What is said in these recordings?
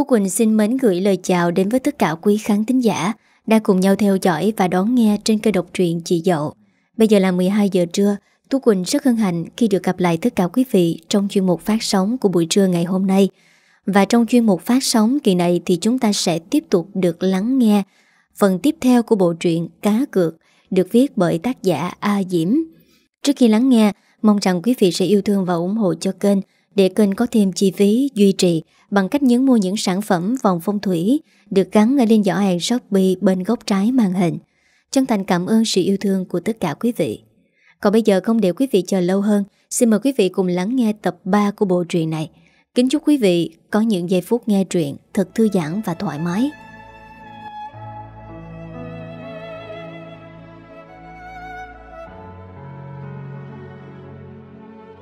Tú Quỳnh xin mến gửi lời chào đến với tất cả quý khán thính giả đang cùng nhau theo dõi và đón nghe trên kênh độc truyện Chị Dậu. Bây giờ là 12 giờ trưa, Tú Quỳnh rất hân hạnh khi được gặp lại tất cả quý vị trong chuyên mục phát sóng của buổi trưa ngày hôm nay. Và trong chuyên mục phát sóng kỳ này thì chúng ta sẽ tiếp tục được lắng nghe phần tiếp theo của bộ truyện Cá Cược được viết bởi tác giả A Diễm. Trước khi lắng nghe, mong rằng quý vị sẽ yêu thương và ủng hộ cho kênh để kênh có thêm chi phí duy trì bằng cách nhấn mua những sản phẩm vòng phong thủy được gắn ở lên giỏ hàng Shopee bên góc trái màn hình. Chân thành cảm ơn sự yêu thương của tất cả quý vị. Còn bây giờ không để quý vị chờ lâu hơn, xin mời quý vị cùng lắng nghe tập 3 của bộ truyện này. Kính chúc quý vị có những giây phút nghe truyện thật thư giãn và thoải mái.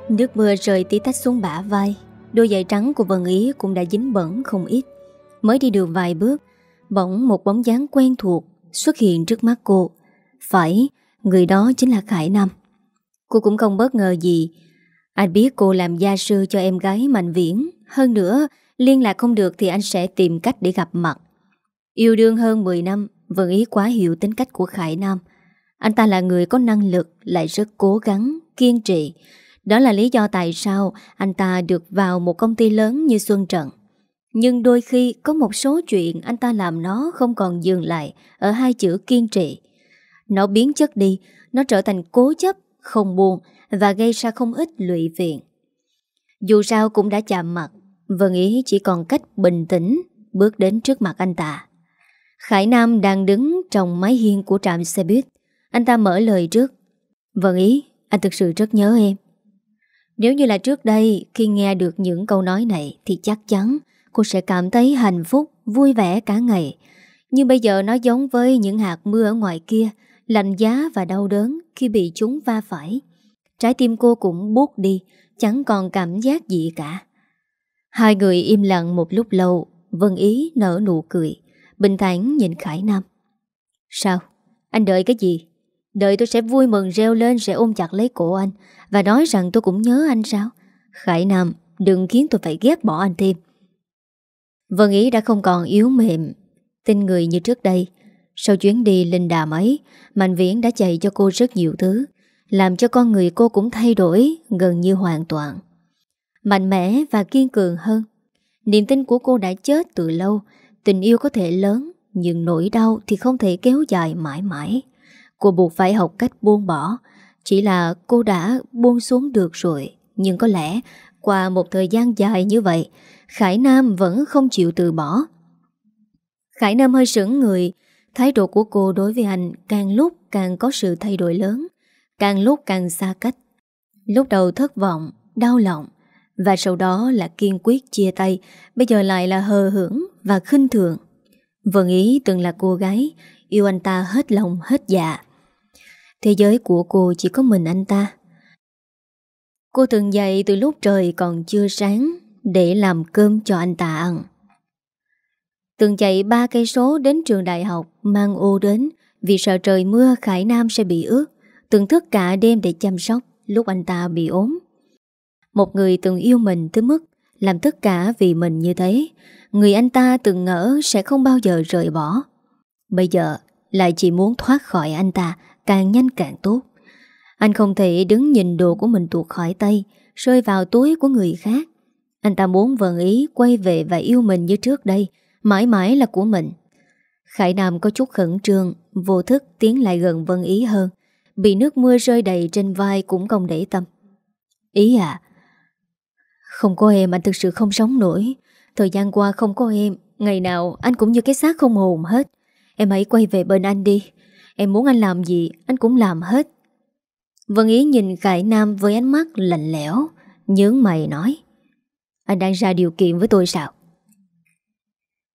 Nước mưa rơi tí tách xuống bả vai. Đôi giày trắng của Vân Ý cũng đã dính bẩn không ít. Mới đi được vài bước Bỗng một bóng dáng quen thuộc Xuất hiện trước mắt cô. Phải, người đó chính là Khải Nam. Cô cũng không bất ngờ gì. Anh biết cô làm gia sư cho em gái Mạnh Viễn. Hơn nữa Liên lạc không được thì anh sẽ tìm cách để gặp mặt. Yêu đương hơn 10 năm Vân Ý quá hiểu tính cách của Khải Nam. Anh ta là người có năng lực Lại rất cố gắng, kiên trì đó là lý do tại sao anh ta được vào một công ty lớn như Xuân Trận. Nhưng đôi khi có một số chuyện anh ta làm nó không còn dừng lại ở hai chữ kiên trì. Nó biến chất đi, nó trở thành cố chấp, không buồn và gây ra không ít lụy viện. Dù sao cũng đã chạm mặt, Vân Ý chỉ còn cách bình tĩnh bước đến trước mặt anh ta. Khải Nam đang đứng trong mái hiên của trạm xe buýt. Anh ta mở lời trước. Vân Ý, anh thực sự rất nhớ em. Nếu như là trước đây, Khi nghe được những câu nói này Thì chắc chắn cô sẽ cảm thấy hạnh phúc, Vui vẻ cả ngày. Nhưng bây giờ nó giống với những hạt mưa ở ngoài kia, Lạnh giá và đau đớn Khi bị chúng va phải. Trái tim cô cũng buốt đi, Chẳng còn cảm giác gì cả. Hai người im lặng một lúc lâu, Vân Ý nở nụ cười, Bình thản nhìn Khải Nam. Sao? Anh đợi cái gì? Đợi tôi sẽ vui mừng reo lên Sẽ ôm chặt lấy cổ anh. Và nói rằng tôi cũng nhớ anh sao? Khải Nam, đừng khiến tôi phải ghét bỏ anh thêm. Vân Ý đã không còn yếu mềm, Tin người như trước đây. Sau chuyến đi linh đàm ấy Mạnh Viễn đã chạy cho cô rất nhiều thứ, Làm cho con người cô cũng thay đổi Gần như hoàn toàn. Mạnh mẽ và kiên cường hơn. Niềm tin của cô đã chết từ lâu, Tình yêu có thể lớn, Nhưng nỗi đau thì không thể kéo dài mãi mãi. Cô buộc phải học cách buông bỏ chỉ là cô đã buông xuống được rồi Nhưng có lẽ Qua một thời gian dài như vậy Khải Nam vẫn không chịu từ bỏ. Khải Nam hơi sững người. Thái độ của cô đối với anh Càng lúc càng có sự thay đổi lớn Càng lúc càng xa cách. Lúc đầu thất vọng, đau lòng Và sau đó là kiên quyết chia tay Bây giờ lại là hờ hưởng và khinh thường. Vân Ý từng là cô gái Yêu anh ta hết lòng hết dạ. Thế giới của cô chỉ có mình anh ta. Cô từng dậy từ lúc trời còn chưa sáng Để làm cơm cho anh ta ăn. Từng chạy ba cây số đến trường đại học Mang ô đến Vì sợ trời mưa Khải Nam sẽ bị ướt Từng thức cả đêm để chăm sóc Lúc anh ta bị ốm. Một người từng yêu mình tới mức Làm tất cả vì mình như thế, Người anh ta từng ngỡ sẽ không bao giờ rời bỏ. Bây giờ lại chỉ muốn thoát khỏi anh ta Càng nhanh càng tốt. Anh không thể đứng nhìn đồ của mình tuột khỏi tay, Rơi vào túi của người khác. Anh ta muốn vận ý quay về và yêu mình như trước đây, Mãi mãi là của mình. Khải Nam có chút khẩn trương, Vô thức tiến lại gần Vân Ý hơn. Bị nước mưa rơi đầy trên vai cũng không để tâm. Ý à Không có em anh thực sự không sống nổi. Thời gian qua không có em, Ngày nào anh cũng như cái xác không hồn hết. Em hãy quay về bên anh đi. Em muốn anh làm gì, Anh cũng làm hết. Vân Ý nhìn Khải Nam với ánh mắt lạnh lẽo, Nhướng mày nói, Anh đang ra điều kiện với tôi sao?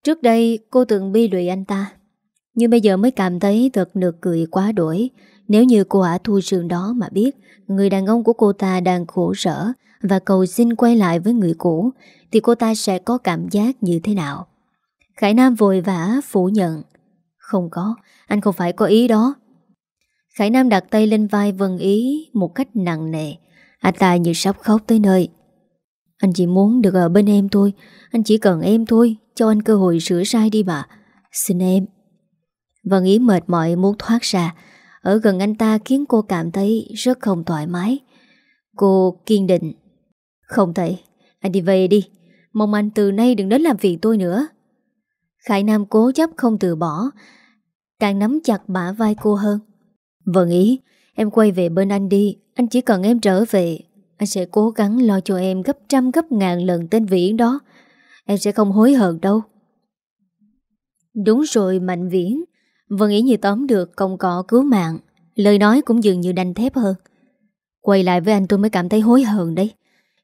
Trước đây, cô từng bi lụy anh ta, Nhưng bây giờ mới cảm thấy thật nực cười quá đổi Nếu như cô ả thu trường đó mà biết Người đàn ông của cô ta đang khổ sở Và cầu xin quay lại với người cũ, Thì cô ta sẽ có cảm giác như thế nào? Khải Nam vội vã phủ nhận không có, anh không phải có ý đó. Khải Nam đặt tay lên vai Vân Ý Một cách nặng nề. Anh ta như sắp khóc tới nơi. Anh chỉ muốn được ở bên em thôi. Anh chỉ cần em thôi, Cho anh cơ hội sửa sai đi bà. Xin em. Vân Ý mệt mỏi muốn thoát ra. Ở gần anh ta khiến cô cảm thấy rất không thoải mái. Cô kiên định. Không thể, Anh đi về đi. Mong anh từ nay đừng đến làm việc tôi nữa. Khải Nam cố chấp không từ bỏ. Càng nắm chặt bả vai cô hơn. Vâng ý Em quay về bên anh đi, Anh chỉ cần em trở về, Anh sẽ cố gắng lo cho em gấp trăm gấp ngàn lần tên Viễn đó. Em sẽ không hối hận đâu. Đúng rồi, Mạnh Viễn. Vân ý như tóm được công cỏ cứu mạng. Lời nói cũng dường như đanh thép hơn. Quay lại với anh tôi mới cảm thấy hối hận đấy.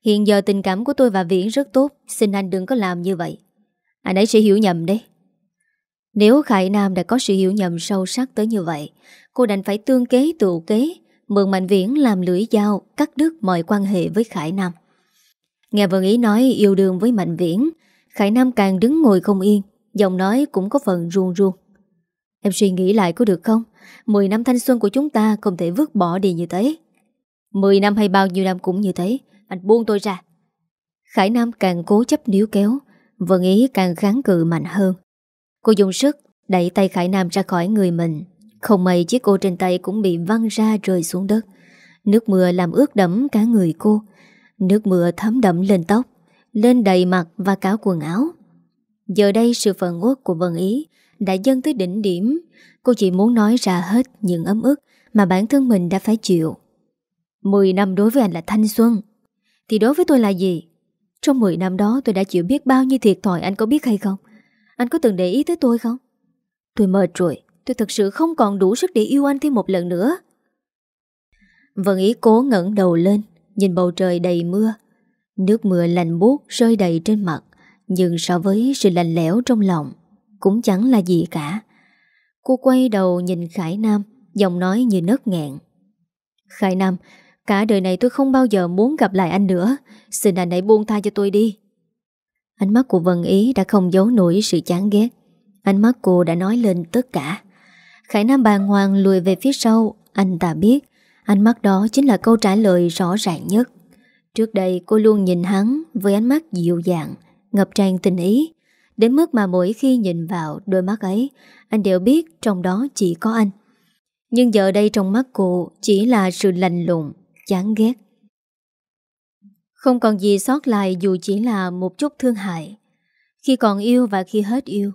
Hiện giờ tình cảm của tôi và Viễn rất tốt, Xin anh đừng có làm như vậy. Anh ấy sẽ hiểu nhầm đấy. Nếu Khải Nam đã có sự hiểu nhầm sâu sắc tới như vậy, Cô đành phải tương kế tụ kế, Mượn Mạnh Viễn làm lưỡi dao, Cắt đứt mọi quan hệ với Khải Nam. Nghe Vân Ý nói yêu đương với Mạnh Viễn, Khải Nam càng đứng ngồi không yên, Giọng nói cũng có phần ruông ruông. Em suy nghĩ lại có được không? 10 năm thanh xuân của chúng ta Không thể vứt bỏ đi như thế. 10 năm hay bao nhiêu năm cũng như thế, Anh buông tôi ra. Khải Nam càng cố chấp níu kéo, Vân Ý càng kháng cự mạnh hơn. Cô dùng sức đẩy tay Khải Nam ra khỏi người mình. Không may chiếc ô trên tay cũng bị văng ra rơi xuống đất. Nước mưa làm ướt đẫm cả người cô. Nước mưa thấm đẫm lên tóc, Lên đầy mặt và cả quần áo. Giờ đây sự phận uất của Vân Ý Đã dâng tới đỉnh điểm. Cô chỉ muốn nói ra hết những ấm ức Mà bản thân mình đã phải chịu. 10 năm đối với anh là thanh xuân. Thì đối với tôi là gì? Trong 10 năm đó tôi đã chịu biết bao nhiêu thiệt thòi Anh có biết hay không? Anh có từng để ý tới tôi không? Tôi mệt rồi, Tôi thật sự không còn đủ sức để yêu anh thêm một lần nữa. Vân Ý cố ngẩng đầu lên, Nhìn bầu trời đầy mưa. Nước mưa lạnh buốt rơi đầy trên mặt, Nhưng so với sự lạnh lẽo trong lòng, Cũng chẳng là gì cả. Cô quay đầu nhìn Khải Nam, Giọng nói như nớt nghẹn. Khải Nam, Cả đời này tôi không bao giờ muốn gặp lại anh nữa. Xin anh hãy buông tha cho tôi đi. Ánh mắt của Vân Ý đã không giấu nổi sự chán ghét. Ánh mắt cô đã nói lên tất cả. Khải Nam bàng hoàng lùi về phía sau, Anh ta biết, Ánh mắt đó chính là câu trả lời rõ ràng nhất. Trước đây, cô luôn nhìn hắn Với ánh mắt dịu dàng, Ngập tràn tình ý. Đến mức mà mỗi khi nhìn vào đôi mắt ấy, Anh đều biết trong đó chỉ có anh. Nhưng giờ đây trong mắt cô Chỉ là sự lành lùng, Chán ghét. Không còn gì sót lại Dù chỉ là một chút thương hại. Khi còn yêu và khi hết yêu,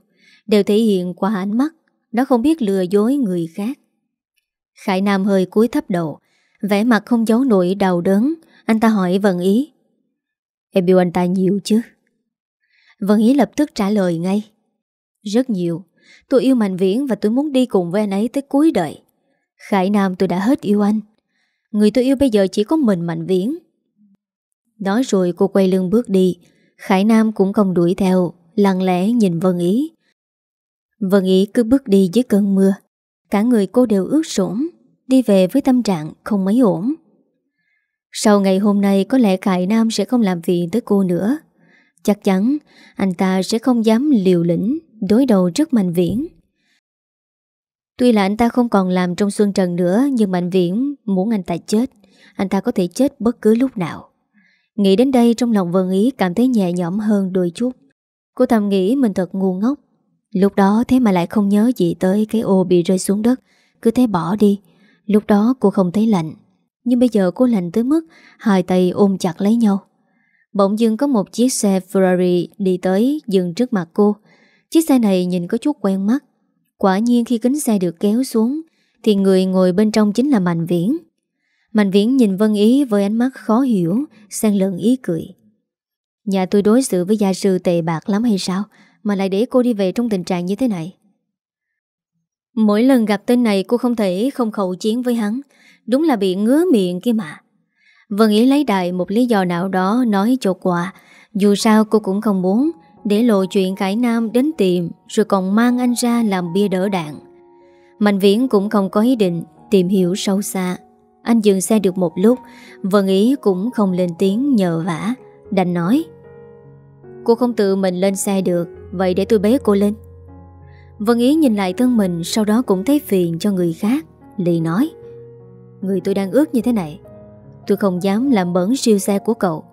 Đều thể hiện qua ánh mắt, Nó không biết lừa dối người khác. Khải Nam hơi cúi thấp đầu, vẻ mặt không giấu nổi đau đớn, Anh ta hỏi Vân Ý. Em yêu anh ta nhiều chứ? Vân Ý lập tức trả lời ngay. Rất nhiều. Tôi yêu Mạnh Viễn và tôi muốn đi cùng với anh ấy tới cuối đời. Khải Nam, tôi đã hết yêu anh. Người tôi yêu bây giờ chỉ có mình Mạnh Viễn. Nói rồi cô quay lưng bước đi. Khải Nam cũng không đuổi theo, Lặng lẽ nhìn Vân Ý. Vân Ý cứ bước đi dưới cơn mưa. Cả người cô đều ướt sũng, Đi về với tâm trạng không mấy ổn. Sau ngày hôm nay Có lẽ Khải Nam sẽ không làm việc tới cô nữa. Chắc chắn Anh ta sẽ không dám liều lĩnh, Đối đầu trước Mạnh Viễn. Tuy là anh ta không còn làm trong Xuân Trần nữa, Nhưng Mạnh Viễn muốn anh ta chết. Anh ta có thể chết bất cứ lúc nào. Nghĩ đến đây trong lòng Vân Ý Cảm thấy nhẹ nhõm hơn đôi chút Cô thầm nghĩ mình thật ngu ngốc Lúc đó thế mà lại không nhớ gì tới Cái ô bị rơi xuống đất Cứ thế bỏ đi Lúc đó cô không thấy lạnh Nhưng bây giờ cô lạnh tới mức Hai tay ôm chặt lấy nhau Bỗng dưng có một chiếc xe Ferrari đi tới dừng trước mặt cô. Chiếc xe này nhìn có chút quen mắt. Quả nhiên khi kính xe được kéo xuống, thì người ngồi bên trong chính là Mạnh Viễn. Mạnh Viễn nhìn Vân Ý với ánh mắt khó hiểu, xen lẫn ý cười. Nhà tôi đối xử với gia sư tệ bạc lắm hay sao mà lại để cô đi về trong tình trạng như thế này? Mỗi lần gặp tên này cô không thể không khẩu chiến với hắn. Đúng là bị ngứa miệng kia mà. Vân Ý lấy đại một lý do nào đó nói cho quà Dù sao cô cũng không muốn Để lộ chuyện Cải Nam đến tìm Rồi còn mang anh ra làm bia đỡ đạn Mạnh Viễn cũng không có ý định Tìm hiểu sâu xa anh dừng xe được một lúc. Vân Ý cũng không lên tiếng nhờ vả. Đành nói Cô không tự mình lên xe được Vậy để tôi bế cô lên. Vân Ý nhìn lại thân mình Sau đó cũng thấy phiền cho người khác Lì nói Người tôi đang ướt như thế này Tôi không dám làm bẩn siêu xe của cậu.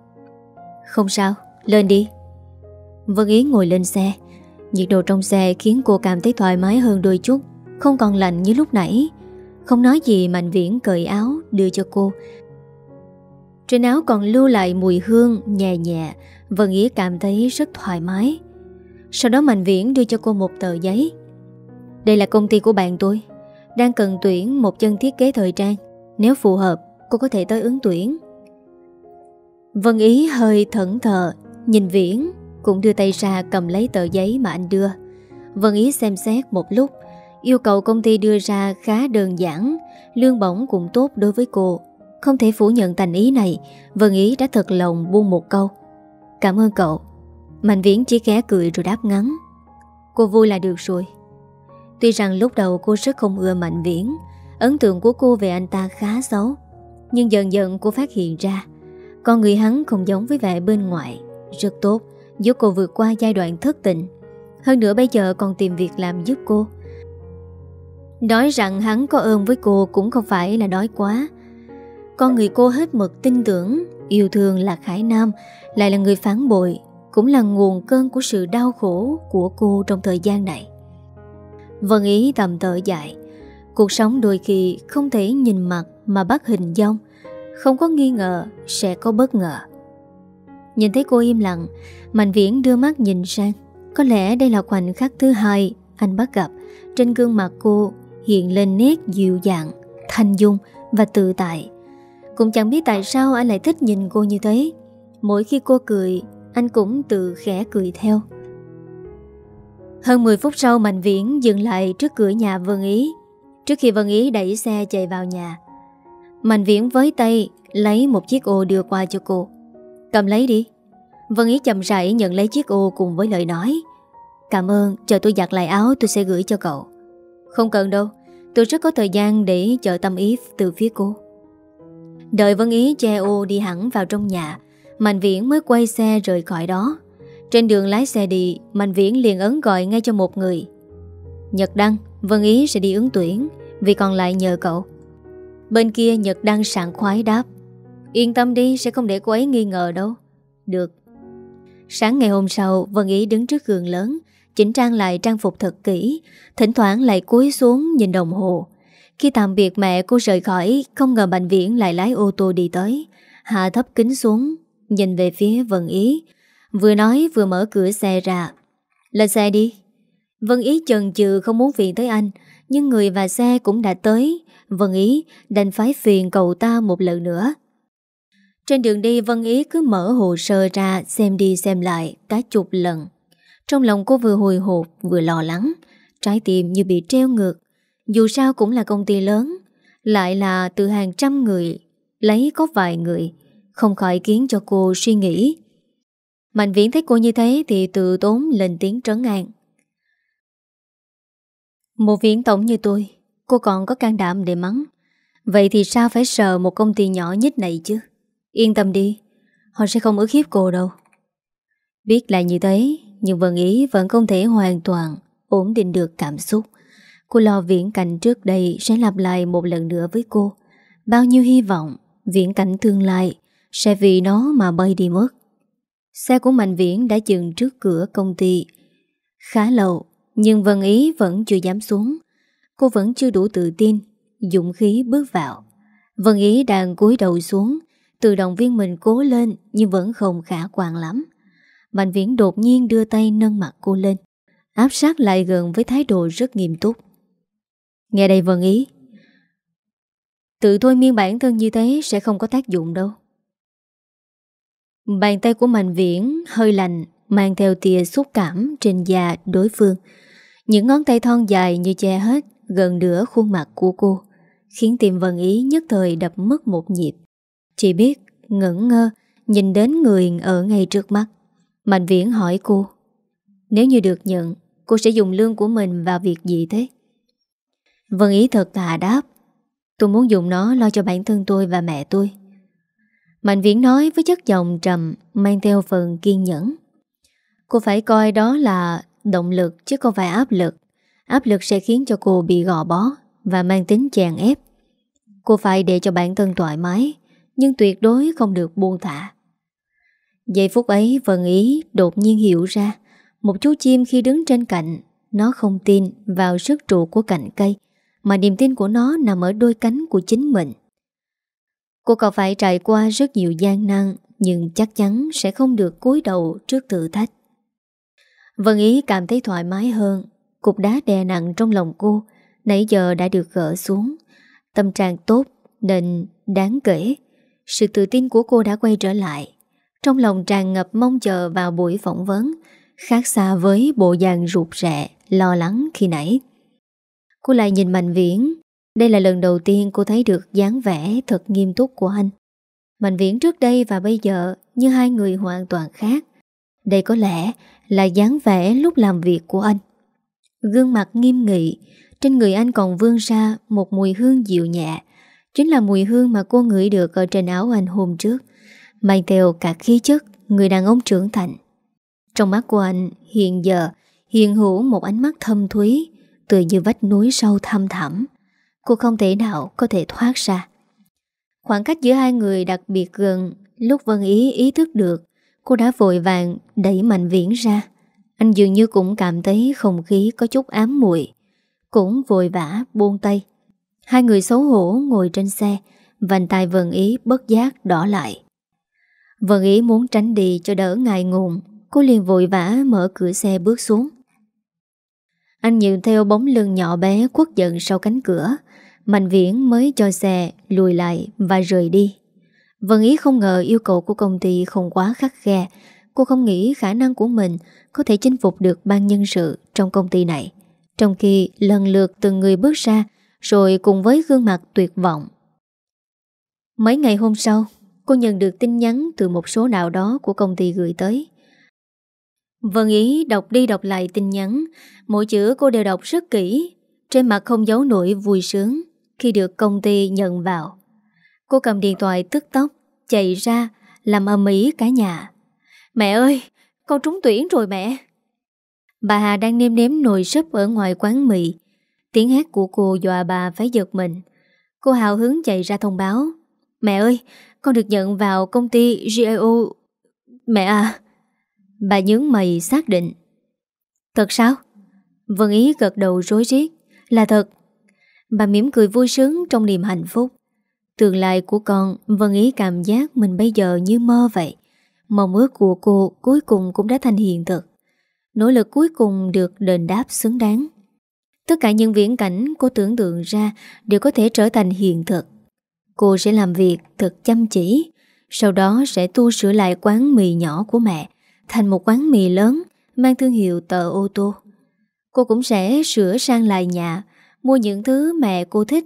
Không sao, lên đi. Vân Ý ngồi lên xe. Nhiệt độ trong xe khiến cô cảm thấy thoải mái hơn đôi chút Không còn lạnh như lúc nãy. Không nói gì Mạnh Viễn cởi áo, đưa cho cô. Trên áo còn lưu lại mùi hương nhẹ nhẹ Vân Ý cảm thấy rất thoải mái. Sau đó Mạnh Viễn đưa cho cô một tờ giấy. Đây là công ty của bạn tôi, Đang cần tuyển một chân thiết kế thời trang. Nếu phù hợp, Cô có thể tới ứng tuyển. Vân Ý hơi thẫn thờ, Nhìn Viễn Cũng đưa tay ra cầm lấy tờ giấy mà anh đưa. Vân Ý xem xét một lúc Yêu cầu công ty đưa ra khá đơn giản, Lương bổng cũng tốt đối với cô. Không thể phủ nhận thành ý này, Vân Ý đã thật lòng buông một câu. Cảm ơn cậu. Mạnh Viễn chỉ khẽ cười rồi đáp ngắn. Cô vui là được rồi. Tuy rằng lúc đầu cô rất không ưa Mạnh Viễn, Ấn tượng của cô về anh ta khá xấu, Nhưng dần dần cô phát hiện ra, Con người hắn không giống với vẻ bên ngoài, Rất tốt, Giúp cô vượt qua giai đoạn thất tình. Hơn nữa bây giờ còn tìm việc làm giúp cô. Nói rằng hắn có ơn với cô Cũng không phải là nói quá. Con người cô hết mực tin tưởng, Yêu thương là Khải Nam, Lại là người phản bội, Cũng là nguồn cơn của sự đau khổ Của cô trong thời gian này. Vân ý tầm tợ dại, Cuộc sống đôi khi không thể nhìn mặt Mà bắt hình dong, Không có nghi ngờ sẽ có bất ngờ. Nhìn thấy cô im lặng, Mạnh viễn đưa mắt nhìn sang, Có lẽ đây là khoảnh khắc thứ hai Anh bắt gặp Trên gương mặt cô hiện lên nét dịu dàng Thanh dung và tự tại. Cũng chẳng biết tại sao anh lại thích nhìn cô như thế. Mỗi khi cô cười Anh cũng tự khẽ cười theo. Hơn 10 phút sau Mạnh Viễn dừng lại trước cửa nhà Vân Ý. Trước khi Vân Ý đẩy xe chạy vào nhà Mạnh Viễn với tay Lấy một chiếc ô đưa qua cho cô. Cầm lấy đi. Vân Ý chậm rãi nhận lấy chiếc ô cùng với lời nói. Cảm ơn, chờ tôi giặt lại áo tôi sẽ gửi cho cậu. Không cần đâu, Tôi rất có thời gian để chờ tâm ý từ phía cô. Đợi Vân Ý che ô đi hẳn vào trong nhà, Mạnh Viễn mới quay xe rời khỏi đó. Trên đường lái xe đi, Mạnh Viễn liền ấn gọi ngay cho một người. Nhật Đăng, Vân Ý sẽ đi ứng tuyển, Vì còn lại nhờ cậu. Bên kia Nhật Đăng sảng khoái đáp, Yên tâm đi, sẽ không để cô ấy nghi ngờ đâu. Được. Sáng ngày hôm sau, Vân Ý đứng trước gương lớn Chỉnh trang lại trang phục thật kỹ, Thỉnh thoảng lại cúi xuống nhìn đồng hồ. Khi tạm biệt mẹ, cô rời khỏi, Không ngờ Bành Viễn lại lái ô tô đi tới. Hạ thấp kính xuống, Nhìn về phía Vân Ý. Vừa nói vừa mở cửa xe ra. Lên xe đi. Vân Ý chần chừ không muốn phiền tới anh, Nhưng người và xe cũng đã tới. Vân Ý đành phải phiền cậu ta một lần nữa. Trên đường đi, Vân Ý cứ mở hồ sơ ra Xem đi xem lại cả chục lần. Trong lòng cô vừa hồi hộp, vừa lo lắng. Trái tim như bị treo ngược. Dù sao cũng là công ty lớn. Lại là từ hàng trăm người, Lấy có vài người, Không khỏi khiến cho cô suy nghĩ. Mạnh viễn thấy cô như thế Thì tự tốn lên tiếng trấn an. Một viễn tổng như tôi, Cô còn có can đảm để mắng. Vậy thì sao phải sợ một công ty nhỏ nhất này chứ? Yên tâm đi, Họ sẽ không ước hiếp cô đâu. Biết là như thế nhưng Vân Ý vẫn không thể hoàn toàn Ổn định được cảm xúc. Cô lo viễn cảnh trước đây Sẽ lặp lại một lần nữa với cô. Bao nhiêu hy vọng, Viễn cảnh tương lai Sẽ vì nó mà bay đi mất. Xe của Mạnh Viễn đã dừng trước cửa công ty. Khá lâu, Nhưng Vân Ý vẫn chưa dám xuống. Cô vẫn chưa đủ tự tin, Dũng khí bước vào. Vân Ý đang cúi đầu xuống, Tự động viên mình cố lên Nhưng vẫn không khả quan lắm. Mạnh Viễn đột nhiên đưa tay nâng mặt cô lên. Áp sát lại gần với thái độ rất nghiêm túc. Nghe đây Vân Ý. Tự thôi miên bản thân như thế Sẽ không có tác dụng đâu. Bàn tay của Mạnh Viễn hơi lạnh, Mang theo tia xúc cảm trên da đối phương. Những ngón tay thon dài như che hết Gần nửa khuôn mặt của cô, Khiến tim Vân Ý nhất thời đập mất một nhịp. Chỉ biết ngẩn ngơ Nhìn đến người ở ngay trước mắt. Mạnh Viễn hỏi cô, Nếu như được nhận, Cô sẽ dùng lương của mình vào việc gì thế? Vân Ý thật thà đáp. Tôi muốn dùng nó lo cho bản thân tôi và mẹ tôi. Mạnh Viễn nói với chất giọng trầm, Mang theo phần kiên nhẫn. Cô phải coi đó là động lực chứ không phải áp lực. Áp lực sẽ khiến cho cô bị gò bó Và mang tính chèn ép. Cô phải để cho bản thân thoải mái, Nhưng tuyệt đối không được buông thả. Giây phút ấy, Vân Ý đột nhiên hiểu ra, Một chú chim khi đứng trên cạnh, Nó không tin vào sức trụ của cành cây, Mà niềm tin của nó nằm ở đôi cánh của chính mình. Cô còn phải trải qua rất nhiều gian nan, Nhưng chắc chắn sẽ không được cúi đầu trước thử thách. Vân Ý cảm thấy thoải mái hơn, Cục đá đè nặng trong lòng cô, Nãy giờ đã được gỡ xuống. Tâm trạng tốt, nên đáng kể. Sự tự tin của cô đã quay trở lại. Trong lòng tràn ngập mong chờ vào buổi phỏng vấn, Khác xa với bộ dạng rụt rẹ Lo lắng khi nãy. Cô lại nhìn Mạnh Viễn. Đây là lần đầu tiên cô thấy được dáng vẻ thật nghiêm túc của anh. Mạnh Viễn trước đây và bây giờ Như hai người hoàn toàn khác. Đây có lẽ là dáng vẻ lúc làm việc của anh. Gương mặt nghiêm nghị, Trên người anh còn vương ra Một mùi hương dịu nhẹ. Chính là mùi hương mà cô ngửi được Ở trên áo anh hôm trước. Mang theo cả khí chất Người đàn ông trưởng thành. Trong mắt của anh, hiện giờ, Hiện hữu một ánh mắt thâm thúy, Tựa như vách núi sâu thăm thẳm. Cô không thể nào có thể thoát ra. Khoảng cách giữa hai người đặc biệt gần, Lúc Vân Ý ý thức được, Cô đã vội vàng đẩy Mạnh Viễn ra. Anh dường như cũng cảm thấy không khí có chút ám muội, Cũng vội vã buông tay. Hai người xấu hổ ngồi trên xe, Vành tay Vân Ý bất giác đỏ lại. Vân Ý muốn tránh đi cho đỡ ngại ngùng. Cô liền vội vã mở cửa xe bước xuống. Anh nhìn theo bóng lưng nhỏ bé quất giận sau cánh cửa. Mạnh Viễn mới cho xe, lùi lại và rời đi. Vân Ý không ngờ yêu cầu của công ty không quá khắc khe. Cô không nghĩ khả năng của mình có thể chinh phục được ban nhân sự trong công ty này. Trong khi lần lượt từng người bước ra, Rồi cùng với gương mặt tuyệt vọng. Mấy ngày hôm sau Cô nhận được tin nhắn từ một số nào đó của công ty gửi tới. Vân Ý, đọc đi đọc lại tin nhắn. Mỗi chữ cô đều đọc rất kỹ. Trên mặt không giấu nổi vui sướng Khi được công ty nhận vào. Cô cầm điện thoại tức tốc, Chạy ra, Làm âm ý cả nhà. Mẹ ơi, con trúng tuyển rồi mẹ. Bà Hà đang nêm nếm nồi súp Ở ngoài quán mì. Tiếng hát của cô dọa bà phải giật mình. Cô hào hứng chạy ra thông báo. Mẹ ơi con được nhận vào công ty GIO Mẹ à Bà nhướng mày xác định. Thật sao? Vân Ý gật đầu rối riết Là thật. Bà mỉm cười vui sướng trong niềm hạnh phúc. Tương lai của con, Vân Ý cảm giác mình bây giờ như mơ vậy. Mong ước của cô cuối cùng cũng đã thành hiện thực. Nỗ lực cuối cùng được đền đáp xứng đáng. Tất cả những viễn cảnh cô tưởng tượng ra Đều có thể trở thành hiện thực. Cô sẽ làm việc thật chăm chỉ, Sau đó sẽ tu sửa lại quán mì nhỏ của mẹ, Thành một quán mì lớn, Mang thương hiệu tờ ô tô. Cô cũng sẽ sửa sang lại nhà, Mua những thứ mẹ cô thích.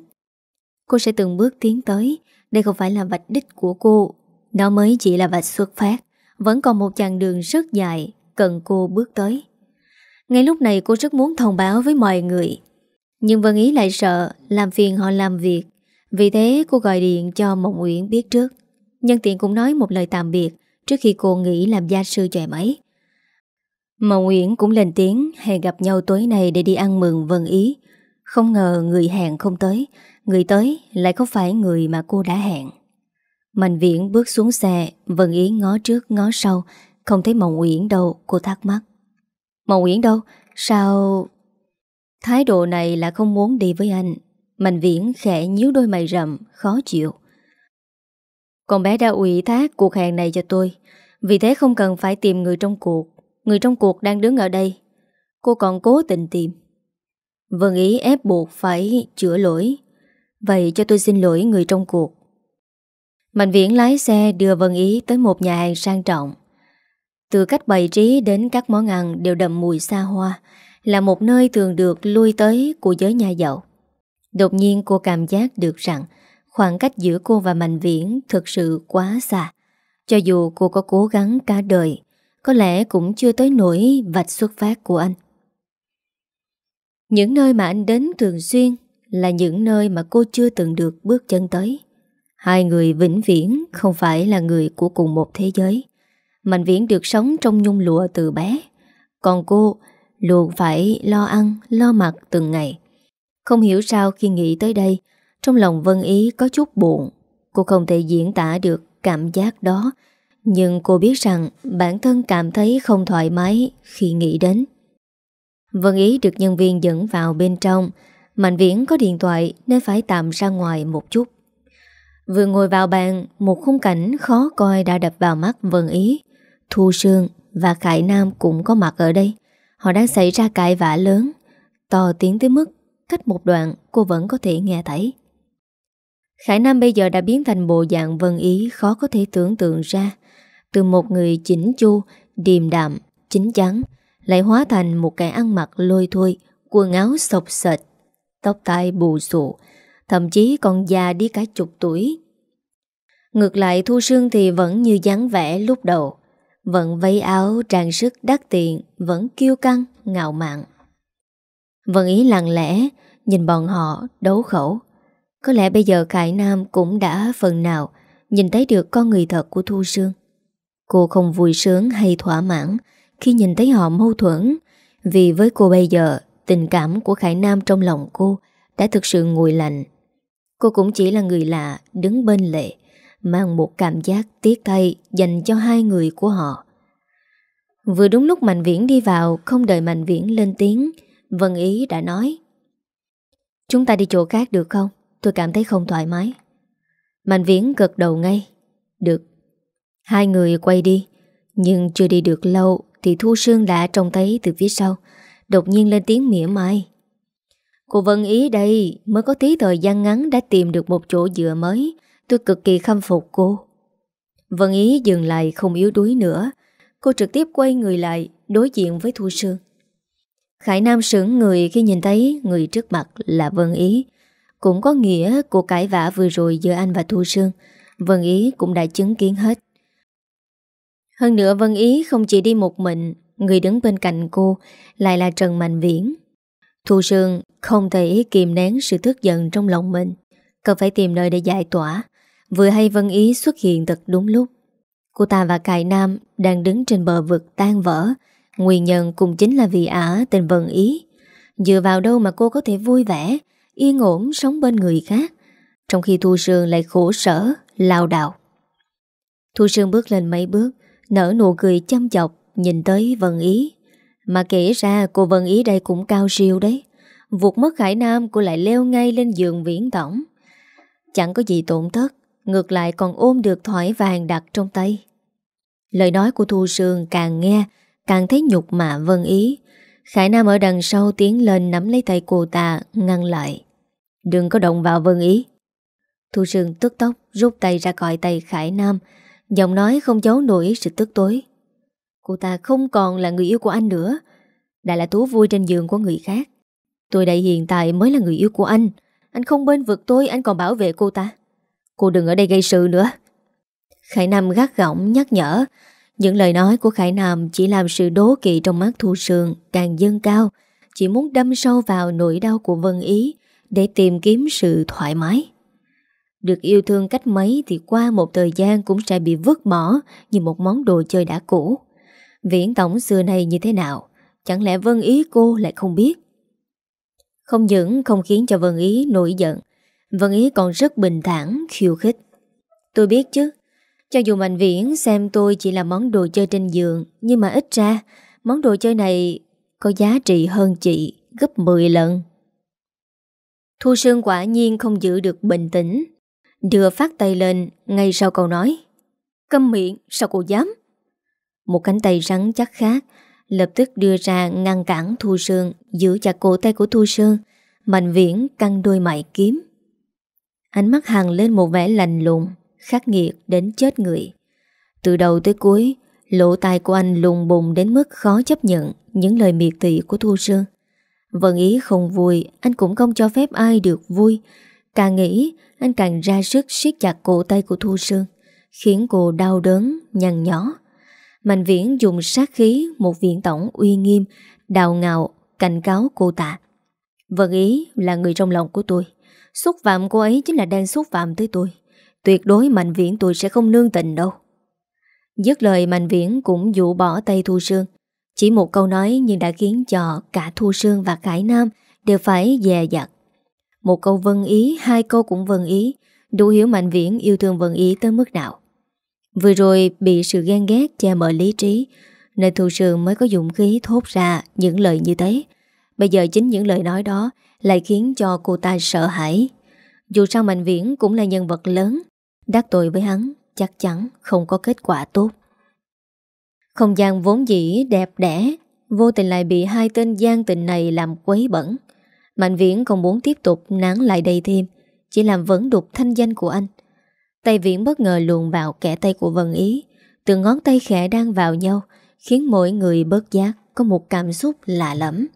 Cô sẽ từng bước tiến tới. Đây không phải là vạch đích của cô. Nó mới chỉ là vạch xuất phát. Vẫn còn một chặng đường rất dài Cần cô bước tới. Ngay lúc này cô rất muốn thông báo với mọi người. Nhưng Vân Ý lại sợ, Làm phiền họ làm việc. Vì thế, cô gọi điện cho Mộng Uyển biết trước. Nhân tiện cũng nói một lời tạm biệt Trước khi cô nghỉ làm gia sư cho em ấy Mộng Uyển cũng lên tiếng, Hẹn gặp nhau tối nay để đi ăn mừng Vân Ý. Không ngờ người hẹn không tới. Người tới lại không phải người mà cô đã hẹn? Mạnh viễn bước xuống xe, Vân Ý ngó trước ngó sau, Không thấy Mộng Uyển đâu, Cô thắc mắc. Mộng Uyển đâu? Sao Thái độ này là không muốn đi với anh? Mạnh viễn khẽ nhíu đôi mày rậm, Khó chịu. Con bé đã ủy thác cuộc hẹn này cho tôi. Vì thế không cần phải tìm người trong cuộc. Người trong cuộc đang đứng ở đây. Cô còn cố tình tìm. Vân Ý ép buộc phải chữa lỗi. Vậy cho tôi xin lỗi người trong cuộc. Mạnh viễn lái xe đưa Vân Ý tới một nhà hàng sang trọng. Từ cách bày trí đến các món ăn đều đậm mùi xa hoa, Là một nơi thường được lui tới của giới nhà giàu. Đột nhiên cô cảm giác được rằng Khoảng cách giữa cô và Mạnh Viễn thực sự quá xa Cho dù cô có cố gắng cả đời Có lẽ cũng chưa tới nổi vạch xuất phát của anh Những nơi mà anh đến thường xuyên là những nơi mà cô chưa từng được bước chân tới. Hai người vĩnh viễn không phải là người của cùng một thế giới. Mạnh viễn được sống trong nhung lụa từ bé. Còn cô luôn phải lo ăn, lo mặc từng ngày. Không hiểu sao khi nghĩ tới đây, trong lòng Vân Ý có chút buồn. Cô không thể diễn tả được cảm giác đó, Nhưng cô biết rằng bản thân cảm thấy không thoải mái khi nghĩ đến. Vân Ý được nhân viên dẫn vào bên trong. Mạnh Viễn có điện thoại nên phải tạm ra ngoài một chút. Vừa ngồi vào bàn, một khung cảnh khó coi đã đập vào mắt Vân Ý. Thu Sương và Khải Nam cũng có mặt ở đây. Họ đang xảy ra cãi vã lớn, to tiếng tới mức cách một đoạn cô vẫn có thể nghe thấy. Khải Nam bây giờ đã biến thành bộ dạng Vân Ý khó có thể tưởng tượng ra. Từ một người chỉnh chu, điềm đạm, chính chắn, lại hóa thành một kẻ ăn mặc lôi thôi, quần áo sọc sệt, tóc tai bù xù, thậm chí còn già đi cả chục tuổi. Ngược lại Thu Sương thì vẫn như dáng vẻ lúc đầu, vẫn váy áo trang sức đắt tiền, vẫn kiêu căng, ngạo mạn. Vân Ý lặng lẽ, nhìn bọn họ đấu khẩu. Có lẽ bây giờ Khải Nam cũng đã phần nào nhìn thấy được con người thật của Thu Sương. Cô không vui sướng hay thỏa mãn khi nhìn thấy họ mâu thuẫn, vì với cô bây giờ, tình cảm của Khải Nam trong lòng cô đã thực sự nguội lạnh. Cô cũng chỉ là người lạ đứng bên lệ, mang một cảm giác tiếc tay dành cho hai người của họ. Vừa đúng lúc Mạnh Viễn đi vào, không đợi Mạnh Viễn lên tiếng, Vân Ý đã nói Chúng ta đi chỗ khác được không? Tôi cảm thấy không thoải mái. Mạnh Viễn gật đầu ngay. Được. Hai người quay đi, nhưng chưa đi được lâu thì Thu Sương đã trông thấy từ phía sau, đột nhiên lên tiếng mỉa mai. Cô Vân Ý đây mới có tí thời gian ngắn đã tìm được một chỗ dựa mới, tôi cực kỳ khâm phục cô. Vân Ý dừng lại không yếu đuối nữa, cô trực tiếp quay người lại đối diện với Thu Sương. Khải Nam sững người khi nhìn thấy người trước mặt là Vân Ý. Cũng có nghĩa cuộc cãi vã vừa rồi giữa anh và Thu Sương. Vân Ý cũng đã chứng kiến hết. Hơn nữa Vân Ý không chỉ đi một mình, người đứng bên cạnh cô lại là Trần Mạnh Viễn. Thu Sương không thể kìm nén sự tức giận trong lòng mình, cần phải tìm nơi để giải tỏa. Vừa hay Vân Ý xuất hiện thật đúng lúc. Cô ta và Khải Nam đang đứng trên bờ vực tan vỡ, Nguyên nhân cũng chính là vì ả tình vần Ý. Dựa vào đâu mà cô có thể vui vẻ, yên ổn sống bên người khác, trong khi Thu Sương lại khổ sở, lao đạo. Thu Sương bước lên mấy bước, nở nụ cười chăm chọc, nhìn tới Vân Ý. Mà kể ra cô Vân Ý đây cũng cao siêu đấy. Vụt mất Khải Nam cô lại leo ngay lên giường viễn tổng. Chẳng có gì tổn thất, ngược lại còn ôm được thỏi vàng đặt trong tay. Lời nói của Thu Sương càng nghe Càng thấy nhục mạ vân ý. Khải Nam ở đằng sau tiến lên nắm lấy tay cô ta, Ngăn lại. Đừng có động vào vân ý. Thu Sương tức tốc rút tay ra khỏi tay Khải Nam, Giọng nói không giấu nổi sự tức tối. Cô ta không còn là người yêu của anh nữa. Đã là thú vui trên giường của người khác. Tôi đây hiện tại mới là người yêu của anh. Anh không bên vực tôi, Anh còn bảo vệ cô ta. Cô đừng ở đây gây sự nữa. Khải Nam gắt gỏng nhắc nhở những lời nói của Khải Nam chỉ làm sự đố kỵ trong mắt Thu Sương càng dâng cao, chỉ muốn đâm sâu vào nỗi đau của Vân Ý để tìm kiếm sự thoải mái. Được yêu thương cách mấy thì qua một thời gian cũng sẽ bị vứt bỏ như một món đồ chơi đã cũ. Viễn tổng xưa này như thế nào? Chẳng lẽ Vân Ý cô lại không biết? Không những không khiến cho Vân Ý nổi giận, Vân Ý còn rất bình thản, khiêu khích. Tôi biết chứ, cho dù Mạnh Viễn xem tôi chỉ là món đồ chơi trên giường, Nhưng mà ít ra, Món đồ chơi này có giá trị hơn chị gấp 10 lần. Thu Sương quả nhiên không giữ được bình tĩnh, Đưa phát tay lên ngay sau câu nói, Câm miệng, sao cô dám? Một cánh tay rắn chắc khác Lập tức đưa ra ngăn cản Thu Sương, Giữ chặt cổ tay của Thu Sương Mạnh Viễn căng đôi mày kiếm. Ánh mắt hàng lên một vẻ lành lùng khắc nghiệt đến chết người. Từ đầu tới cuối, lỗ tai của anh lùng bùng đến mức khó chấp nhận những lời miệt thị của Thu Sương. Vân ý không vui, anh cũng không cho phép ai được vui. Càng nghĩ, anh càng ra sức siết chặt cổ tay của Thu Sương, khiến cô đau đớn, nhằn nhó. Mạnh viễn dùng sát khí một viện tổng uy nghiêm, đào ngạo, cảnh cáo cô ta. Vân ý là người trong lòng của tôi. Xúc phạm cô ấy chính là đang xúc phạm tới tôi. Tuyệt đối Mạnh Viễn tôi sẽ không nương tình đâu. Dứt lời Mạnh Viễn cũng dụ bỏ tay Thu Sương. Chỉ một câu nói nhưng đã khiến cho cả Thu Sương và Khải Nam đều phải dè dặt. Một câu vân ý, hai câu cũng vân ý. Đủ hiểu Mạnh Viễn yêu thương vân ý tới mức nào. Vừa rồi bị sự ghen ghét che mờ lý trí Nên thu sương mới có dụng khí thốt ra những lời như thế. Bây giờ chính những lời nói đó Lại khiến cho cô ta sợ hãi. Dù sao Mạnh Viễn cũng là nhân vật lớn Đắc tội với hắn, Chắc chắn không có kết quả tốt. Không gian vốn dĩ đẹp đẽ, Vô tình lại bị hai tên gian tình này làm quấy bẩn. Mạnh Viễn không muốn tiếp tục nán lại đây thêm, Chỉ làm vấn đục thanh danh của anh. Tay Viễn bất ngờ luồn vào kẻ tay của Vân Ý Từ ngón tay khẽ đang vào nhau, Khiến mỗi người bớt giác, Có một cảm xúc lạ lẫm.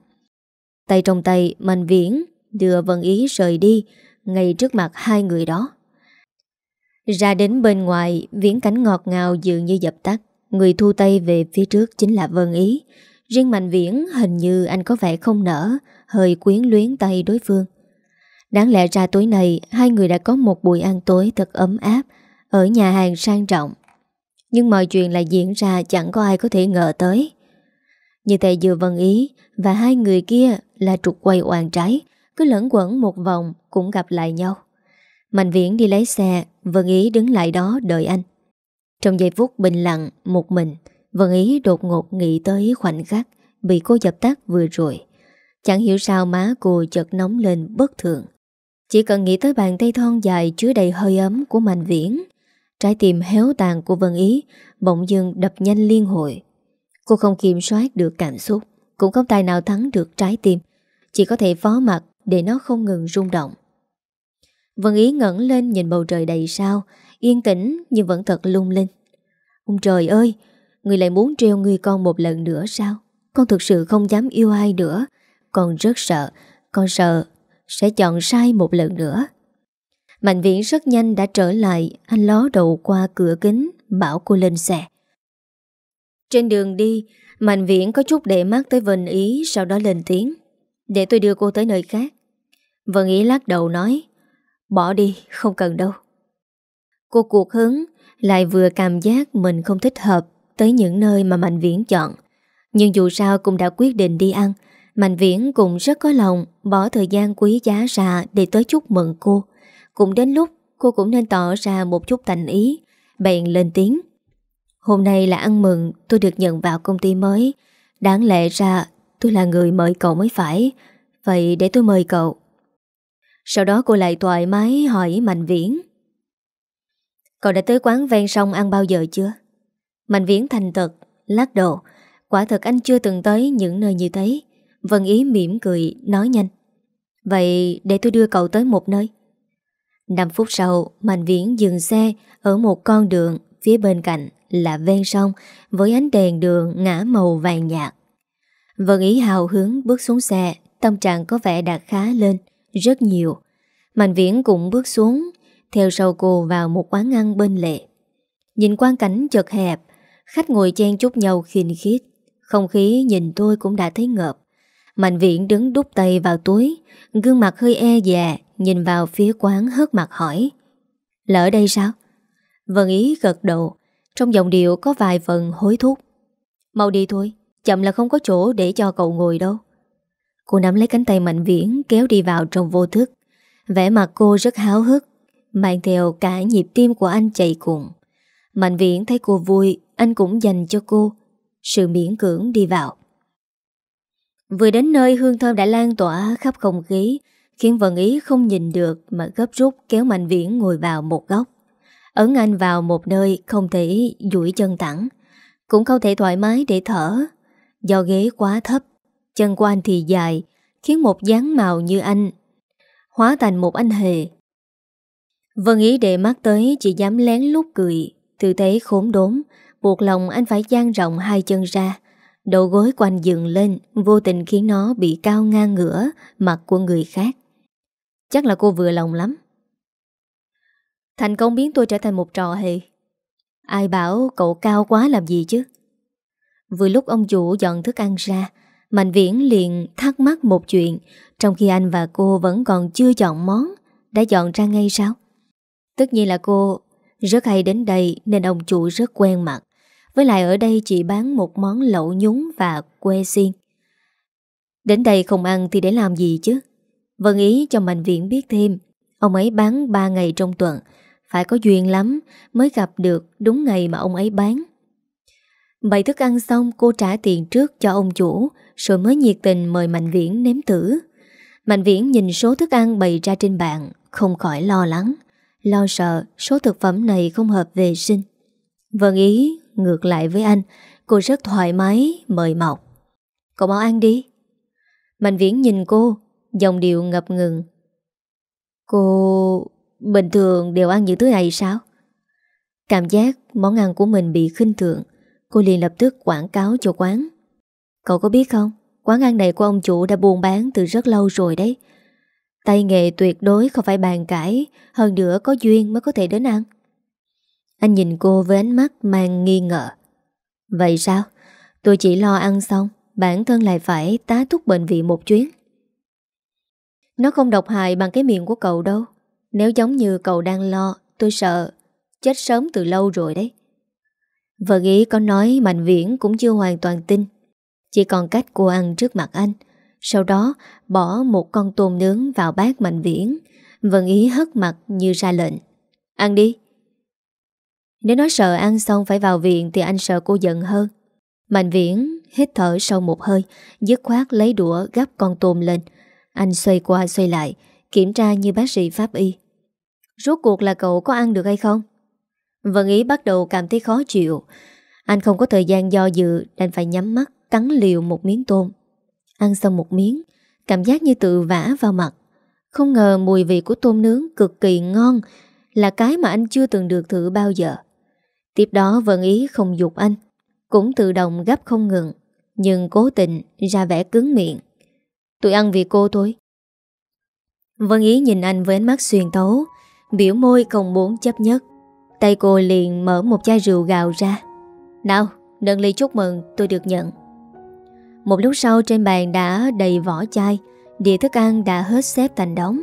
Tay trong tay, Mạnh Viễn Đưa Vân Ý rời đi, Ngay trước mặt hai người đó. Ra đến bên ngoài, Viễn cảnh ngọt ngào dường như dập tắt. Người thu tay về phía trước chính là Vân Ý. Riêng Mạnh Viễn, hình như anh có vẻ không nở, Hơi quyến luyến tay đối phương. Đáng lẽ ra tối nay, Hai người đã có một buổi ăn tối thật ấm áp, Ở nhà hàng sang trọng. Nhưng mọi chuyện lại diễn ra Chẳng có ai có thể ngờ tới. Như tệ vừa vân ý Và hai người kia là trục quay oàn trái, Cứ lẫn quẩn một vòng Cũng gặp lại nhau. Mạnh viễn đi lấy xe Vân ý đứng lại đó đợi anh Trong giây phút bình lặng Một mình Vân ý đột ngột nghĩ tới khoảnh khắc Bị cô dập tắt vừa rồi Chẳng hiểu sao má cô chợt nóng lên bất thường chỉ cần nghĩ tới bàn tay thon dài chứa đầy hơi ấm của Mạnh Viễn, trái tim héo tàn của Vân Ý bỗng dưng đập nhanh liên hồi. Cô không kiểm soát được cảm xúc, cũng không tài nào thắng được trái tim, chỉ có thể phó mặt để nó không ngừng rung động. Vân Ý ngẩn lên nhìn bầu trời đầy sao, yên tĩnh nhưng vẫn thật lung linh. Ông trời ơi, người lại muốn treo người con một lần nữa sao? Con thực sự không dám yêu ai nữa, con rất sợ, con sợ sẽ chọn sai một lần nữa. Mạnh viễn rất nhanh đã trở lại, anh ló đầu qua cửa kính, bảo cô lên xe. Trên đường đi, Mạnh viễn có chút để mắt tới Vân Ý, sau đó lên tiếng. Để tôi đưa cô tới nơi khác. Vân Ý lắc đầu nói, bỏ đi, không cần đâu. Cô cuộc hứng, lại vừa cảm giác mình không thích hợp tới những nơi mà Mạnh Viễn chọn. Nhưng dù sao cũng đã quyết định đi ăn, Mạnh Viễn cũng rất có lòng bỏ thời gian quý giá ra để tới chúc mừng cô. Cũng đến lúc cô cũng nên tỏ ra một chút thành ý, bèn lên tiếng. Hôm nay là ăn mừng tôi được nhận vào công ty mới. Đáng lẽ ra tôi là người mời cậu mới phải. Vậy để tôi mời cậu. Sau đó cô lại thoải mái hỏi Mạnh Viễn. Cậu đã tới quán ven sông ăn bao giờ chưa? Mạnh Viễn thành thật, lắc đầu. Quả thật anh chưa từng tới những nơi như thế. Vân Ý mỉm cười nói nhanh Vậy để tôi đưa cậu tới một nơi 5 phút sau Mạnh Viễn dừng xe Ở một con đường Phía bên cạnh là ven sông Với ánh đèn đường ngã màu vàng nhạt Vân Ý hào hứng bước xuống xe Tâm trạng có vẻ đã khá lên rất nhiều. Mạnh Viễn cũng bước xuống, Theo sau cô vào một quán ăn bên lệ Nhìn quang cảnh chật hẹp, Khách ngồi chen chúc nhau khinh khít. Không khí nhìn tôi cũng đã thấy ngợp. Mạnh Viễn đứng đút tay vào túi, Gương mặt hơi e dè, Nhìn vào phía quán hớt mặt hỏi. Là ở đây sao? Vân Ý gật đầu, Trong giọng điệu có vài phần hối thúc. Mau đi thôi, Chậm là không có chỗ để cho cậu ngồi đâu. Cô nắm lấy cánh tay Mạnh Viễn, Kéo đi vào trong vô thức. Vẻ mặt cô rất háo hức, Mang theo cả nhịp tim của anh chạy cùng Mạnh Viễn thấy cô vui, Anh cũng dành cho cô. Sự miễn cưỡng đi vào. Vừa đến nơi hương thơm đã lan tỏa khắp không khí, Khiến Vân Ý không nhìn được Mà gấp rút kéo Mạnh Viễn ngồi vào một góc. Ấn anh vào một nơi Không thể duỗi chân thẳng, Cũng không thể thoải mái để thở. Do ghế quá thấp Chân của anh thì dài, Khiến một dáng màu như anh Hóa thành một anh hề. Vân Ý để mắt tới, Chỉ dám lén lút cười. Tư thế khốn đốn, Buộc lòng anh phải dang rộng hai chân ra. Đầu gối quanh dựng lên, Vô tình khiến nó bị cao ngang ngửa Mặt của người khác. Chắc là cô vừa lòng lắm. Thành công biến tôi trở thành một trò hề. Ai bảo cậu cao quá làm gì chứ? Vừa lúc ông chủ dọn thức ăn ra Mạnh viễn liền thắc mắc một chuyện, Trong khi anh và cô vẫn còn chưa chọn món, Đã dọn ra ngay sao? Tất nhiên là cô, rất hay đến đây Nên ông chủ rất quen mặt. Với lại ở đây chỉ bán một món lẩu nhúng và que xiên. Đến đây không ăn thì để làm gì chứ? Vân ý cho Mạnh Viễn biết thêm, Ông ấy bán 3 ngày trong tuần, Phải có duyên lắm Mới gặp được đúng ngày mà ông ấy bán. Bày thức ăn xong, cô trả tiền trước cho ông chủ, Rồi mới nhiệt tình mời Mạnh Viễn nếm thử. Mạnh Viễn nhìn số thức ăn bày ra trên bàn, Không khỏi lo lắng. Lo sợ số thực phẩm này không hợp vệ sinh. Vâng ý, Ngược lại với anh, Cô rất thoải mái, mời mọc. Cậu mau ăn đi. Mạnh Viễn nhìn cô Dòng điệu ngập ngừng. Cô... Bình thường đều ăn những thứ này sao? Cảm giác món ăn của mình bị khinh thường. Cô liền lập tức quảng cáo cho quán. Cậu có biết không, Quán ăn này của ông chủ đã buôn bán từ rất lâu rồi đấy. Tay nghề tuyệt đối không phải bàn cãi, Hơn nữa có duyên mới có thể đến ăn. Anh nhìn cô với ánh mắt mang nghi ngờ. Vậy sao? Tôi chỉ lo ăn xong, Bản thân lại phải tá túc bệnh viện một chuyến. Nó không độc hại bằng cái miệng của cậu đâu. Nếu giống như cậu đang lo, Tôi sợ Chết sớm từ lâu rồi đấy. Vợ nghĩ có nói Mạnh Viễn cũng chưa hoàn toàn tin. Chỉ còn cách cô ăn trước mặt anh. Sau đó, bỏ một con tôm nướng vào bát Mạnh Viễn. Vân ý hất mặt như ra lệnh. Ăn đi. Nếu nói sợ ăn xong phải vào viện Thì anh sợ cô giận hơn. Mạnh Viễn hít thở sâu một hơi, Dứt khoát lấy đũa gắp con tôm lên. Anh xoay qua xoay lại, Kiểm tra như bác sĩ pháp y. Rốt cuộc là cậu có ăn được hay không? Vân Ý bắt đầu cảm thấy khó chịu. Anh không có thời gian do dự, Đành phải nhắm mắt, cắn liều một miếng tôm. Ăn xong một miếng, Cảm giác như tự vả vào mặt. Không ngờ mùi vị của tôm nướng cực kỳ ngon, Là cái mà anh chưa từng được thử bao giờ. Tiếp đó Vân Ý không dục anh, Cũng tự động gấp không ngừng, Nhưng cố tình ra vẻ cứng miệng. Tôi ăn vì cô thôi. Vân Ý nhìn anh với ánh mắt xuyên tấu Biểu môi không muốn chấp nhất. Tay cô liền mở một chai rượu gạo ra. Nào nâng ly chúc mừng, tôi được nhận. Một lúc sau trên bàn đã đầy vỏ chai, Đĩa thức ăn đã hết xếp thành đống.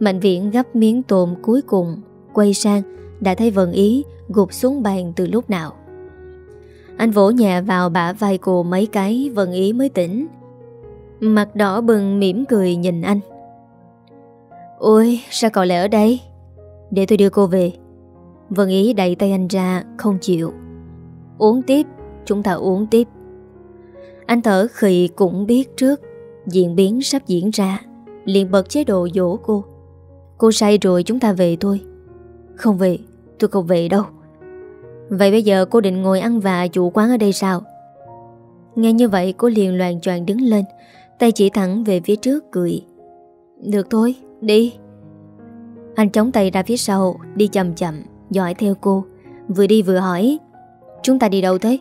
Mạnh viện gấp miếng tôm cuối cùng, Quay sang, Đã thấy Vận ý gục xuống bàn từ lúc nào. Anh vỗ nhẹ vào bả vai cô mấy cái Vận ý mới tỉnh. Mặt đỏ bừng mỉm cười nhìn anh. Ôi, sao cậu lại ở đây? Để tôi đưa cô về. Vân Ý đẩy tay anh ra Không chịu. Uống tiếp Chúng ta uống tiếp. Anh thở khì cũng biết trước Diễn biến sắp diễn ra. Liền bật chế độ dỗ cô. Cô say rồi chúng ta về thôi. Không về Tôi không về đâu. Vậy bây giờ cô định ngồi ăn và chủ quán ở đây sao? Nghe như vậy cô liền loàn choàn đứng lên Tay chỉ thẳng về phía trước cười. Được thôi, đi. Anh chống tay ra phía sau Đi chậm chậm dõi theo cô. Vừa đi vừa hỏi, Chúng ta đi đâu thế?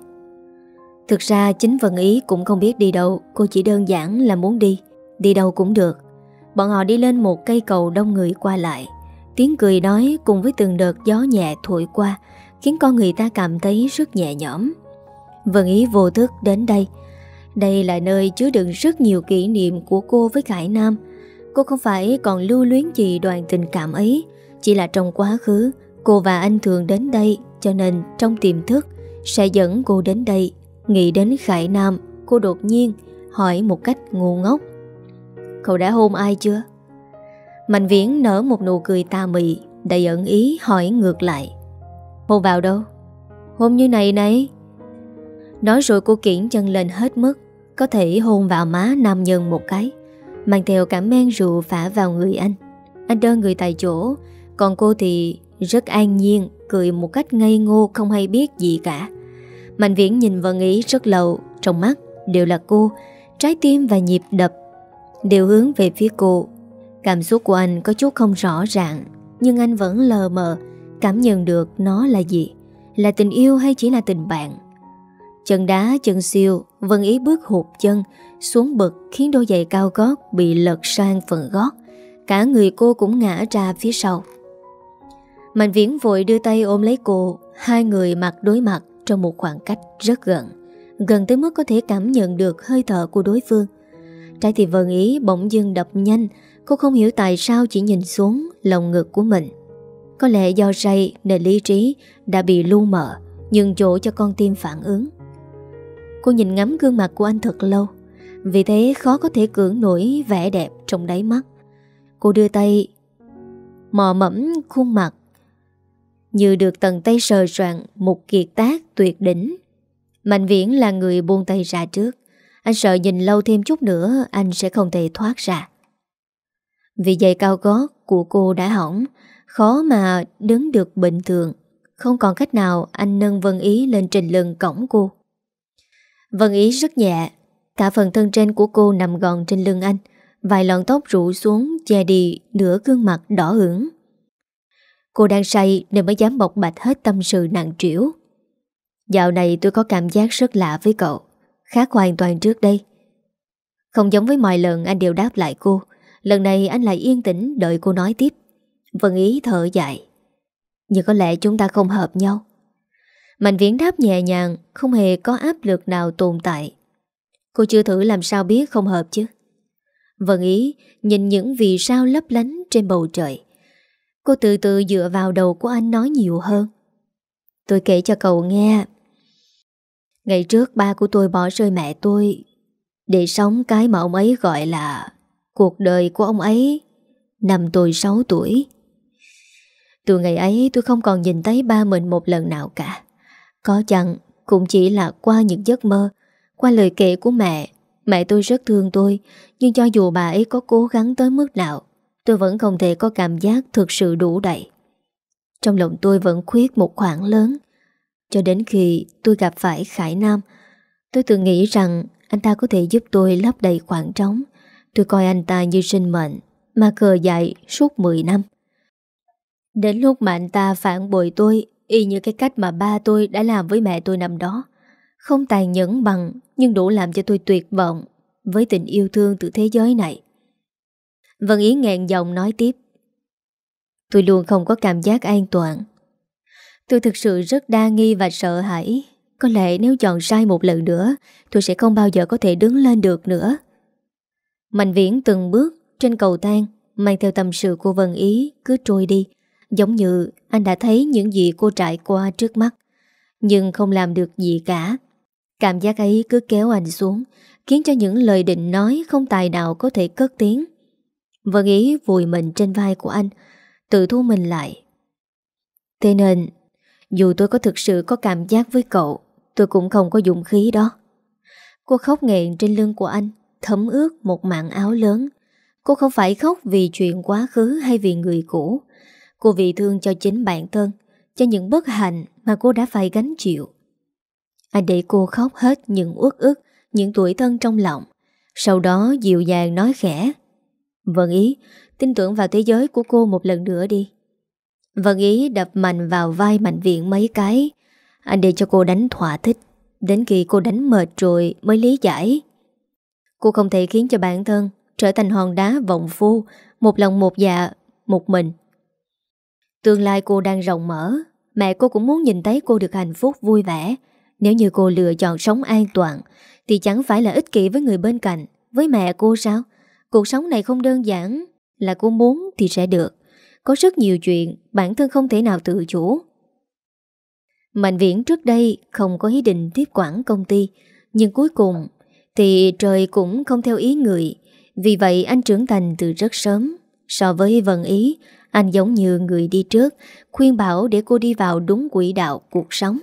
Thực ra chính Vân Ý cũng không biết đi đâu, Cô chỉ đơn giản là muốn đi. Đi đâu cũng được. Bọn họ đi lên một cây cầu đông người qua lại. Tiếng cười nói cùng với từng đợt gió nhẹ thổi qua, Khiến con người ta cảm thấy rất nhẹ nhõm. Vân Ý vô thức đến đây. Đây là nơi chứa đựng rất nhiều kỷ niệm của cô với Khải Nam. Cô không phải còn lưu luyến gì đoàn tình cảm ấy, Chỉ là trong quá khứ Cô và anh thường đến đây, Cho nên trong tiềm thức Sẽ dẫn cô đến đây. Nghĩ đến Khải Nam, Cô đột nhiên hỏi một cách ngu ngốc. Cậu đã hôn ai chưa? Mạnh viễn nở một nụ cười tà mị, Đầy ẩn ý hỏi ngược lại. Hôn vào đâu? Hôn như này này. Nói rồi cô kiển chân lên hết mức, Có thể hôn vào má nam nhân một cái, Mang theo cả men rượu phả vào người anh. Anh đơn người tại chỗ, Còn cô thì rất an nhiên, Cười một cách ngây ngô, không hay biết gì cả. Mạnh viễn nhìn Vân nghĩ rất lâu, Trong mắt đều là cô, Trái tim và nhịp đập Đều hướng về phía cô. Cảm xúc của anh có chút không rõ ràng, Nhưng anh vẫn lờ mờ, Cảm nhận được nó là gì, Là tình yêu hay chỉ là tình bạn. Chân đá, chân siêu Vân Ý bước hụt chân Xuống bực khiến đôi giày cao gót Bị lật sang phần gót. Cả người cô cũng ngã ra phía sau. Mạnh viễn vội đưa tay ôm lấy cô. Hai người mặt đối mặt Trong một khoảng cách rất gần. Gần tới mức có thể cảm nhận được hơi thở của đối phương. Trái thì vần ý bỗng dưng đập nhanh. Cô không hiểu tại sao chỉ nhìn xuống Lòng ngực của mình. Có lẽ do say nên lý trí Đã bị lu mờ, Nhường chỗ cho con tim phản ứng. Cô nhìn ngắm gương mặt của anh thật lâu. Vì thế khó có thể cưỡng nổi vẻ đẹp trong đáy mắt. Cô đưa tay, Mò mẫm khuôn mặt như được tầng tay sờ soạn Một kiệt tác tuyệt đỉnh. Mạnh Viễn là người buông tay ra trước. Anh sợ nhìn lâu thêm chút nữa, Anh sẽ không thể thoát ra. Vì giày cao gót của cô đã hỏng, Khó mà đứng được bình thường. Không còn cách nào anh nâng Vân Ý lên trình lưng cổng cô. Vân Ý rất nhẹ, Cả phần thân trên của cô nằm gọn trên lưng anh. Vài lọn tóc rủ xuống Che đi nửa gương mặt đỏ ửng. Cô đang say nên mới dám bộc bạch hết tâm sự nặng trĩu Dạo này tôi có cảm giác rất lạ với cậu, Khác hoàn toàn trước đây. Không giống với mọi lần anh đều đáp lại cô, Lần này anh lại yên tĩnh đợi cô nói tiếp. Vân ý thở dài. Nhưng có lẽ chúng ta không hợp nhau. Mạnh viễn đáp nhẹ nhàng, Không hề có áp lực nào tồn tại. Cô chưa thử làm sao biết không hợp chứ? Vân ý nhìn những vì sao lấp lánh trên bầu trời Cô từ từ dựa vào đầu của anh nói nhiều hơn. Tôi kể cho cậu nghe. Ngày trước ba của tôi bỏ rơi mẹ tôi. Để sống cái mà ông ấy gọi là Cuộc đời của ông ấy, Năm tôi 6 tuổi. Từ ngày ấy tôi không còn nhìn thấy ba mình một lần nào cả. Có chăng cũng chỉ là qua những giấc mơ, Qua lời kể của mẹ. Mẹ tôi rất thương tôi, Nhưng cho dù bà ấy có cố gắng tới mức nào Tôi vẫn không thể có cảm giác thực sự đủ đầy. Trong lòng tôi vẫn khuyết một khoảng lớn. Cho đến khi tôi gặp phải Khải Nam, Tôi tự nghĩ rằng anh ta có thể giúp tôi lấp đầy khoảng trống. Tôi coi anh ta như sinh mệnh, Mà cờ dạy suốt 10 năm. Đến lúc mà anh ta phản bội tôi, Y như cái cách mà ba tôi đã làm với mẹ tôi năm đó, Không tàn nhẫn bằng Nhưng đủ làm cho tôi tuyệt vọng Với tình yêu thương từ thế giới này. Vân Ý ngẹn giọng nói tiếp. Tôi luôn không có cảm giác an toàn. Tôi thực sự rất đa nghi và sợ hãi. Có lẽ nếu chọn sai một lần nữa, Tôi sẽ không bao giờ có thể đứng lên được nữa. Mạnh viễn từng bước trên cầu thang, Mang theo tâm sự của Vân Ý, Cứ trôi đi, Giống như anh đã thấy những gì cô trải qua trước mắt, Nhưng không làm được gì cả. Cảm giác ấy cứ kéo anh xuống, Khiến cho những lời định nói Không tài nào có thể cất tiếng. Vân Ý, vùi mình trên vai của anh, Tự thu mình lại. Thế nên, Dù tôi có thực sự có cảm giác với cậu, Tôi cũng không có dụng khí đó. Cô khóc nghẹn trên lưng của anh, Thấm ướt một mạng áo lớn. Cô không phải khóc vì chuyện quá khứ Hay vì người cũ. Cô vì thương cho chính bản thân, Cho những bất hạnh mà cô đã phải gánh chịu. Anh để cô khóc hết những uất ức, Những tuổi thân trong lòng. Sau đó dịu dàng nói khẽ. Vân Ý, Tin tưởng vào thế giới của cô một lần nữa đi. Vân Ý, đập mạnh vào vai Mạnh Viện mấy cái. Anh để cho cô đánh thỏa thích. Đến khi cô đánh mệt rồi mới lý giải. Cô không thể khiến cho bản thân Trở thành hòn đá vọng phu, Một lòng một dạ Một mình. Tương lai cô đang rộng mở. Mẹ cô cũng muốn nhìn thấy cô được hạnh phúc, vui vẻ. Nếu như cô lựa chọn sống an toàn, Thì chẳng phải là ích kỷ với người bên cạnh. Với mẹ cô sao? Cuộc sống này không đơn giản Là cô muốn thì sẽ được. Có rất nhiều chuyện bản thân không thể nào tự chủ. Mạnh viễn trước đây không có ý định tiếp quản công ty, Nhưng cuối cùng thì trời cũng không theo ý người. Vì vậy anh trưởng thành từ rất sớm. So với Vân Ý, Anh giống như người đi trước, Khuyên bảo để cô đi vào đúng quỹ đạo cuộc sống.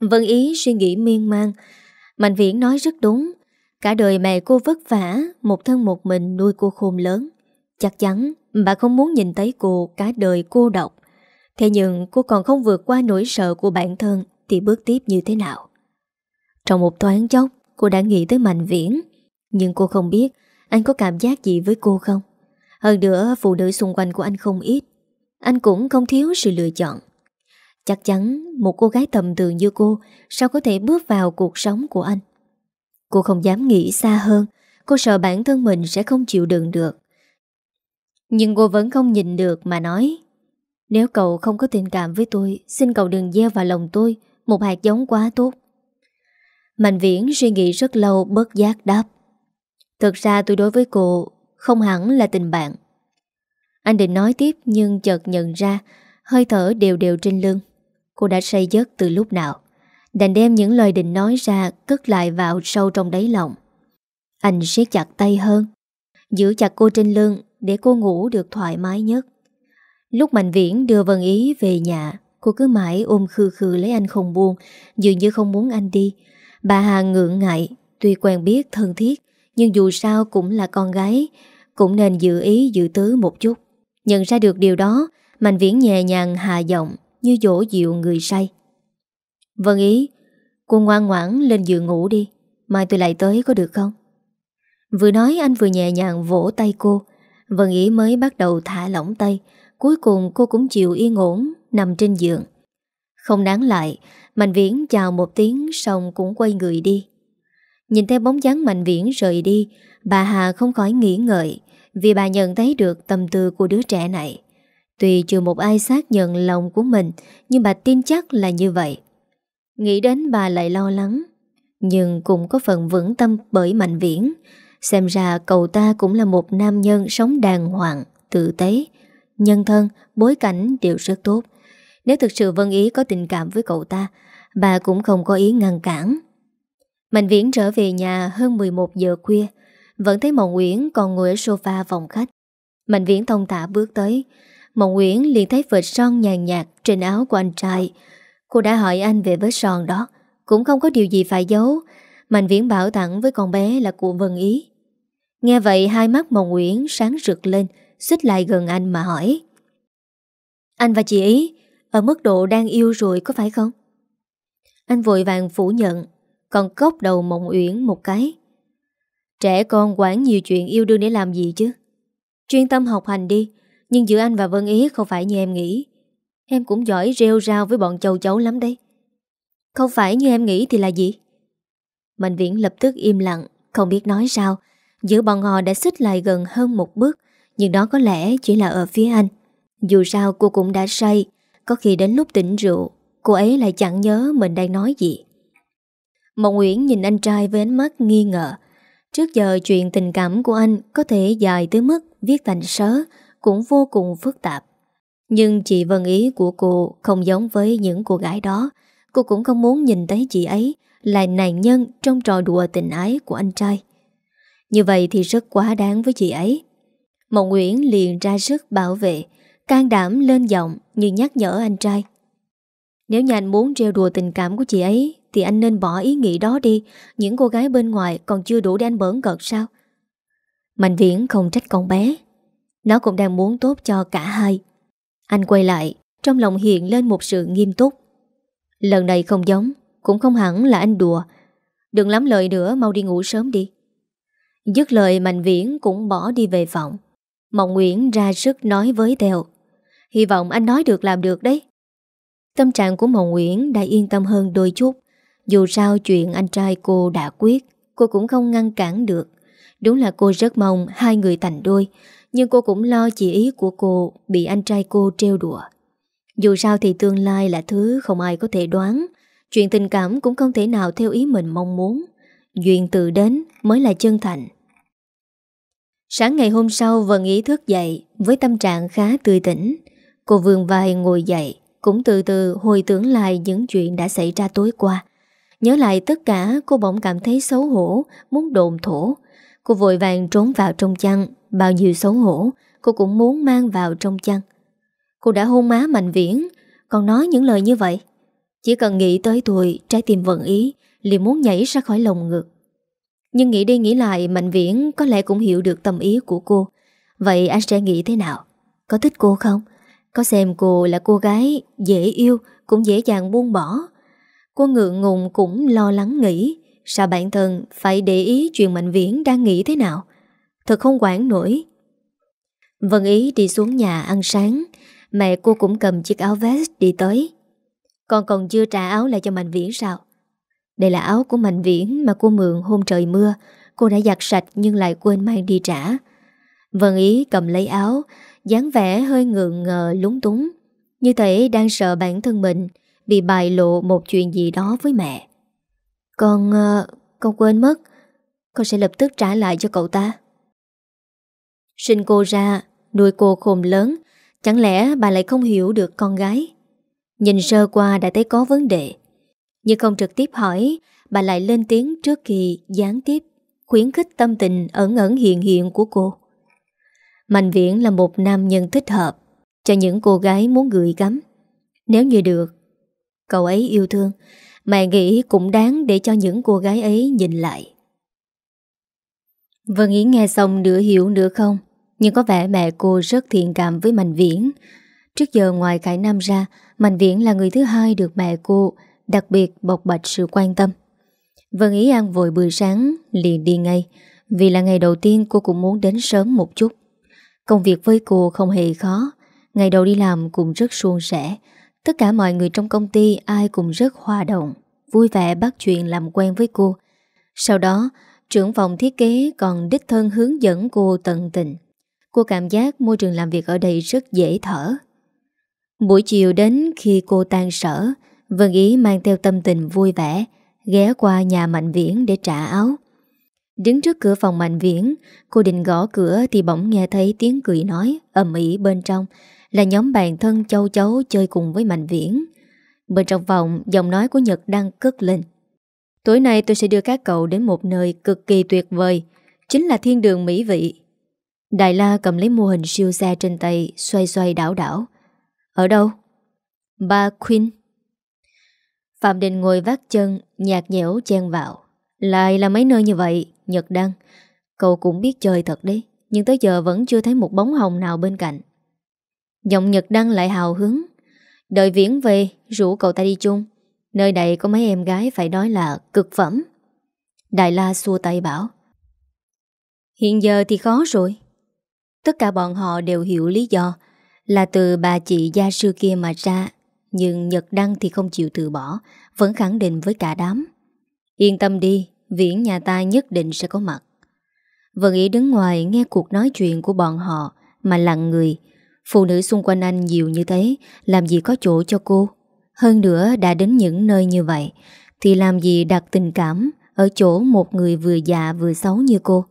Vân Ý suy nghĩ miên man. Mạnh Viễn nói rất đúng Cả đời mẹ cô vất vả, Một thân một mình nuôi cô khôn lớn. Chắc chắn bà không muốn nhìn thấy cô Cả đời cô độc. Thế nhưng cô còn không vượt qua nỗi sợ của bản thân Thì bước tiếp như thế nào? Trong một thoáng chốc, Cô đã nghĩ tới Mạnh Viễn. Nhưng cô không biết Anh có cảm giác gì với cô không? Hơn nữa, phụ nữ xung quanh của anh không ít. Anh cũng không thiếu sự lựa chọn. Chắc chắn một cô gái tầm thường như cô Sao có thể bước vào cuộc sống của anh? Cô không dám nghĩ xa hơn. Cô sợ bản thân mình sẽ không chịu đựng được. Nhưng cô vẫn không nhìn được mà nói, Nếu cậu không có tình cảm với tôi, Xin cậu đừng gieo vào lòng tôi. Một hạt giống quá tốt. Mạnh viễn suy nghĩ rất lâu bớt giác đáp, Thực ra tôi đối với cô Không hẳn là tình bạn. Anh định nói tiếp nhưng chợt nhận ra, Hơi thở đều đều trên lưng. Cô đã say giấc từ lúc nào? Đành đem những lời định nói ra Cất lại vào sâu trong đáy lòng. Anh siết chặt tay hơn, Giữ chặt cô trên lưng Để cô ngủ được thoải mái nhất. Lúc Mạnh Viễn đưa Vân Ý về nhà, Cô cứ mãi ôm khư khư lấy anh không buông, Dường như không muốn anh đi. Bà Hà ngượng ngại, Tuy quen biết thân thiết, Nhưng dù sao cũng là con gái, Cũng nên giữ ý giữ tứ một chút. Nhận ra được điều đó, Mạnh Viễn nhẹ nhàng hạ giọng Như dỗ dịu người say. Vân Ý. Cô ngoan ngoãn lên giường ngủ đi. Mai tôi lại tới, có được không? Vừa nói, anh vừa nhẹ nhàng vỗ tay cô. Vân Ý mới bắt đầu thả lỏng tay. Cuối cùng cô cũng chịu yên ổn, Nằm trên giường. Không đáng lại, Mạnh Viễn chào một tiếng Xong cũng quay người đi. Nhìn theo bóng dáng Mạnh Viễn rời đi, Bà Hà không khỏi nghĩ ngợi, Vì bà nhận thấy được tâm tư của đứa trẻ này. Tuy chưa một ai xác nhận lòng của mình, Nhưng bà tin chắc là như vậy. Nghĩ đến bà lại lo lắng Nhưng cũng có phần vững tâm bởi Mạnh Viễn. Xem ra cậu ta cũng là một nam nhân sống đàng hoàng, tử tế Nhân thân, bối cảnh đều rất tốt. Nếu thực sự Vân Ý có tình cảm với cậu ta Bà cũng không có ý ngăn cản. Mạnh Viễn trở về nhà hơn 11 giờ khuya Vẫn thấy Mộng Nguyễn còn ngồi ở sofa phòng khách. Mạnh Viễn thông tả bước tới. Mộng Nguyễn liền thấy vệt son nhàn nhạt trên áo của anh trai. Cô đã hỏi anh về vết son đó. Cũng không có điều gì phải giấu. Mạnh Viễn bảo thẳng với con bé là của Vân Ý. Nghe vậy, hai mắt Mộng Nguyễn sáng rực lên, Xích lại gần anh mà hỏi. Anh và chị Ý, Ở mức độ đang yêu rồi có phải không? Anh vội vàng phủ nhận, Còn cốc đầu Mộng Uyển một cái. Trẻ con quản nhiều chuyện yêu đương để làm gì chứ? Chuyên tâm học hành đi, Nhưng giữa anh và Vân Ý không phải như em nghĩ. Em cũng giỏi rêu rao với bọn châu chấu lắm đấy. Không phải như em nghĩ thì là gì? Mạnh Viễn lập tức im lặng, Không biết nói sao. Giữa bọn họ đã xích lại gần hơn một bước, Nhưng đó có lẽ chỉ là ở phía anh. Dù sao cô cũng đã say, Có khi đến lúc tỉnh rượu, Cô ấy lại chẳng nhớ mình đang nói gì. Mộng Nguyễn nhìn anh trai với ánh mắt nghi ngờ. Trước giờ chuyện tình cảm của anh Có thể dài tới mức viết thành sớ Cũng vô cùng phức tạp. Nhưng chị Vân Ý của cô Không giống với những cô gái đó. Cô cũng không muốn nhìn thấy chị ấy Là nạn nhân trong trò đùa tình ái của anh trai. Như vậy thì rất quá đáng với chị ấy. Mộng Nguyễn liền ra sức bảo vệ, can đảm lên giọng như nhắc nhở anh trai. Nếu nhà anh muốn treo đùa tình cảm của chị ấy, Thì anh nên bỏ ý nghĩ đó đi. Những cô gái bên ngoài còn chưa đủ để anh bỡn cợt sao? Mạnh viễn không trách con bé. Nó cũng đang muốn tốt cho cả hai. Anh quay lại, Trong lòng hiện lên một sự nghiêm túc. Lần này không giống, Cũng không hẳn là anh đùa. Đừng lắm lời nữa, mau đi ngủ sớm đi. Dứt lời, Mạnh Viễn cũng bỏ đi về phòng. Mộng Nguyễn ra sức nói với Tèo, Hy vọng anh nói được làm được đấy. Tâm trạng của Mộng Nguyễn đã yên tâm hơn đôi chút. Dù sao chuyện anh trai cô đã quyết, Cô cũng không ngăn cản được. Đúng là cô rất mong hai người thành đôi nhưng cô cũng lo chỉ ý của cô Bị anh trai cô trêu đùa. Dù sao thì tương lai là thứ không ai có thể đoán. Chuyện tình cảm cũng không thể nào theo ý mình mong muốn. Duyên tự đến mới là chân thành. Sáng ngày hôm sau, Vân ý thức dậy Với tâm trạng khá tươi tỉnh. Cô vườn vai ngồi dậy, cũng từ từ hồi tưởng lại những chuyện đã xảy ra tối qua. Nhớ lại tất cả, cô bỗng cảm thấy xấu hổ, Muốn đồn thổ. Cô vội vàng trốn vào trong chăn. Bao nhiêu xấu hổ, Cô cũng muốn mang vào trong chăn. Cô đã hôn má Mạnh Viễn. Còn nói những lời như vậy. Chỉ cần nghĩ tới tuổi Trái tim vận ý, liền muốn nhảy ra khỏi lồng ngực. Nhưng nghĩ đi nghĩ lại, Mạnh Viễn có lẽ cũng hiểu được tâm ý của cô. Vậy anh sẽ nghĩ thế nào? Có thích cô không? Có xem cô là cô gái dễ yêu, Cũng dễ dàng buông bỏ. Cô ngượng ngùng cũng lo lắng nghĩ. Sao bản thân phải để ý chuyện Mạnh Viễn đang nghĩ thế nào? Thật không quản nổi. Vân Ý đi xuống nhà ăn sáng. Mẹ cô cũng cầm chiếc áo vest đi tới. Con còn chưa trả áo lại cho Mạnh Viễn sao? Đây là áo của Mạnh Viễn Mà cô mượn hôm trời mưa. Cô đã giặt sạch nhưng lại quên mang đi trả. Vân Ý cầm lấy áo, dáng vẻ hơi ngượng ngờ, lúng túng. Như thể đang sợ bản thân mình Bị bại lộ một chuyện gì đó với mẹ. Con... Ờ, con quên mất. Con sẽ lập tức trả lại cho cậu ta. Sinh cô ra, Nuôi cô khôn lớn. Chẳng lẽ bà lại không hiểu được con gái? Nhìn sơ qua đã thấy có vấn đề. Nhưng không trực tiếp hỏi, Bà lại lên tiếng trước khi gián tiếp, Khuyến khích tâm tình ẩn ẩn hiện hiện của cô. Mạnh Viễn là một nam nhân thích hợp Cho những cô gái muốn gửi gắm. Nếu như được, Cậu ấy yêu thương. Mẹ nghĩ cũng đáng để cho những cô gái ấy nhìn lại. Vân Yến nghe xong nửa hiểu nửa không, Nhưng có vẻ mẹ cô rất thiện cảm với Mạnh Viễn. Trước giờ ngoài Khải Nam ra, Mạnh Viễn là người thứ hai được mẹ cô, Đặc biệt bộc bạch sự quan tâm. Vân Ý ăn vội bữa sáng, Liền đi ngay, Vì là ngày đầu tiên cô cũng muốn đến sớm một chút. Công việc với cô không hề khó, Ngày đầu đi làm cũng rất suôn sẻ Tất cả mọi người trong công ty, Ai cũng rất hòa động, Vui vẻ bắt chuyện làm quen với cô. Sau đó, trưởng phòng thiết kế Còn đích thân hướng dẫn cô tận tình. Cô cảm giác môi trường làm việc ở đây rất dễ thở. Buổi chiều đến khi cô tan sở, Vân Ý mang theo tâm tình vui vẻ, Ghé qua nhà Mạnh Viễn để trả áo. Đứng trước cửa phòng Mạnh Viễn, Cô định gõ cửa thì bỗng nghe thấy tiếng cười nói ầm ĩ bên trong. Là nhóm bạn thân châu chấu chơi cùng với Mạnh Viễn. Bên trong phòng, Giọng nói của Nhật đang cất lên. Tối nay tôi sẽ đưa các cậu đến một nơi cực kỳ tuyệt vời, Chính là thiên đường mỹ vị. Đại La cầm lấy mô hình siêu xe trên tay, Xoay xoay đảo đảo. Ở đâu? Ba Queen. Phạm Đình ngồi vác chân, Nhạt nhẽo chen vào. Lại là mấy nơi như vậy, Nhật Đăng Cậu cũng biết chơi thật đấy, Nhưng tới giờ vẫn chưa thấy một bóng hồng nào bên cạnh. Giọng Nhật Đăng lại hào hứng. Đợi Viễn về, Rủ cậu ta đi chung. Nơi đây có mấy em gái phải nói là cực phẩm. Đại La xua tay bảo, Hiện giờ thì khó rồi. Tất cả bọn họ đều hiểu lý do Là từ bà chị gia sư kia mà ra, Nhưng Nhật Đăng thì không chịu từ bỏ, Vẫn khẳng định với cả đám. Yên tâm đi, Viễn nhà ta nhất định sẽ có mặt. Vân Ý đứng ngoài nghe cuộc nói chuyện của bọn họ Mà lặng người Phụ nữ xung quanh anh nhiều như thế Làm gì có chỗ cho cô. Hơn nữa đã đến những nơi như vậy Thì làm gì đặt tình cảm Ở chỗ một người vừa già vừa xấu như cô?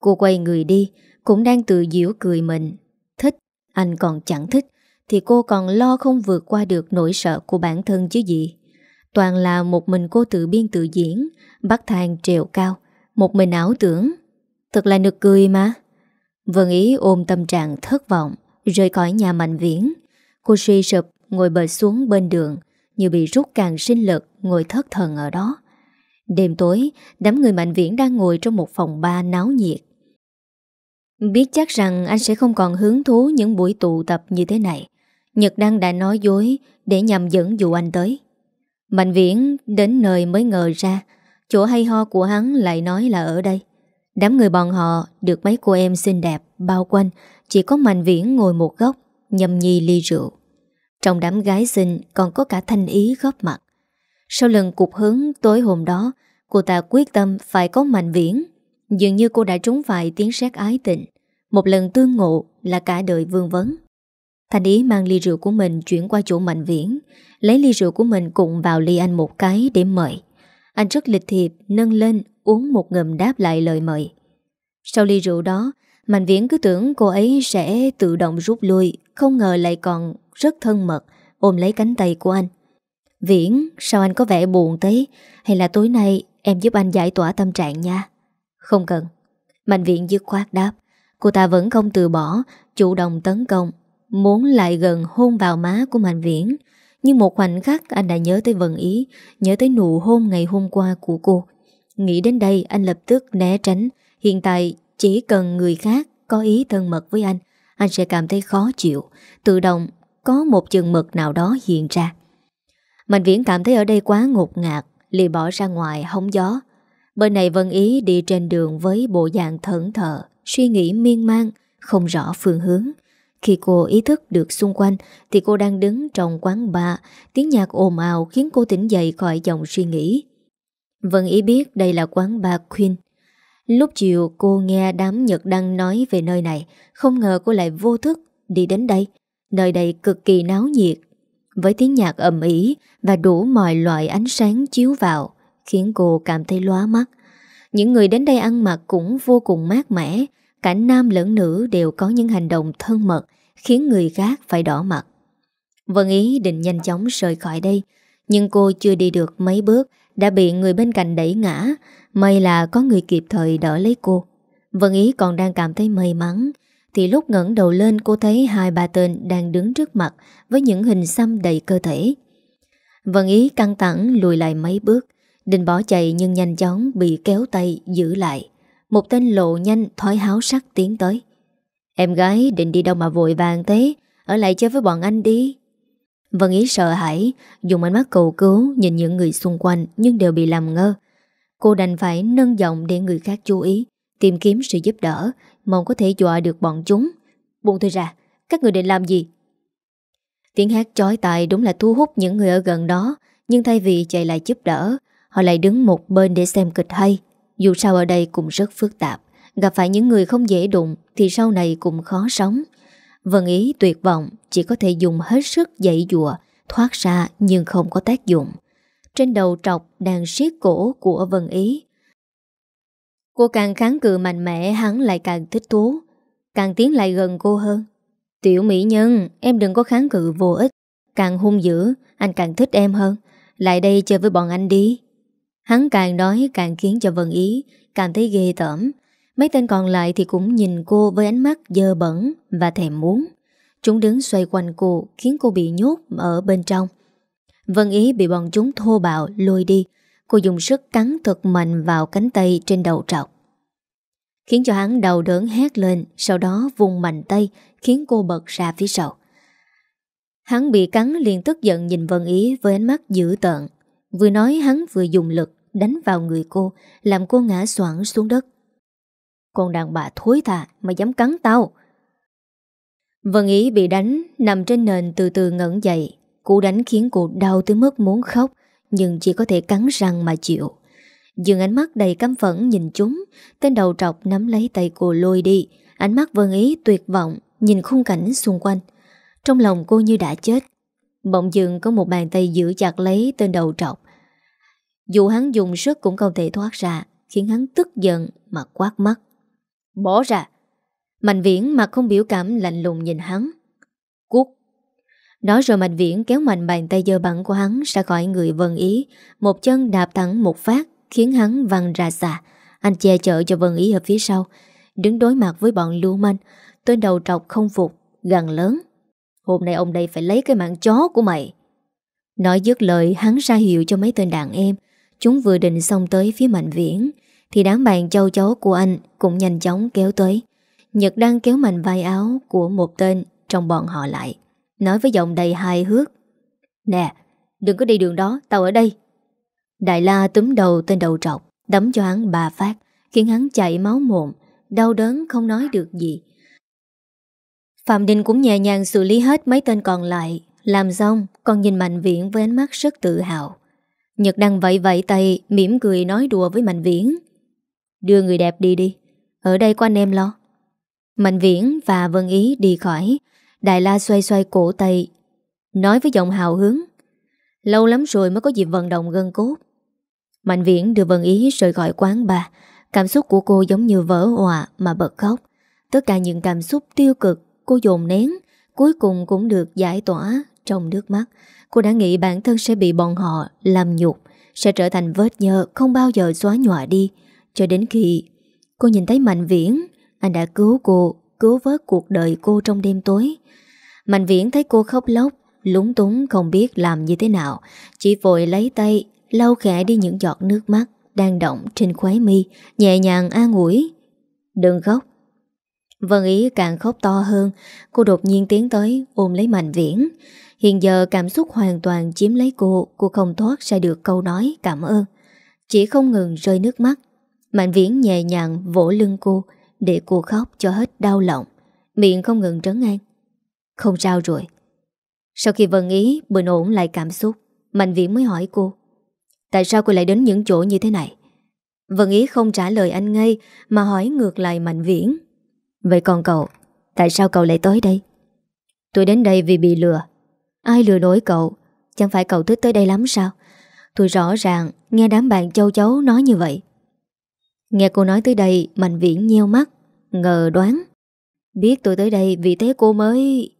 Cô quay người đi Cũng đang tự diễu cười mình. Thích, anh còn chẳng thích Thì cô còn lo không vượt qua được nỗi sợ của bản thân chứ gì. Toàn là một mình cô tự biên tự diễn Bắt thang trèo cao Một mình ảo tưởng. Thật là nực cười mà. Vân Ý ôm tâm trạng thất vọng. Rời khỏi nhà mạnh viễn. Cô suy sụp, ngồi bệt xuống bên đường, Như bị rút càng sinh lực, Ngồi thất thần ở đó. Đêm tối, Đám người mạnh viễn đang ngồi trong một phòng ba náo nhiệt. Biết chắc rằng anh sẽ không còn hứng thú Những buổi tụ tập như thế này. Nhật Đăng đã nói dối Để nhằm dẫn dụ anh tới. Mạnh viễn đến nơi mới ngờ ra, Chỗ hay ho của hắn lại nói là ở đây. Đám người bọn họ Được mấy cô em xinh đẹp bao quanh chỉ có Mạnh viễn ngồi một góc, Nhâm nhi ly rượu. Trong đám gái xinh còn có cả thanh ý góp mặt. Sau lần cục hứng tối hôm đó, Cô ta quyết tâm phải có Mạnh viễn. Dường như cô đã trúng phải tiếng sét ái tình. Một lần tương ngộ là cả đời vương vấn. Thành ý mang ly rượu của mình chuyển qua chỗ Mạnh Viễn, Lấy ly rượu của mình cùng vào ly anh một cái để mời. Anh rất lịch thiệp, nâng lên, uống một ngầm đáp lại lời mời. Sau ly rượu đó Mạnh Viễn cứ tưởng cô ấy sẽ tự động rút lui, Không ngờ lại còn rất thân mật, Ôm lấy cánh tay của anh. Viễn, sao anh có vẻ buồn thế? Hay là tối nay em giúp anh giải tỏa tâm trạng nha? Không cần. Mạnh Viễn dứt khoát đáp. Cô ta vẫn không từ bỏ, Chủ động tấn công, Muốn lại gần hôn vào má của Mạnh Viễn. Nhưng một khoảnh khắc anh đã nhớ tới Vân Ý, Nhớ tới nụ hôn ngày hôm qua của cô. Nghĩ đến đây, anh lập tức né tránh. Hiện tại chỉ cần người khác có ý thân mật với anh Anh sẽ cảm thấy khó chịu. Tự động có một chừng mực nào đó hiện ra. Mạnh Viễn cảm thấy ở đây quá ngột ngạt liền bỏ ra ngoài hóng gió. Bên này Vân Ý đi trên đường với bộ dạng thẫn thờ Suy nghĩ miên man Không rõ phương hướng. Khi cô ý thức được xung quanh thì cô đang đứng trong quán bar, tiếng nhạc ồn ào khiến cô tỉnh dậy khỏi dòng suy nghĩ. Vân ý biết đây là quán bar Queen. Lúc chiều cô nghe đám Nhật Đăng nói về nơi này, không ngờ cô lại vô thức đi đến đây. Nơi đây cực kỳ náo nhiệt, với tiếng nhạc ầm ĩ và đủ mọi loại ánh sáng chiếu vào, khiến cô cảm thấy lóa mắt. Những người đến đây ăn mặc cũng vô cùng mát mẻ, Cả nam lẫn nữ đều có những hành động thân mật Khiến người khác phải đỏ mặt Vân Ý định nhanh chóng rời khỏi đây nhưng cô chưa đi được mấy bước, Đã bị người bên cạnh đẩy ngã. May là có người kịp thời đỡ lấy cô. Vân Ý còn đang cảm thấy may mắn, Thì lúc ngẩng đầu lên cô thấy hai bà tên đang đứng trước mặt Với những hình xăm đầy cơ thể. Vân Ý căng thẳng lùi lại mấy bước, Định bỏ chạy nhưng nhanh chóng bị kéo tay giữ lại. Một tên lộ nhanh thói háo sắc tiến tới. Em gái định đi đâu mà vội vàng thế? Ở lại chơi với bọn anh đi. Vân Ý sợ hãi, Dùng ánh mắt cầu cứu Nhìn những người xung quanh Nhưng đều bị làm ngơ. Cô đành phải nâng giọng để người khác chú ý, Tìm kiếm sự giúp đỡ, Mong có thể dọa được bọn chúng. Buông tôi ra, Các người định làm gì? Tiếng hát chói tai đúng là thu hút những người ở gần đó, Nhưng thay vì chạy lại giúp đỡ, Họ lại đứng một bên để xem kịch hay. Dù sao ở đây cũng rất phức tạp, Gặp phải những người không dễ đụng Thì sau này cũng khó sống. Vân ý, tuyệt vọng, Chỉ có thể dùng hết sức dậy dùa Thoát ra nhưng không có tác dụng. Trên đầu trọc đang siết cổ của Vân ý. Cô càng kháng cự mạnh mẽ, Hắn lại càng thích thú. Càng tiến lại gần cô hơn. Tiểu mỹ nhân, Em đừng có kháng cự vô ích. Càng hung dữ, Anh càng thích em hơn. Lại đây chơi với bọn anh đi. Hắn càng nói càng khiến cho Vân Ý Cảm thấy ghê tởm. Mấy tên còn lại thì cũng nhìn cô với ánh mắt dơ bẩn và thèm muốn. Chúng đứng xoay quanh cô khiến cô bị nhốt ở bên trong. Vân Ý bị bọn chúng thô bạo lôi đi. Cô dùng sức cắn thật mạnh vào cánh tay trên đầu trọc. Khiến cho hắn đầu đớn hét lên, sau đó vùng mạnh tay khiến cô bật ra phía sau. Hắn bị cắn liền tức giận nhìn Vân Ý với ánh mắt dữ tợn. Vừa nói hắn vừa dùng lực đánh vào người cô, làm cô ngã xoảng xuống đất. Con đàn bà thối thà mà dám cắn tao. Vân Ý bị đánh, Nằm trên nền từ từ ngẩn dậy. Cú đánh khiến cô đau tới mức muốn khóc, Nhưng chỉ có thể cắn răng mà chịu. Dường ánh mắt đầy căm phẫn nhìn chúng, Tên đầu trọc nắm lấy tay cô lôi đi. Ánh mắt Vân Ý tuyệt vọng, Nhìn khung cảnh xung quanh. Trong lòng cô như đã chết. Bỗng dường có một bàn tay giữ chặt lấy tên đầu trọc. Dù hắn dùng sức cũng không thể thoát ra, Khiến hắn tức giận mà quát mắt. Bỏ ra. Mạnh viễn mặt không biểu cảm lạnh lùng nhìn hắn. Cút Nói rồi Mạnh viễn kéo mạnh bàn tay dơ bẩn của hắn ra khỏi người Vân Ý. Một chân đạp thẳng một phát, Khiến hắn văng ra xa Anh che chở cho Vân Ý ở phía sau. Đứng đối mặt với bọn lưu manh Tên đầu trọc không phục Gần lớn. Hôm nay ông đây phải lấy cái mạng chó của mày. Nói dứt lời, hắn ra hiệu cho mấy tên đàn em. Chúng vừa định xong tới phía Mạnh Viễn thì đám bạn châu chấu của anh Cũng nhanh chóng kéo tới. Nhật đang kéo mạnh vai áo của một tên Trong bọn họ lại, Nói với giọng đầy hài hước. Nè, đừng có đi đường đó, tao ở đây. Đại la túm đầu tên đầu trọc, Đấm cho hắn bà phát, Khiến hắn chạy máu mồm, Đau đớn không nói được gì. Phạm Đình cũng nhẹ nhàng xử lý hết mấy tên còn lại, Làm xong còn nhìn Mạnh Viễn với ánh mắt rất tự hào. Nhật đang vẫy vẫy tay, mỉm cười nói đùa với Mạnh Viễn. Đưa người đẹp đi đi. Ở đây có anh em lo. Mạnh Viễn và Vân Ý đi khỏi. Đại La xoay xoay cổ tay, Nói với giọng hào hứng. Lâu lắm rồi mới có dịp vận động gân cốt. Mạnh Viễn đưa Vân Ý rời khỏi quán bà. Cảm xúc của cô giống như vỡ hòa mà bật khóc. Tất cả những cảm xúc tiêu cực Cô dồn nén, Cuối cùng cũng được giải tỏa trong nước mắt. Cô đã nghĩ bản thân sẽ bị bọn họ làm nhục, Sẽ trở thành vết nhơ không bao giờ xóa nhòa đi cho đến khi cô nhìn thấy Mạnh Viễn, Anh đã cứu cô, Cứu vớt cuộc đời cô trong đêm tối. Mạnh Viễn thấy cô khóc lóc, Lúng túng, không biết làm như thế nào. Chỉ vội lấy tay, Lau khẽ đi những giọt nước mắt Đang động trên khóe mi, Nhẹ nhàng an ủi. Đừng khóc. Vân Ý càng khóc to hơn, Cô đột nhiên tiến tới ôm lấy Mạnh Viễn. Hiện giờ cảm xúc hoàn toàn chiếm lấy cô Cô không thoát ra được câu nói cảm ơn. Chỉ không ngừng rơi nước mắt. Mạnh viễn nhẹ nhàng vỗ lưng cô Để cô khóc cho hết đau lòng. Miệng không ngừng trấn an. Không sao rồi. Sau khi Vân Ý bình ổn lại cảm xúc, Mạnh viễn mới hỏi cô, Tại sao cô lại đến những chỗ như thế này? Vân Ý không trả lời anh ngay Mà hỏi ngược lại Mạnh Viễn, Vậy còn cậu, Tại sao cậu lại tới đây? Tôi đến đây vì bị lừa. Ai lừa dối cậu? Chẳng phải cậu thích tới đây lắm sao? Tôi rõ ràng nghe đám bạn châu chấu nói như vậy. Nghe cô nói tới đây, Mạnh viễn nheo mắt, Ngờ đoán. Biết tôi tới đây vì thế cô mới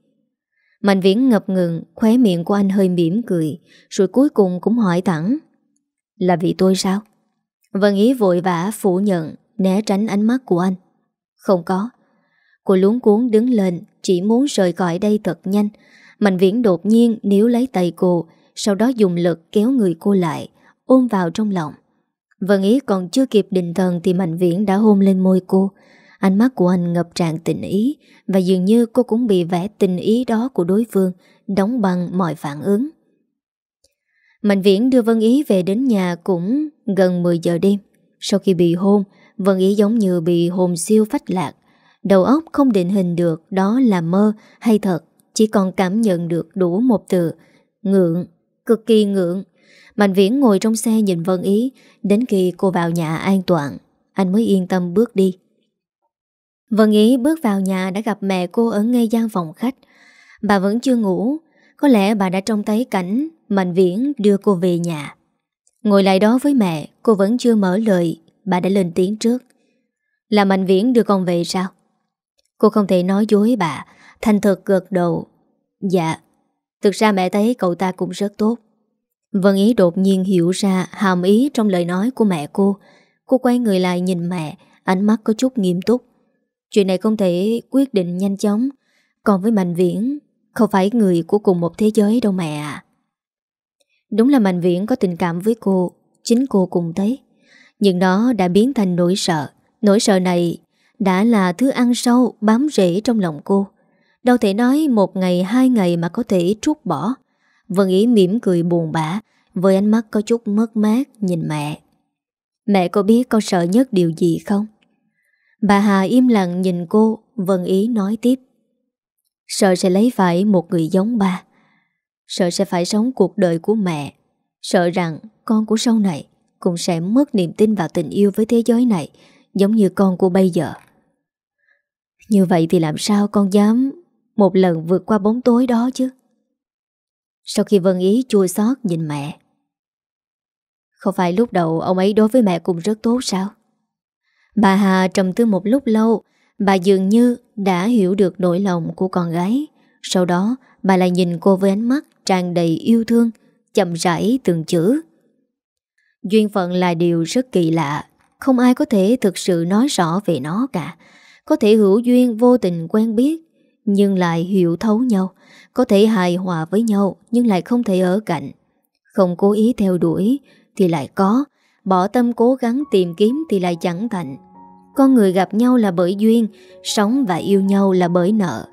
Mạnh viễn ngập ngừng, Khóe miệng của anh hơi mỉm cười, Rồi cuối cùng cũng hỏi thẳng. Là vì tôi sao? Vân ý vội vã phủ nhận, Né tránh ánh mắt của anh. Không có. Cô luống cuốn đứng lên, Chỉ muốn rời khỏi đây thật nhanh. Mạnh viễn đột nhiên níu lấy tay cô, Sau đó dùng lực kéo người cô lại, Ôm vào trong lòng. Vân Ý còn chưa kịp định thần Thì Mạnh viễn đã hôn lên môi cô. Ánh mắt của anh ngập tràn tình ý Và dường như cô cũng bị vẽ tình ý đó của đối phương Đóng băng mọi phản ứng. Mạnh viễn đưa Vân Ý về đến nhà cũng gần 10 giờ đêm. Sau khi bị hôn Vân Ý giống như bị hồn siêu phách lạc. Đầu óc không định hình được đó là mơ hay thật Chỉ còn cảm nhận được đủ một từ Ngượng, cực kỳ ngượng. Mạnh viễn ngồi trong xe nhìn Vân Ý. Đến khi cô vào nhà an toàn, Anh mới yên tâm bước đi. Vân Ý bước vào nhà đã gặp mẹ cô ở ngay gian phòng khách. Bà vẫn chưa ngủ. Có lẽ bà đã trông thấy cảnh Mạnh Viễn đưa cô về nhà. Ngồi lại đó với mẹ, Cô vẫn chưa mở lời. Bà đã lên tiếng trước. Là Mạnh Viễn đưa con về sao? Cô không thể nói dối bà. Thành thật gật đầu. Dạ Thực ra mẹ thấy cậu ta cũng rất tốt. Vân Ý đột nhiên hiểu ra hàm ý trong lời nói của mẹ cô. Cô quay người lại nhìn mẹ, ánh mắt có chút nghiêm túc. Chuyện này không thể quyết định nhanh chóng. Còn với Mạnh Viễn, không phải người của cùng một thế giới đâu mẹ à. Đúng là Mạnh Viễn có tình cảm với cô, chính cô cùng thấy. Nhưng nó đã biến thành nỗi sợ. Nỗi sợ này đã là thứ ăn sâu, bám rễ trong lòng cô. Đâu thể nói một ngày, hai ngày mà có thể trút bỏ. Vân Ý mỉm cười buồn bã, Với ánh mắt có chút mất mát nhìn mẹ. Mẹ có biết con sợ nhất điều gì không? Bà Hà im lặng nhìn cô, Vân Ý nói tiếp. Sợ sẽ lấy phải một người giống ba. Sợ sẽ phải sống cuộc đời của mẹ. Sợ rằng con của sau này Cũng sẽ mất niềm tin vào tình yêu với thế giới này, Giống như con của bây giờ. Như vậy thì làm sao con dám Một lần vượt qua bóng tối đó chứ? Sau khi Vân Ý chua xót nhìn mẹ. Không phải lúc đầu ông ấy đối với mẹ cũng rất tốt sao? Bà Hà trầm tư một lúc lâu, Bà dường như đã hiểu được nỗi lòng của con gái. Sau đó, bà lại nhìn cô với ánh mắt tràn đầy yêu thương, Chậm rãi từng chữ. Duyên phận là điều rất kỳ lạ, Không ai có thể thực sự nói rõ về nó cả. Có thể hữu duyên vô tình quen biết, Nhưng lại hiểu thấu nhau có thể hài hòa với nhau, Nhưng lại không thể ở cạnh. Không cố ý theo đuổi, Thì lại có. Bỏ tâm cố gắng tìm kiếm thì lại chẳng thành. Con người gặp nhau là bởi duyên, Sống và yêu nhau là bởi nợ.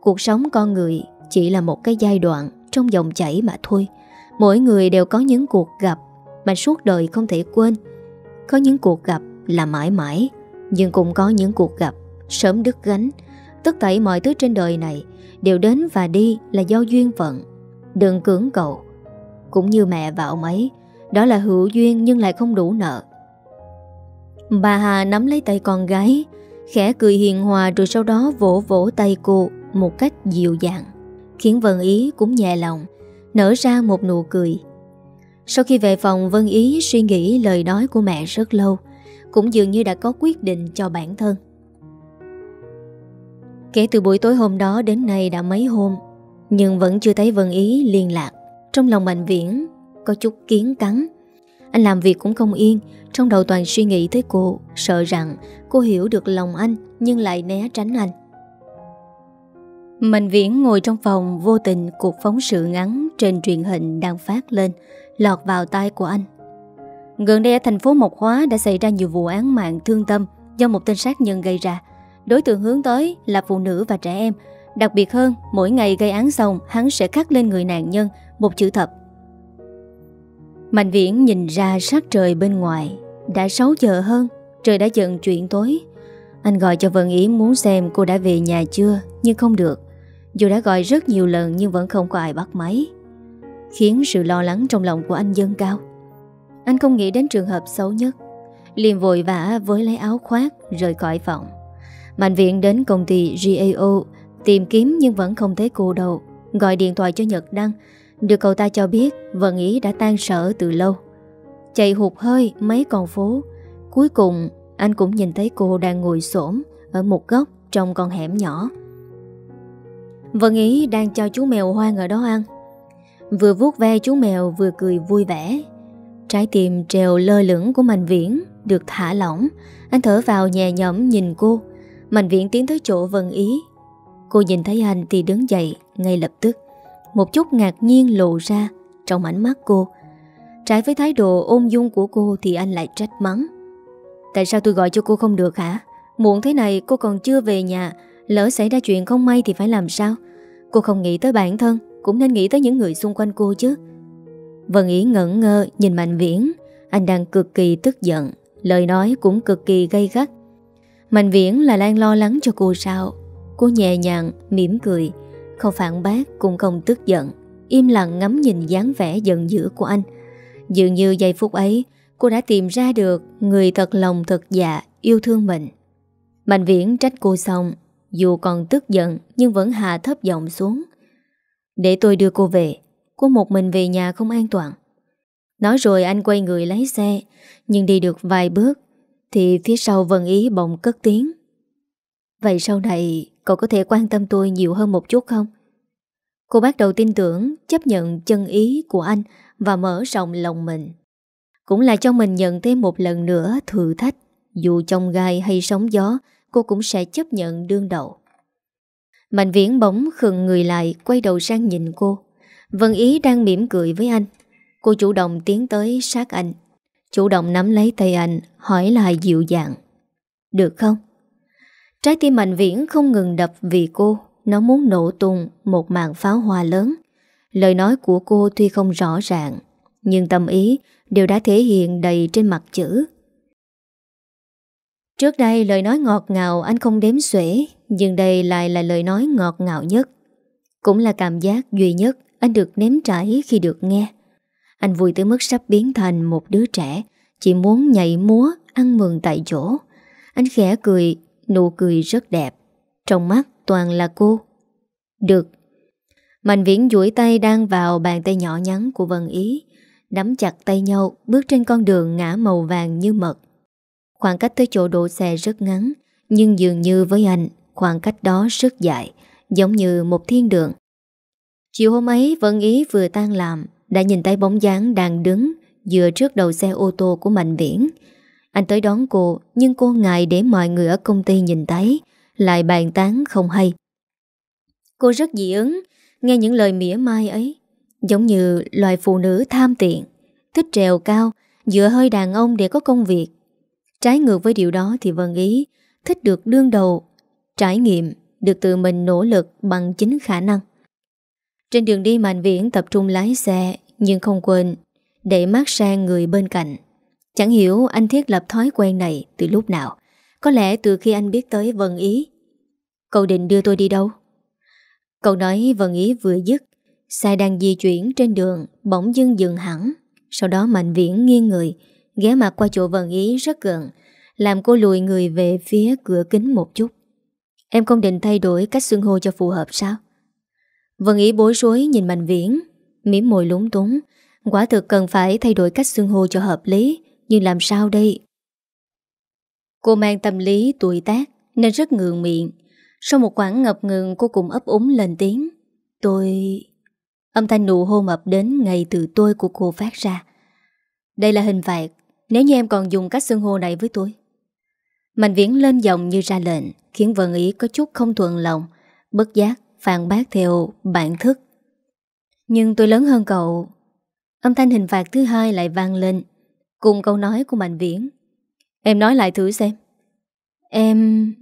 Cuộc sống con người Chỉ là một cái giai đoạn Trong dòng chảy mà thôi. Mỗi người đều có những cuộc gặp Mà suốt đời không thể quên. Có những cuộc gặp là mãi mãi, Nhưng cũng có những cuộc gặp Sớm đứt gánh. Tất cả mọi thứ trên đời này Đều đến và đi là do duyên phận. Đừng cưỡng cầu. Cũng như mẹ và ông ấy Đó là hữu duyên nhưng lại không đủ nợ. Bà Hà nắm lấy tay con gái, Khẽ cười hiền hòa rồi sau đó vỗ vỗ tay cô Một cách dịu dàng, Khiến Vân Ý cũng nhẹ lòng, Nở ra một nụ cười. Sau khi về phòng, Vân Ý suy nghĩ lời nói của mẹ rất lâu, Cũng dường như đã có quyết định cho bản thân. Kể từ buổi tối hôm đó đến nay đã mấy hôm, Nhưng vẫn chưa thấy Vân Ý liên lạc. Trong lòng Mạnh Viễn Có chút kiến cắn. Anh làm việc cũng không yên, Trong đầu toàn suy nghĩ tới cô, Sợ rằng cô hiểu được lòng anh, Nhưng lại né tránh anh. Mạnh Viễn ngồi trong phòng Vô tình cuộc phóng sự ngắn Trên truyền hình đang phát lên, Lọt vào tai của anh. Gần đây ở thành phố Mộc Hóa Đã xảy ra nhiều vụ án mạng thương tâm Do một tên sát nhân gây ra. Đối tượng hướng tới là phụ nữ và trẻ em. Đặc biệt hơn, Mỗi ngày gây án xong, Hắn sẽ khắc lên người nạn nhân Một chữ thập. Mạnh viễn nhìn ra sát trời bên ngoài. Đã 6 giờ hơn, Trời đã dần chuyện tối. Anh gọi cho Vân Ý muốn xem cô đã về nhà chưa, Nhưng không được. Dù đã gọi rất nhiều lần nhưng vẫn không có ai bắt máy. Khiến sự lo lắng trong lòng của anh dâng cao. Anh không nghĩ đến trường hợp xấu nhất. Liền vội vã với lấy áo khoác, Rời khỏi phòng. Mạnh viện đến công ty GAO Tìm kiếm nhưng vẫn không thấy cô đâu. Gọi điện thoại cho Nhật Đăng, Được cậu ta cho biết Vân Ý đã tan sở từ lâu. Chạy hụt hơi mấy con phố. Cuối cùng, anh cũng nhìn thấy cô đang ngồi xổm Ở một góc trong con hẻm nhỏ. Vân Ý đang cho chú mèo hoang ở đó ăn. Vừa vuốt ve chú mèo vừa cười vui vẻ. Trái tim trèo lơ lửng của Mạnh Viễn Được thả lỏng. Anh thở vào nhẹ nhõm nhìn cô. Mạnh viễn tiến tới chỗ Vân Ý. Cô nhìn thấy anh thì đứng dậy ngay lập tức. Một chút ngạc nhiên lộ ra Trong ánh mắt cô. Trái với thái độ ôm dung của cô Thì anh lại trách mắng. Tại sao tôi gọi cho cô không được hả? Muộn thế này cô còn chưa về nhà. Lỡ xảy ra chuyện không may thì phải làm sao? Cô không nghĩ tới bản thân, Cũng nên nghĩ tới những người xung quanh cô chứ. Vân Ý ngẩn ngơ nhìn Mạnh Viễn. Anh đang cực kỳ tức giận. Lời nói cũng cực kỳ gây gắt. Mạnh Viễn là đang lo lắng cho cô sao. Cô nhẹ nhàng, mỉm cười. Không phản bác cũng không tức giận. Im lặng ngắm nhìn dáng vẻ giận dữ của anh. Dường như giây phút ấy Cô đã tìm ra được Người thật lòng thật dạ yêu thương mình. Mạnh Viễn trách cô xong Dù còn tức giận Nhưng vẫn hạ thấp giọng xuống. Để tôi đưa cô về Cô một mình về nhà không an toàn. Nói rồi anh quay người lấy xe Nhưng đi được vài bước thì phía sau Vân Ý bỗng cất tiếng. Vậy sau này, Cậu có thể quan tâm tôi nhiều hơn một chút không? Cô bắt đầu tin tưởng, Chấp nhận chân ý của anh Và mở rộng lòng mình. Cũng là cho mình nhận thêm một lần nữa thử thách. Dù trong gai hay sóng gió, Cô cũng sẽ chấp nhận đương đầu. Mạnh viễn bóng khừng người lại, Quay đầu sang nhìn cô. Vân Ý đang mỉm cười với anh. Cô chủ động tiến tới sát anh. Chủ động nắm lấy tay anh Hỏi lại dịu dàng. Được không? Trái tim Mạnh Viễn không ngừng đập vì cô. Nó muốn nổ tung một màn pháo hoa lớn. Lời nói của cô tuy không rõ ràng, Nhưng tâm ý đều đã thể hiện đầy trên mặt chữ. Trước đây lời nói ngọt ngào anh không đếm xuể, Nhưng đây lại là lời nói ngọt ngào nhất. Cũng là cảm giác duy nhất anh được nếm trải khi được nghe. Anh vui tới mức sắp biến thành một đứa trẻ chỉ muốn nhảy múa, Ăn mừng tại chỗ. Anh khẽ cười, Nụ cười rất đẹp. Trong mắt toàn là cô. Được. Mạnh viễn duỗi tay đang vào bàn tay nhỏ nhắn của Vân Ý, Nắm chặt tay nhau, Bước trên con đường ngã màu vàng như mật. Khoảng cách tới chỗ đổ xe rất ngắn, Nhưng dường như với anh, Khoảng cách đó rất dài, Giống như một thiên đường. Chiều hôm ấy, Vân Ý vừa tan làm, Đã nhìn thấy bóng dáng đang đứng Dựa trước đầu xe ô tô của Mạnh Viễn. Anh tới đón cô, Nhưng cô ngại để mọi người ở công ty nhìn thấy, Lại bàn tán không hay. Cô rất dị ứng, Nghe những lời mỉa mai ấy, Giống như loài phụ nữ tham tiện, Thích trèo cao, Dựa hơi đàn ông để có công việc. Trái ngược với điều đó thì Vân Ý Thích được đương đầu, Trải nghiệm Được tự mình nỗ lực bằng chính khả năng. Trên đường đi, Mạnh Viễn tập trung lái xe, Nhưng không quên để mát sang người bên cạnh. Chẳng hiểu anh thiết lập thói quen này Từ lúc nào. Có lẽ từ khi anh biết tới Vân Ý. Cậu định đưa tôi đi đâu? Cậu nói Vân Ý vừa dứt. Xe đang di chuyển trên đường, Bỗng dưng dừng hẳn. Sau đó Mạnh Viễn nghiêng người, Ghé mặt qua chỗ Vân Ý rất gần, Làm cô lùi người về phía cửa kính một chút. Em không định thay đổi cách xưng hô cho phù hợp sao? Vân ý bối rối nhìn Mạnh Viễn Miếm môi lúng túng. Quả thực cần phải thay đổi cách xưng hô cho hợp lý, Nhưng làm sao đây Cô mang tâm lý tuổi tác, Nên rất ngượng miệng Sau một quãng ngập ngừng, cô cũng ấp úng lên tiếng Tôi... Âm thanh nụ hôn ập đến ngày từ tôi của cô phát ra Đây là hình phạt, Nếu như em còn dùng cách xưng hô này với tôi Mạnh viễn lên giọng như ra lệnh, Khiến Vân Ý có chút không thuận lòng, Bất giác phản bác theo bản thức. Nhưng tôi lớn hơn cậu. Âm thanh hình phạt thứ hai lại vang lên, cùng câu nói của Mạnh Viễn. Em nói lại thử xem. Em...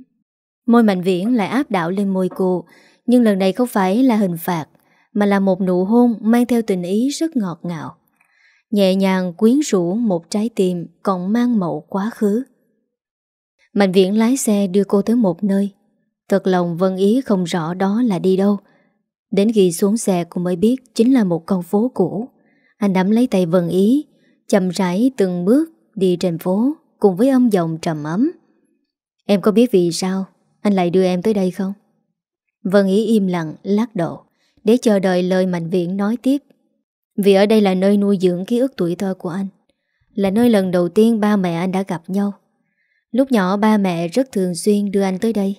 Môi Mạnh Viễn lại áp đảo lên môi cô, nhưng lần này không phải là hình phạt, mà là một nụ hôn mang theo tình ý rất ngọt ngào. Nhẹ nhàng quyến rũ một trái tim còn mang mẫu quá khứ. Mạnh Viễn lái xe đưa cô tới một nơi Thật lòng Vân Ý không rõ đó là đi đâu Đến khi xuống xe cô mới biết Chính là một con phố cũ anh nắm lấy tay Vân Ý, Chậm rãi từng bước đi trên phố Cùng với âm giọng trầm ấm. Em có biết vì sao Anh lại đưa em tới đây không? Vân Ý im lặng, lắc đầu, Để chờ đợi lời Mạnh Viện nói tiếp. Vì ở đây là nơi nuôi dưỡng ký ức tuổi thơ của anh, Là nơi lần đầu tiên ba mẹ anh đã gặp nhau. Lúc nhỏ ba mẹ rất thường xuyên đưa anh tới đây.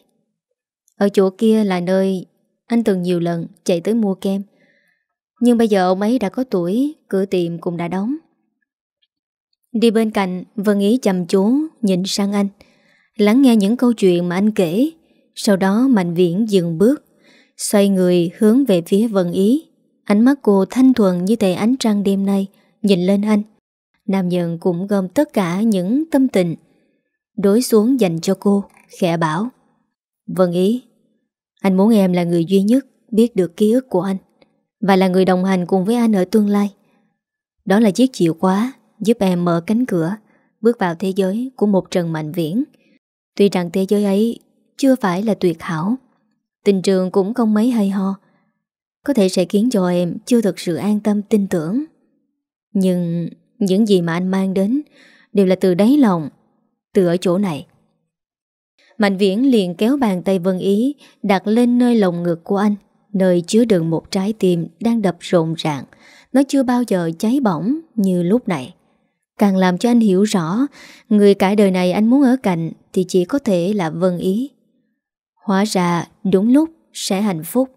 Ở chỗ kia là nơi anh từng nhiều lần chạy tới mua kem. Nhưng bây giờ ông ấy đã có tuổi, cửa tiệm cũng đã đóng. Đi bên cạnh, Vân Ý chăm chú nhìn sang anh. Lắng nghe những câu chuyện mà anh kể Sau đó Mạnh Viễn dừng bước Xoay người hướng về phía Vân Ý Ánh mắt cô thanh thuần như tề ánh trăng đêm nay Nhìn lên anh Nam nhân cũng gom tất cả những tâm tình Đối xuống dành cho cô Khẽ bảo Vân Ý Anh muốn em là người duy nhất Biết được ký ức của anh và là người đồng hành cùng với anh ở tương lai. Đó là chiếc chìa khóa Giúp em mở cánh cửa, Bước vào thế giới của một Trần Mạnh Viễn. Tuy rằng thế giới ấy Chưa phải là tuyệt hảo, Tình trường cũng không mấy hay ho, Có thể sẽ khiến cho em Chưa thực sự an tâm tin tưởng. Nhưng những gì mà anh mang đến Đều là từ đáy lòng, Từ ở chỗ này. Mạnh viễn liền kéo bàn tay Vân Ý Đặt lên nơi lồng ngực của anh. Nơi chứa đựng một trái tim Đang đập rộn ràng Nó chưa bao giờ cháy bỏng như lúc này. Càng làm cho anh hiểu rõ, Người cả đời này anh muốn ở cạnh Thì chỉ có thể là Vân Ý. Hóa ra đúng lúc sẽ hạnh phúc,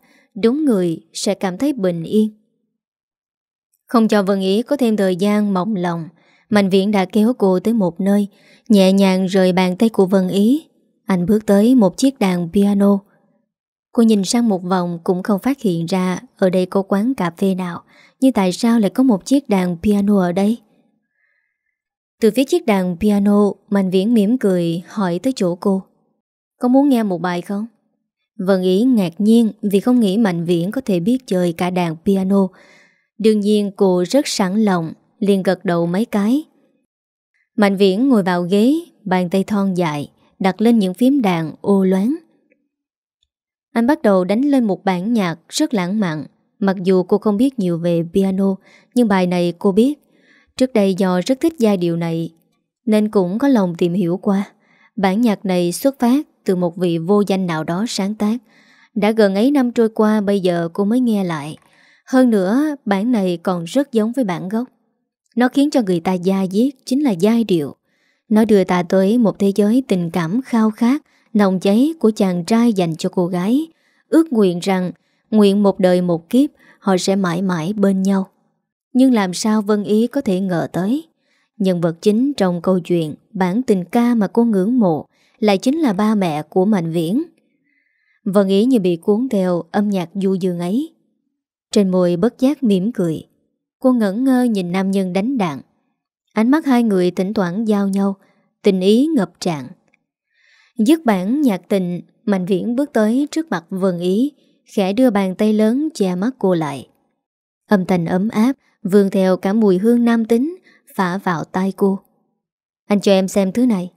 Đúng người sẽ cảm thấy bình yên. Không cho Vân Ý có thêm thời gian mộng lòng, Mạnh viễn đã kéo cô tới một nơi, Nhẹ nhàng rời bàn tay của Vân Ý. Anh bước tới một chiếc đàn piano. Cô nhìn sang một vòng cũng không phát hiện ra Ở đây có quán cà phê nào Nhưng tại sao lại có một chiếc đàn piano ở đây Từ phía chiếc đàn piano Mạnh viễn mỉm cười hỏi tới chỗ cô Có muốn nghe một bài không? Vân Ý ngạc nhiên vì không nghĩ Mạnh Viễn có thể biết chơi cả đàn piano. Đương nhiên cô rất sẵn lòng, liền gật đầu mấy cái. Mạnh Viễn ngồi vào ghế, bàn tay thon dài, đặt lên những phím đàn ô loáng. Anh bắt đầu đánh lên một bản nhạc rất lãng mạn. Mặc dù cô không biết nhiều về piano, nhưng bài này cô biết. Trước đây do rất thích giai điệu này, nên cũng có lòng tìm hiểu qua. Bản nhạc này xuất phát từ một vị vô danh nào đó sáng tác. Đã gần ấy năm trôi qua bây giờ cô mới nghe lại. Hơn nữa, bản này còn rất giống với bản gốc. Nó khiến cho người ta da diết chính là giai điệu. Nó đưa ta tới một thế giới tình cảm khao khát, nồng cháy của chàng trai dành cho cô gái. Ước nguyện rằng, nguyện một đời một kiếp, họ sẽ mãi mãi bên nhau. Nhưng làm sao Vân Ý có thể ngờ tới? Nhân vật chính trong câu chuyện, bản tình ca mà cô ngưỡng mộ, lại chính là ba mẹ của Mạnh Viễn. Vân ý như bị cuốn theo âm nhạc du dương ấy. Trên môi bất giác mỉm cười. Cô ngẩn ngơ nhìn nam nhân đánh đạn. Ánh mắt hai người thỉnh thoảng giao nhau, tình ý ngập tràn. Dứt bản nhạc tình, Mạnh Viễn bước tới trước mặt Vân Ý, khẽ đưa bàn tay lớn che mắt cô lại. Âm thanh ấm áp, vương theo cả mùi hương nam tính, phả vào tai cô. Anh cho em xem thứ này.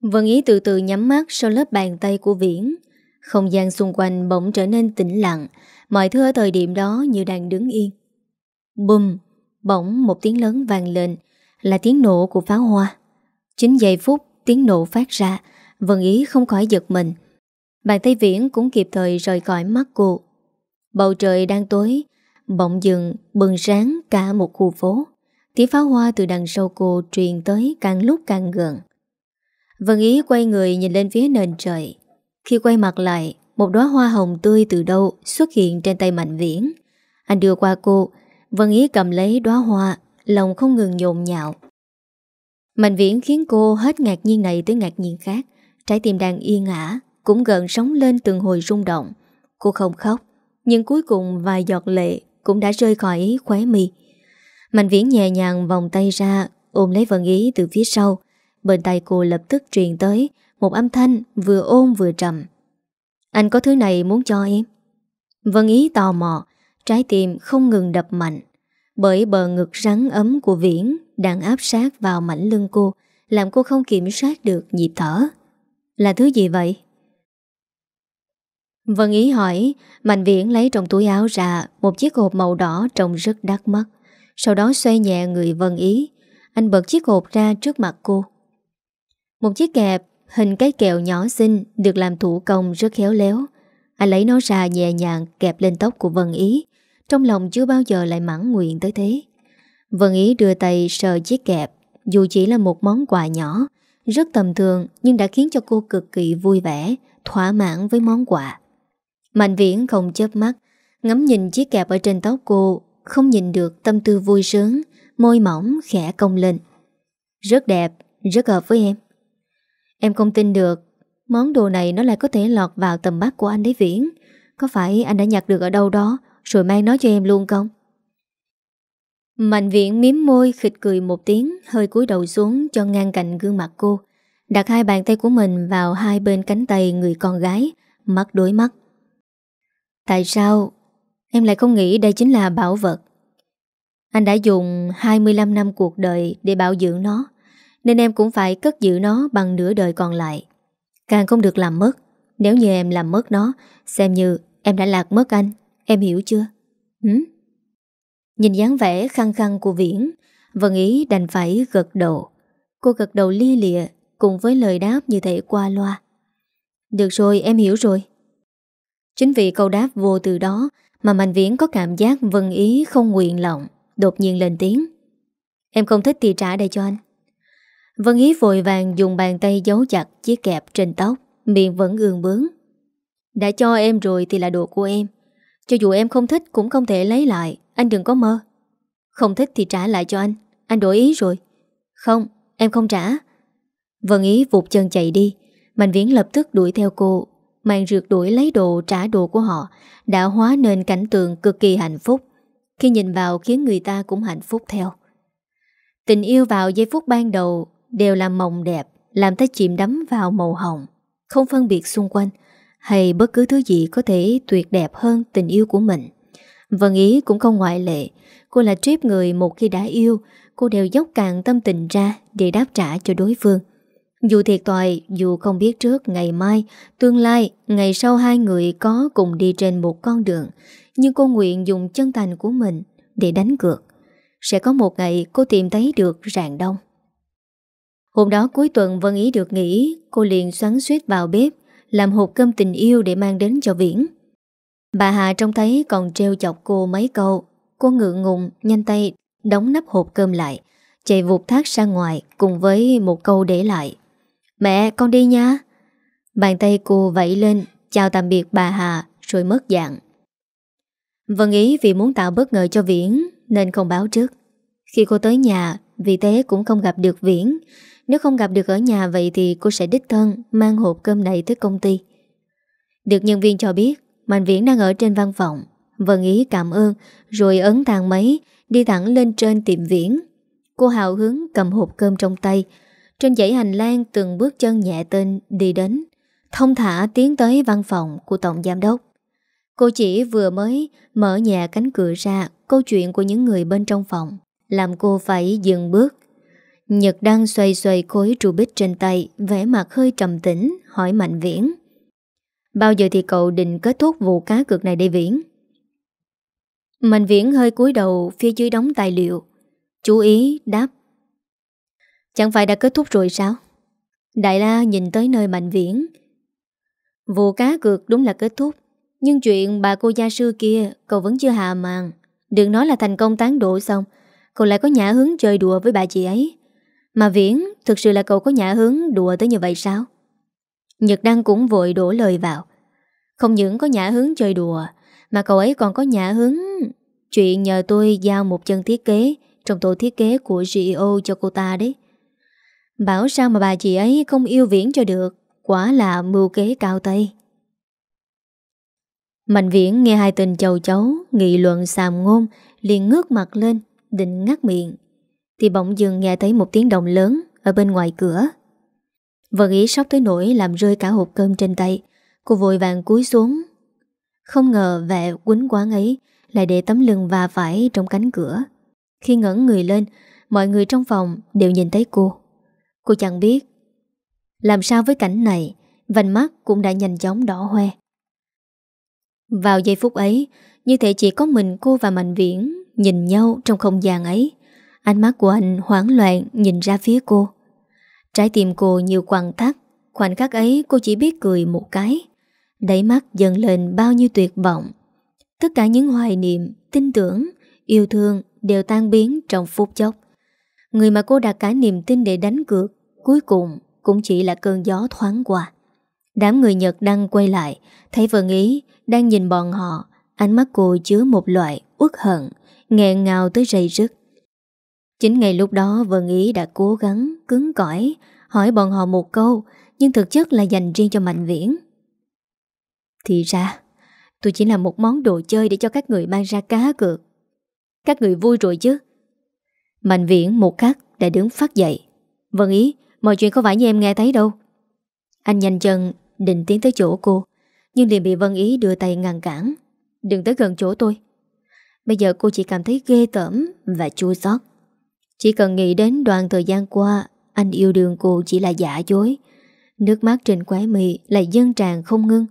Vân Ý từ từ nhắm mắt sau lớp bàn tay của Viễn. Không gian xung quanh bỗng trở nên tĩnh lặng, mọi thứ ở thời điểm đó như đang đứng yên. Bùm, bỗng một tiếng lớn vang lên, là tiếng nổ của pháo hoa. Chính giây phút tiếng nổ phát ra, Vân Ý không khỏi giật mình. Bàn tay Viễn cũng kịp thời rời khỏi mắt cô. Bầu trời đang tối, bỗng dừng bừng sáng cả một khu phố. Tiếng pháo hoa từ đằng sau cô truyền tới càng lúc càng gần. Vân Ý quay người nhìn lên phía nền trời. Khi quay mặt lại, một đóa hoa hồng tươi từ đâu xuất hiện trên tay Mạnh Viễn. Anh đưa qua cô, Vân Ý cầm lấy đóa hoa, lòng không ngừng nhộn nhạo. Mạnh Viễn khiến cô hết ngạc nhiên này tới ngạc nhiên khác. Trái tim đang yên ả, cũng gần sóng lên từng hồi rung động. Cô không khóc, nhưng cuối cùng vài giọt lệ cũng đã rơi khỏi khóe mi. Mạnh Viễn nhẹ nhàng vòng tay ra, ôm lấy Vân Ý từ phía sau, Bên tay cô lập tức truyền tới Một âm thanh vừa ôm vừa trầm Anh có thứ này muốn cho em Vân ý tò mò Trái tim không ngừng đập mạnh Bởi bờ ngực rắn ấm của Viễn đang áp sát vào mảnh lưng cô, Làm cô không kiểm soát được nhịp thở Là thứ gì vậy? Vân ý hỏi, Mạnh Viễn lấy trong túi áo ra Một chiếc hộp màu đỏ trông rất đắt mắt Sau đó xoay nhẹ người Vân ý Anh bật chiếc hộp ra trước mặt cô một chiếc kẹp, hình cái kẹo nhỏ xinh, được làm thủ công rất khéo léo. Anh lấy nó ra nhẹ nhàng kẹp lên tóc của Vân Ý. Trong lòng chưa bao giờ lại mãn nguyện tới thế. Vân Ý đưa tay sờ chiếc kẹp. Dù chỉ là một món quà nhỏ, rất tầm thường nhưng đã khiến cho cô cực kỳ vui vẻ, thỏa mãn với món quà. Mạnh viễn không chớp mắt, ngắm nhìn chiếc kẹp ở trên tóc cô, không nhìn được tâm tư vui sướng, môi mỏng khẽ cong lên. Rất đẹp, rất hợp với em. Em không tin được Món đồ này nó lại có thể lọt vào tầm mắt của anh đấy Viễn Có phải anh đã nhặt được ở đâu đó Rồi mang nó cho em luôn không Mạnh viện miếm môi, khịt cười một tiếng, Hơi cúi đầu xuống cho ngang cạnh gương mặt cô, Đặt hai bàn tay của mình vào hai bên cánh tay người con gái, Mắt đối mắt. Tại sao? Em lại không nghĩ đây chính là bảo vật. Anh đã dùng 25 năm cuộc đời để bảo dưỡng nó, Nên em cũng phải cất giữ nó bằng nửa đời còn lại. Càng không được làm mất, Nếu như em làm mất nó, Xem như em đã lạc mất anh, Em hiểu chưa? Hứng? Nhìn dáng vẻ khăn khăn của Viễn, Vân Ý đành phải gật đầu. Cô gật đầu lia lịa Cùng với lời đáp như thể qua loa. Được rồi, em hiểu rồi. Chính vì câu đáp vô từ đó Mà Mạnh Viễn có cảm giác Vân Ý không nguyện lòng, Đột nhiên lên tiếng. Em không thích thì trả đây cho anh. Vân Ý vội vàng dùng bàn tay giấu chặt chiếc kẹp trên tóc, Miệng vẫn ương bướng. Đã cho em rồi thì là đồ của em. Cho dù em không thích cũng không thể lấy lại. Anh đừng có mơ. Không thích thì trả lại cho anh. Anh đổi ý rồi. Không, em không trả. Vân Ý vụt chân chạy đi. Mạnh Viễn lập tức đuổi theo cô. Mạng rượt đuổi lấy đồ trả đồ của họ Đã hóa nên cảnh tượng cực kỳ hạnh phúc. Khi nhìn vào khiến người ta cũng hạnh phúc theo. Tình yêu vào giây phút ban đầu Đều là mộng đẹp Làm ta chìm đắm vào màu hồng Không phân biệt xung quanh Hay bất cứ thứ gì có thể tuyệt đẹp hơn tình yêu của mình. Vân Ý cũng không ngoại lệ. Cô là trip người một khi đã yêu Cô đều dốc cạn tâm tình ra Để đáp trả cho đối phương. Dù thiệt tòi, dù không biết trước ngày mai Tương lai, ngày sau hai người có cùng đi trên một con đường Nhưng cô nguyện dùng chân thành của mình Để đánh cược. Sẽ có một ngày cô tìm thấy được rạng đông. Hôm đó cuối tuần Vân Ý được nghỉ Cô liền xoắn suýt vào bếp Làm hộp cơm tình yêu để mang đến cho Viễn. Bà Hà trông thấy còn treo chọc cô mấy câu, Cô ngượng ngùng, Nhanh tay đóng nắp hộp cơm lại, Chạy vụt thác ra ngoài Cùng với một câu để lại. Mẹ, con đi nha. Bàn tay cô vẫy lên, Chào tạm biệt bà Hà, Rồi mất dạng. Vân ý, vì muốn tạo bất ngờ cho Viễn, Nên không báo trước. Khi cô tới nhà, Vì thế cũng không gặp được Viễn. Nếu không gặp được ở nhà vậy thì cô sẽ đích thân Mang hộp cơm này tới công ty. Được nhân viên cho biết Mạnh Viễn đang ở trên văn phòng. Vân Ý cảm ơn, Rồi ấn thang máy, Đi thẳng lên trên tiệm Viễn. Cô hào hứng cầm hộp cơm trong tay. Trên dãy hành lang từng bước chân nhẹ tên đi đến. Thông thả tiến tới văn phòng của Tổng Giám Đốc. Cô chỉ vừa mới mở nhà cánh cửa ra Câu chuyện của những người bên trong phòng, Làm cô phải dừng bước. Nhật đang xoay xoay khối trụ bích trên tay, vẻ mặt hơi trầm tĩnh, Hỏi Mạnh Viễn. Bao giờ thì cậu định kết thúc vụ cá cược này đây Viễn? Mạnh Viễn hơi cúi đầu phía dưới đóng tài liệu. Chú ý đáp. Chẳng phải đã kết thúc rồi sao? Đại la nhìn tới nơi Mạnh Viễn. Vụ cá cược đúng là kết thúc. Nhưng chuyện bà cô gia sư kia cậu vẫn chưa hạ màn. Đừng nói là thành công tán độ xong. Cậu lại có nhã hứng chơi đùa với bà chị ấy. Mà Viễn, thực sự là cậu có nhã hứng đùa tới như vậy sao? Nhật Đăng cũng vội đổ lời vào. Không những có nhã hứng chơi đùa, Mà cậu ấy còn có nhã hứng Chuyện nhờ tôi giao một chân thiết kế Trong tổ thiết kế của CEO cho cô ta đấy. Bảo sao mà bà chị ấy không yêu Viễn cho được, Quả là mưu kế cao tay. Mạnh Viễn nghe hai tình chầu cháu Nghị luận xàm ngôn, liền ngước mặt lên, Định ngắt miệng. Thì bỗng dừng nghe thấy một tiếng động lớn Ở bên ngoài cửa. Vân ý sốc tới nỗi làm rơi cả hộp cơm trên tay. Cô vội vàng cúi xuống. Không ngờ vẻ quýnh quán ấy Lại để tấm lưng và phải trong cánh cửa. Khi ngẩn người lên, Mọi người trong phòng đều nhìn thấy cô. Cô chẳng biết Làm sao với cảnh này, Vành mắt cũng đã nhanh chóng đỏ hoe. Vào giây phút ấy, Như thể chỉ có mình cô và Mạnh Viễn Nhìn nhau trong không gian ấy. Ánh mắt của anh hoảng loạn nhìn ra phía cô. Trái tim cô nhiều quằn thắt Khoảnh khắc ấy cô chỉ biết cười một cái. Đáy mắt dần lên bao nhiêu tuyệt vọng. Tất cả những hoài niệm, tin tưởng, yêu thương đều tan biến trong phút chốc. Người mà cô đặt cả niềm tin để đánh cược Cuối cùng cũng chỉ là cơn gió thoáng qua. Đám người Nhật đang quay lại Thấy Vân Ý đang nhìn bọn họ Ánh mắt cô chứa một loại uất hận Nghẹn ngào tới rầy rứt. Chính ngày lúc đó Vân Ý đã cố gắng, cứng cỏi, hỏi bọn họ một câu, Nhưng thực chất là dành riêng cho Mạnh Viễn. Thì ra, Tôi chỉ là một món đồ chơi để cho các người mang ra cá cược. Các người vui rồi chứ? Mạnh Viễn một khắc đã đứng phát dậy. Vân ý, Mọi chuyện có phải như em nghe thấy đâu? Anh nhanh chân định tiến tới chỗ cô, Nhưng liền bị Vân Ý đưa tay ngăn cản. Đừng tới gần chỗ tôi. Bây giờ cô chỉ cảm thấy ghê tởm Và chua xót. Chỉ cần nghĩ đến đoạn thời gian qua, Anh yêu đương cô chỉ là giả dối. Nước mắt trên quái mì Lại dâng tràn không ngưng.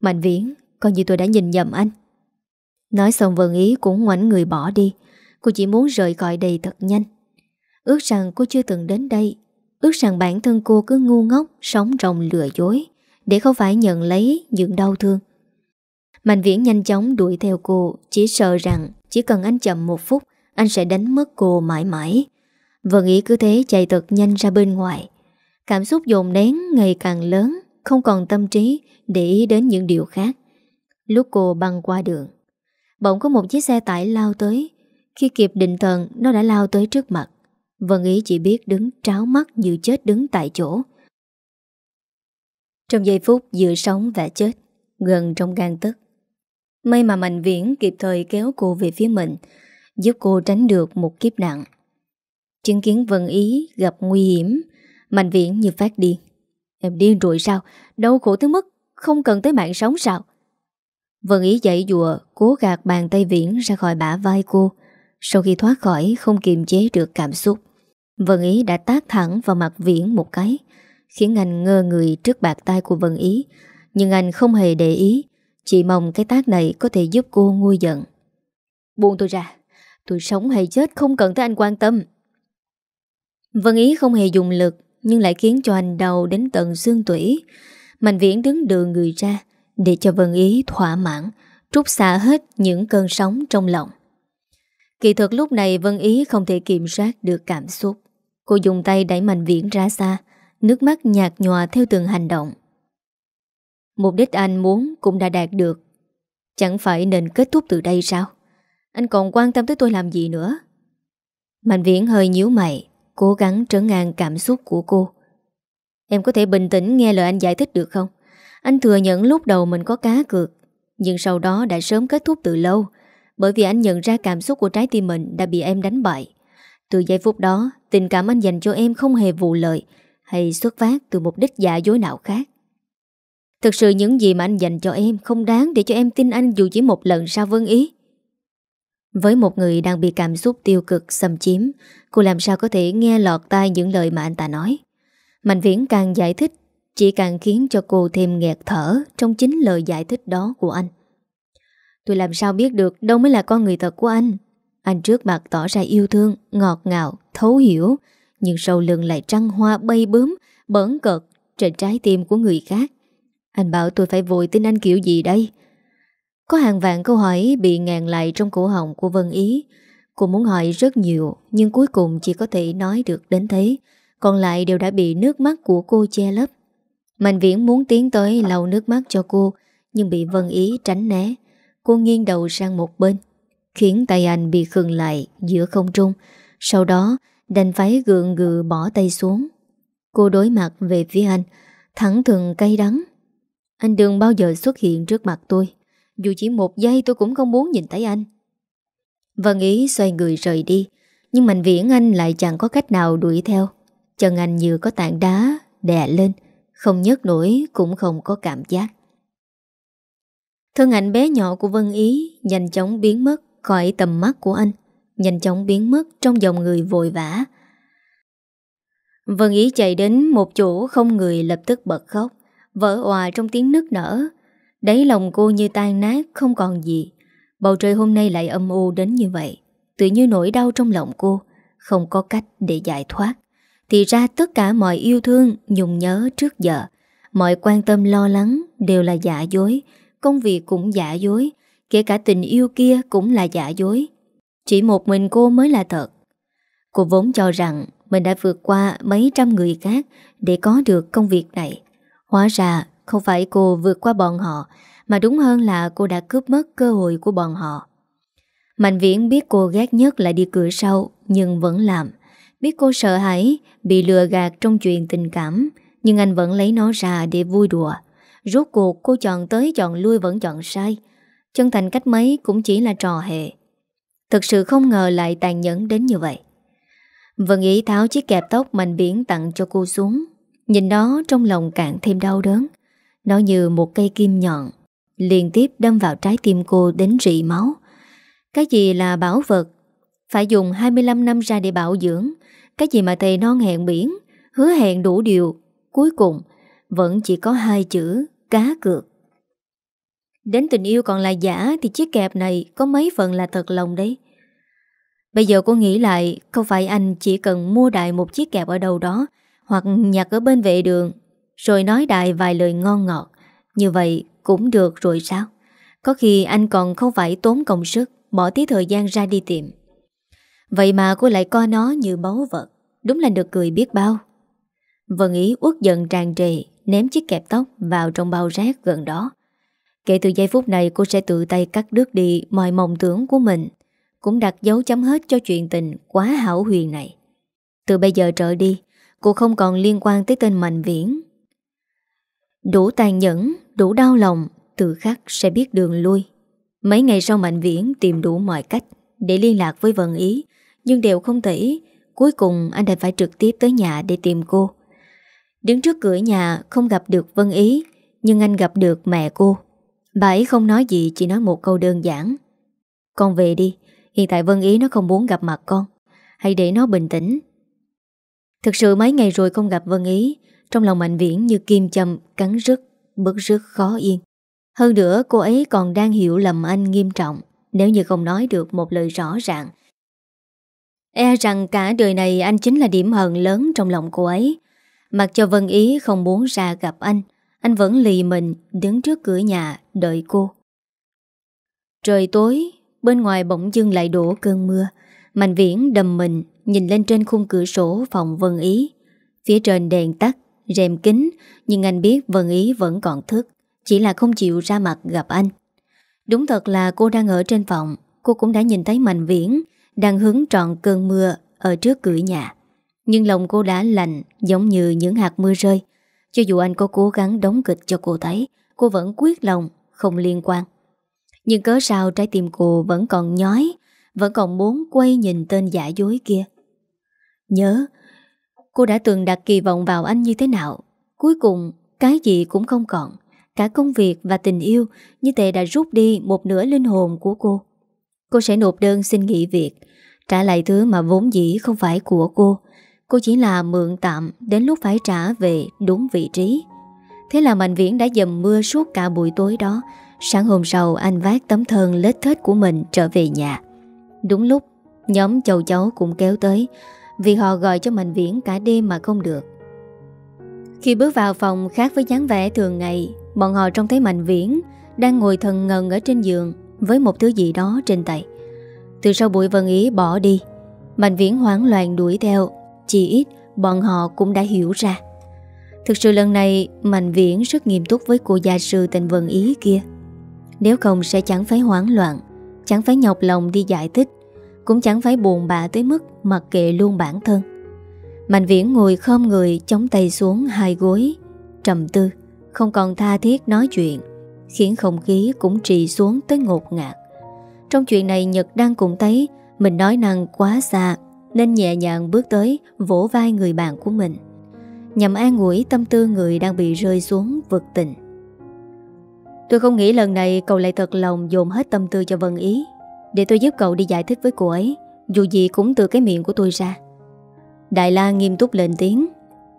Mạnh viễn, Coi như tôi đã nhìn nhầm anh. Nói xong vần Ý cũng ngoảnh người bỏ đi. Cô chỉ muốn rời khỏi đây thật nhanh. Ước rằng cô chưa từng đến đây. Ước rằng bản thân cô cứ ngu ngốc Sống trong lừa dối, Để không phải nhận lấy những đau thương. Mạnh viễn nhanh chóng đuổi theo cô, Chỉ sợ rằng chỉ cần anh chậm một phút anh sẽ đánh mất cô mãi mãi. Vân ý cứ thế chạy thật nhanh ra bên ngoài. Cảm xúc dồn nén ngày càng lớn, Không còn tâm trí Để ý đến những điều khác. Lúc cô băng qua đường, Bỗng có một chiếc xe tải lao tới. Khi kịp định thần, Nó đã lao tới trước mặt. Vân ý chỉ biết đứng tráo mắt Như chết đứng tại chỗ. Trong giây phút giữa sống và chết, Gần trong gan tức May mà Mạnh Viễn kịp thời kéo cô về phía mình. Giúp cô tránh được một kiếp nặng Chứng kiến Vân Ý gặp nguy hiểm, Mạnh Viễn như phát điên. Em điên rồi sao? Đau khổ tới mức không cần tới mạng sống sao? Vân Ý dậy dùa Cố gạt bàn tay Viễn ra khỏi bả vai cô. Sau khi thoát khỏi, Không kiềm chế được cảm xúc, Vân Ý đã tác thẳng vào mặt Viễn một cái, Khiến anh ngơ người trước bạc tay của Vân Ý. Nhưng anh không hề để ý, chỉ mong cái tác này có thể giúp cô nguôi giận. Buông tôi ra. Tôi sống hay chết không cần tới anh quan tâm. Vân Ý không hề dùng lực, Nhưng lại khiến cho anh đau đến tận xương tủy. Mạnh viễn đứng đường người ra, Để cho Vân Ý thỏa mãn, Trút xả hết những cơn sóng trong lòng. Kỳ thực lúc này Vân Ý không thể kiểm soát được cảm xúc. Cô dùng tay đẩy Mạnh Viễn ra xa, Nước mắt nhạt nhòa theo từng hành động. Mục đích anh muốn cũng đã đạt được. Chẳng phải nên kết thúc từ đây sao? Anh còn quan tâm tới tôi làm gì nữa? Mạnh viễn hơi nhíu mày, Cố gắng trấn ngang cảm xúc của cô. Em có thể bình tĩnh nghe lời anh giải thích được không? Anh thừa nhận lúc đầu mình có cá cược, Nhưng sau đó đã sớm kết thúc từ lâu, Bởi vì anh nhận ra cảm xúc của trái tim mình Đã bị em đánh bại. Từ giây phút đó, Tình cảm anh dành cho em không hề vụ lợi Hay xuất phát từ mục đích giả dối nào khác. Thực sự những gì mà anh dành cho em Không đáng để cho em tin anh dù chỉ một lần sao vân ý. Với một người đang bị cảm xúc tiêu cực xâm chiếm Cô làm sao có thể nghe lọt tai những lời mà anh ta nói? Mạnh viễn càng giải thích Chỉ càng khiến cho cô thêm nghẹt thở Trong chính lời giải thích đó của anh. Tôi làm sao biết được Đâu mới là con người thật của anh? Anh trước mặt tỏ ra yêu thương Ngọt ngào, thấu hiểu Nhưng sâu lưng lại trăng hoa bay bướm Bẩn cợt trên trái tim của người khác. Anh bảo tôi phải vội tin anh kiểu gì đây? Có hàng vạn câu hỏi Bị ngàn lại trong cổ họng của Vân Ý. Cô muốn hỏi rất nhiều, Nhưng cuối cùng chỉ có thể nói được đến thế. Còn lại đều đã bị nước mắt của cô che lấp. Mạnh viễn muốn tiến tới lau nước mắt cho cô, Nhưng bị Vân Ý tránh né. Cô nghiêng đầu sang một bên, Khiến tay anh bị khừng lại giữa không trung. Sau đó, đành phải gượng gừ bỏ tay xuống. Cô đối mặt về phía anh, Thẳng thừng cay đắng. Anh đừng bao giờ xuất hiện trước mặt tôi. Dù chỉ một giây tôi cũng không muốn nhìn thấy anh. Vân Ý, xoay người rời đi. Nhưng Mạnh Viễn Anh lại chẳng có cách nào đuổi theo. Chân anh như có tảng đá, đè lên. Không nhấc nổi, cũng không có cảm giác. Thân ảnh bé nhỏ của Vân Ý Nhanh chóng biến mất khỏi tầm mắt của anh. Nhanh chóng biến mất trong dòng người vội vã. Vân Ý chạy đến một chỗ không người lập tức bật khóc. Vỡ hòa trong tiếng nức nở. Đấy lòng cô như tan nát, Không còn gì. Bầu trời hôm nay lại âm u đến như vậy. Tự như nỗi đau trong lòng cô. Không có cách để giải thoát. Thì ra tất cả mọi yêu thương, Nhung nhớ trước giờ, Mọi quan tâm lo lắng đều là giả dối. Công việc cũng giả dối. Kể cả tình yêu kia cũng là giả dối. Chỉ một mình cô mới là thật. Cô vốn cho rằng Mình đã vượt qua mấy trăm người khác Để có được công việc này. Hóa ra không phải cô vượt qua bọn họ, Mà đúng hơn là cô đã cướp mất cơ hội của bọn họ. Mạnh viễn biết cô ghét nhất là đi cửa sau, Nhưng vẫn làm. Biết cô sợ hãi, Bị lừa gạt trong chuyện tình cảm, Nhưng anh vẫn lấy nó ra để vui đùa. Rốt cuộc, cô chọn tới chọn lui vẫn chọn sai. Chân thành cách mấy cũng chỉ là trò hề. Thực sự không ngờ lại tàn nhẫn đến như vậy. Vân ý tháo chiếc kẹp tóc mạnh biển tặng cho cô xuống. Nhìn nó trong lòng càng thêm đau đớn. Nó như một cây kim nhọn, Liên tiếp đâm vào trái tim cô đến rị máu. Cái gì là bảo vật? Phải dùng 25 năm ra để bảo dưỡng. Cái gì mà thầy non hẹn biển, Hứa hẹn đủ điều. Cuối cùng, Vẫn chỉ có hai chữ, cá cược. Đến tình yêu còn là giả Thì chiếc kẹp này có mấy phần là thật lòng đấy. Bây giờ cô nghĩ lại Không phải anh chỉ cần mua đại một chiếc kẹp ở đâu đó Hoặc nhặt ở bên vệ đường rồi nói đại vài lời ngon ngọt. Như vậy cũng được rồi sao? Có khi anh còn không phải tốn công sức, Bỏ tí thời gian ra đi tìm. Vậy mà cô lại coi nó như báu vật. Đúng là được cười biết bao. Vân ý uất giận tràn trề, Ném chiếc kẹp tóc vào trong bao rác gần đó. Kể từ giây phút này cô sẽ tự tay cắt đứt đi mọi mộng tưởng của mình, Cũng đặt dấu chấm hết cho chuyện tình quá hảo huyền này. Từ bây giờ trở đi, Cô không còn liên quan tới tên Mạnh Viễn. Đủ tàn nhẫn, đủ đau lòng Từ khắc sẽ biết đường lui. Mấy ngày sau Mạnh Viễn tìm đủ mọi cách Để liên lạc với Vân Ý Nhưng đều không thể. Cuối cùng anh đã phải trực tiếp tới nhà để tìm cô. Đứng trước cửa nhà không gặp được Vân Ý Nhưng anh gặp được mẹ cô. Bà ấy không nói gì chỉ nói một câu đơn giản. Con về đi Hiện tại Vân Ý nó không muốn gặp mặt con Hãy để nó bình tĩnh. Thực sự mấy ngày rồi không gặp Vân Ý trong lòng Mạnh Viễn như kim châm Cắn rứt, bức rứt khó yên. Hơn nữa cô ấy còn đang hiểu lầm anh nghiêm trọng Nếu như không nói được một lời rõ ràng. E rằng cả đời này anh chính là điểm hận lớn trong lòng cô ấy. Mặc cho Vân Ý không muốn ra gặp anh Anh vẫn lì mình đứng trước cửa nhà đợi cô. Trời tối Bên ngoài bỗng dưng lại đổ cơn mưa. Mạnh viễn đầm mình Nhìn lên trên khung cửa sổ phòng Vân Ý. Phía trên đèn tắt Rèm kính Nhưng anh biết Vân Ý vẫn còn thức, Chỉ là không chịu ra mặt gặp anh. Đúng thật là cô đang ở trên phòng, Cô cũng đã nhìn thấy Mạnh Viễn Đang hứng trọn cơn mưa Ở trước cửa nhà. Nhưng lòng cô đã lạnh Giống như những hạt mưa rơi. Cho dù anh có cố gắng đóng kịch cho cô thấy, Cô vẫn quyết lòng, Không liên quan. Nhưng cớ sao trái tim cô vẫn còn nhói, Vẫn còn muốn quay nhìn tên giả dối kia? Nhớ Cô đã từng đặt kỳ vọng vào anh như thế nào? Cuối cùng, Cái gì cũng không còn. Cả công việc và tình yêu Như tệ đã rút đi một nửa linh hồn của cô. Cô sẽ nộp đơn xin nghỉ việc, Trả lại thứ mà vốn dĩ không phải của cô. Cô chỉ là mượn tạm Đến lúc phải trả về đúng vị trí. Thế là Mạnh Viễn đã dầm mưa suốt cả buổi tối đó. Sáng hôm sau, anh vác tấm thân lết thết của mình trở về nhà. Đúng lúc, Nhóm chầu cháu cũng kéo tới. Vì họ gọi cho Mạnh Viễn cả đêm mà không được. Khi bước vào phòng khác với dáng vẻ thường ngày, Bọn họ trông thấy Mạnh Viễn Đang ngồi thần ngần ở trên giường Với một thứ gì đó trên tay. Từ sau buổi vân ý bỏ đi Mạnh Viễn hoảng loạn đuổi theo, chỉ ít bọn họ cũng đã hiểu ra. Thực sự lần này Mạnh Viễn rất nghiêm túc với cô gia sư tình vần ý kia. Nếu không sẽ chẳng phải hoảng loạn, Chẳng phải nhọc lòng đi giải thích. Cũng chẳng phải buồn bã tới mức Mặc kệ luôn bản thân. Mạnh Viễn ngồi khom người, Chống tay xuống hai gối, Trầm tư, Không còn tha thiết nói chuyện, Khiến không khí cũng trì xuống tới ngột ngạt. Trong chuyện này Nhật đang cũng thấy, Mình nói năng quá xa, nên nhẹ nhàng bước tới, Vỗ vai người bạn của mình. Nhằm an ủi tâm tư người đang bị rơi xuống vực tình Tôi không nghĩ lần này cậu lại thật lòng dồn hết tâm tư cho Vân Ý. Để tôi giúp cậu đi giải thích với cô ấy Dù gì cũng từ cái miệng của tôi ra. Đại la nghiêm túc lên tiếng.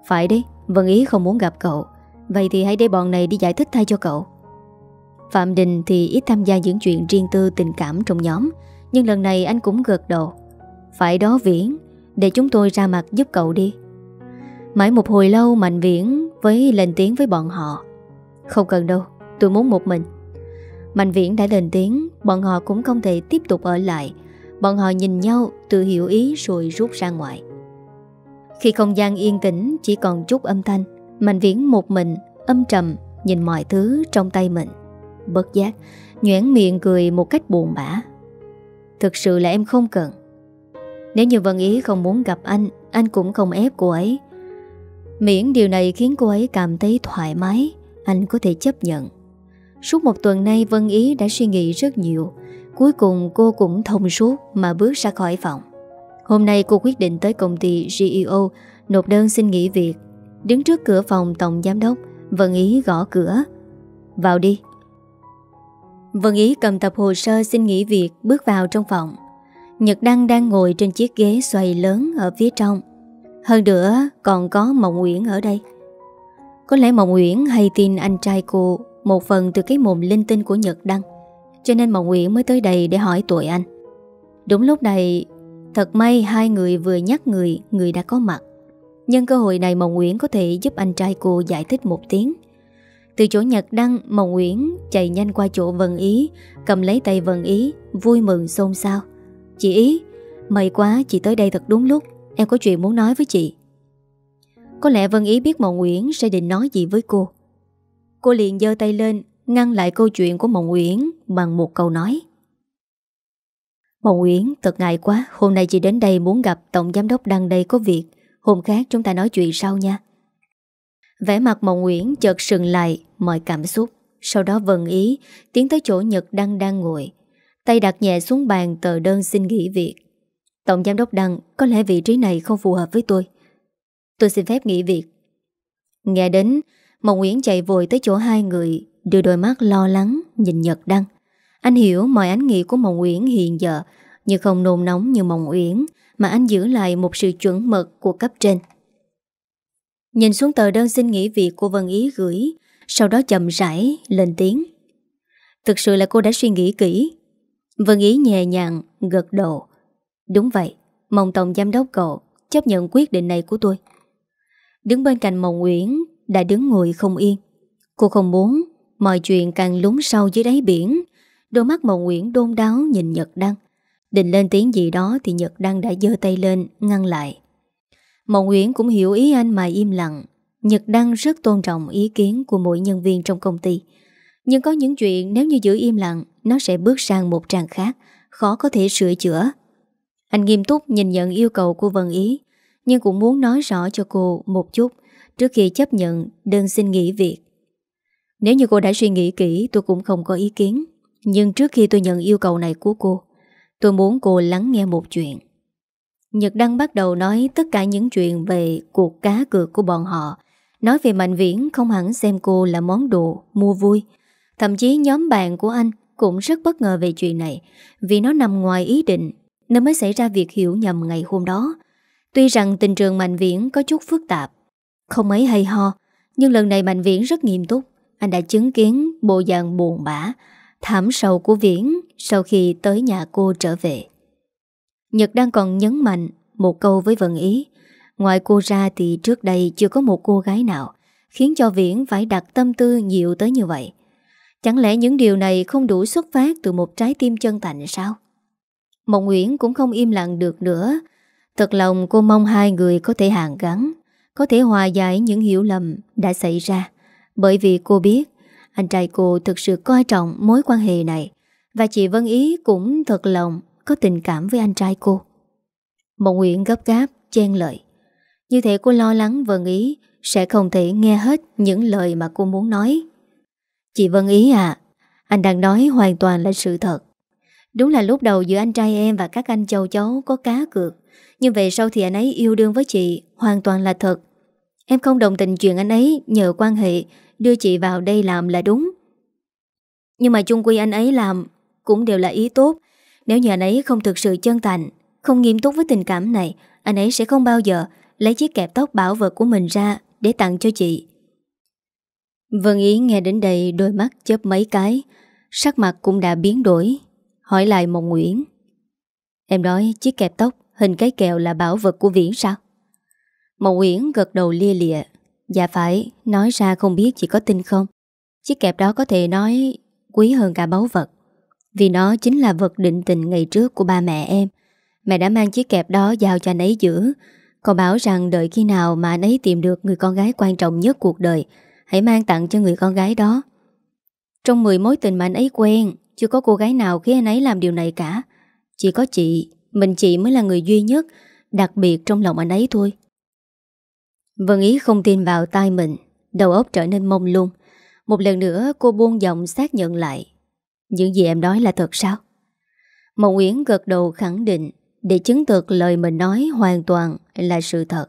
Phải đấy, Vân Ý không muốn gặp cậu. Vậy thì hãy để bọn này đi giải thích thay cho cậu. Phạm Đình thì ít tham gia những chuyện riêng tư tình cảm trong nhóm Nhưng lần này anh cũng gật đầu. Phải đó Viễn. Để chúng tôi ra mặt giúp cậu đi. Mãi một hồi lâu Mạnh Viễn với lên tiếng với bọn họ. Không cần đâu Tôi muốn một mình. Mạnh Viễn đã lên tiếng, Bọn họ cũng không thể tiếp tục ở lại. Bọn họ nhìn nhau, tự hiểu ý rồi rút ra ngoài. Khi không gian yên tĩnh, Chỉ còn chút âm thanh, Mạnh Viễn một mình, âm trầm, Nhìn mọi thứ trong tay mình. Bất giác Nhoảng miệng cười một cách buồn bã. Thực sự là em không cần. Nếu như Vân Ý không muốn gặp anh Anh cũng không ép cô ấy. Miễn điều này khiến cô ấy cảm thấy thoải mái, Anh có thể chấp nhận. Suốt một tuần nay Vân Ý đã suy nghĩ rất nhiều. Cuối cùng cô cũng thông suốt Mà bước ra khỏi phòng. Hôm nay cô quyết định tới công ty GEO Nộp đơn xin nghỉ việc. Đứng trước cửa phòng tổng giám đốc, Vân Ý gõ cửa. Vào đi. Vân Ý cầm tập hồ sơ xin nghỉ việc Bước vào trong phòng. Nhật Đăng đang ngồi trên chiếc ghế xoay lớn Ở phía trong. Hơn nữa còn có Mộng Nguyễn ở đây. Có lẽ Mộng Nguyễn hay tin anh trai cô một phần từ cái mồm linh tinh của Nhật Đăng. Cho nên Mộng Nguyễn mới tới đây để hỏi tội anh. Đúng lúc này, Thật may hai người vừa nhắc người Người đã có mặt. Nhân cơ hội này Mộng Nguyễn có thể giúp anh trai cô giải thích một tiếng. Từ chỗ Nhật Đăng Mộng Nguyễn chạy nhanh qua chỗ Vân Ý, Cầm lấy tay Vân Ý, Vui mừng xôn xao. Chị Ý, May quá chị tới đây thật đúng lúc, Em có chuyện muốn nói với chị. Có lẽ Vân Ý biết Mộng Nguyễn sẽ định nói gì với cô. Cô liền giơ tay lên, Ngăn lại câu chuyện của Mộng Nguyễn Bằng một câu nói. Mộng Nguyễn thật ngại quá, Hôm nay chị đến đây muốn gặp Tổng Giám đốc Đăng đây có việc, Hôm khác chúng ta nói chuyện sau nha. Vẻ mặt Mộng Nguyễn chợt sừng lại Mọi cảm xúc, Sau đó vần ý, Tiến tới chỗ Nhật Đăng đang ngồi, Tay đặt nhẹ xuống bàn tờ đơn xin nghỉ việc. Tổng Giám đốc Đăng, Có lẽ vị trí này không phù hợp với tôi. Tôi xin phép nghỉ việc. Nghe đến Mộng Nguyễn chạy vội tới chỗ hai người, Đưa đôi mắt lo lắng Nhìn Nhật Đăng. Anh hiểu mọi ánh nghị của Mộng Nguyễn hiện giờ, Nhưng không nôn nóng như Mộng Uyển, Mà anh giữ lại một sự chuẩn mật của cấp trên. Nhìn xuống tờ đơn xin nghỉ việc của Vân Ý gửi, Sau đó chậm rãi lên tiếng. Thực sự là cô đã suy nghĩ kỹ. Vân Ý nhẹ nhàng gật đầu. Đúng vậy, Mong Tổng Giám đốc cậu chấp nhận quyết định này của tôi. Đứng bên cạnh Mộng Uyển đã đứng ngồi không yên. Cô không muốn Mọi chuyện càng lún sâu dưới đáy biển. Đôi mắt Mộng Nguyễn đôn đáo nhìn Nhật Đăng. Định lên tiếng gì đó Thì Nhật Đăng đã dơ tay lên, Ngăn lại. Mộng Nguyễn cũng hiểu ý anh mà im lặng. Nhật Đăng rất tôn trọng ý kiến Của mỗi nhân viên trong công ty. Nhưng có những chuyện nếu như giữ im lặng, Nó sẽ bước sang một trang khác, Khó có thể sửa chữa. Anh nghiêm túc nhìn nhận yêu cầu của Vân Ý, Nhưng cũng muốn nói rõ cho cô Một chút. Trước khi chấp nhận đơn xin nghỉ việc. Nếu như cô đã suy nghĩ kỹ Tôi cũng không có ý kiến. Nhưng trước khi tôi nhận yêu cầu này của cô Tôi muốn cô lắng nghe một chuyện. Nhật Đăng bắt đầu nói tất cả những chuyện về cuộc cá cược của bọn họ. Nói về Mạnh Viễn không hẳn xem cô là món đồ, mua vui. Thậm chí nhóm bạn của anh cũng rất bất ngờ về chuyện này Vì nó nằm ngoài ý định Nên mới xảy ra việc hiểu nhầm ngày hôm đó. Tuy rằng tình trường Mạnh Viễn có chút phức tạp không mấy hay ho. Nhưng lần này Mạnh Viễn rất nghiêm túc. Anh đã chứng kiến bộ dạng buồn bã, Thảm sầu của Viễn Sau khi tới nhà cô trở về. Nhật đang còn nhấn mạnh Một câu với vận Ý. Ngoài cô ra thì trước đây chưa có một cô gái nào, Khiến cho Viễn phải đặt tâm tư nhiều tới như vậy. Chẳng lẽ những điều này không đủ xuất phát Từ một trái tim chân thành sao? Mộng Nguyễn cũng không im lặng được nữa. Thật lòng cô mong hai người có thể hàn gắn. Có thể hòa giải những hiểu lầm đã xảy ra. Bởi vì cô biết, anh trai cô thực sự coi trọng mối quan hệ này, Và chị Vân Ý cũng thật lòng Có tình cảm với anh trai cô. Mộng Nguyễn gấp gáp, chen lợi Như thế cô lo lắng Vân Ý Sẽ không thể nghe hết những lời mà cô muốn nói. Chị Vân Ý à Anh đang nói hoàn toàn là sự thật. Đúng là lúc đầu giữa anh trai em Và các anh châu cháu có cá cược nhưng về sau thì anh ấy yêu đương với chị, Hoàn toàn là thật. Em không đồng tình chuyện anh ấy nhờ quan hệ Đưa chị vào đây làm là đúng. Nhưng mà chung quy anh ấy làm Cũng đều là ý tốt. Nếu như anh ấy không thực sự chân thành, Không nghiêm túc với tình cảm này, Anh ấy sẽ không bao giờ lấy chiếc kẹp tóc bảo vật của mình ra Để tặng cho chị. Vân Ý nghe đến đây Đôi mắt chớp mấy cái, Sắc mặt cũng đã biến đổi, Hỏi lại Mộng Nguyễn. Em nói chiếc kẹp tóc Hình cái kẹo là bảo vật của Viễn sao? Mậu Nguyễn gật đầu lia lịa. Dạ phải, nói ra không biết chị có tin không? Chiếc kẹp đó có thể nói quý hơn cả báu vật. Vì nó chính là vật định tình ngày trước của ba mẹ em. Mẹ đã mang chiếc kẹp đó giao cho anh ấy giữ. Còn bảo rằng đợi khi nào mà anh ấy tìm được người con gái quan trọng nhất cuộc đời Hãy mang tặng cho người con gái đó. Trong 10 mối tình mà anh ấy quen Chưa có cô gái nào khiến anh ấy làm điều này cả. Chỉ có chị mình chị mới là người duy nhất, Đặc biệt trong lòng anh ấy thôi. Vân Ý không tin vào tai mình, Đầu óc trở nên mông lung. Một lần nữa, cô buông giọng xác nhận lại. Những gì em nói là thật sao? Mộng Uyển gật đầu khẳng định, Để chứng thực lời mình nói hoàn toàn là sự thật.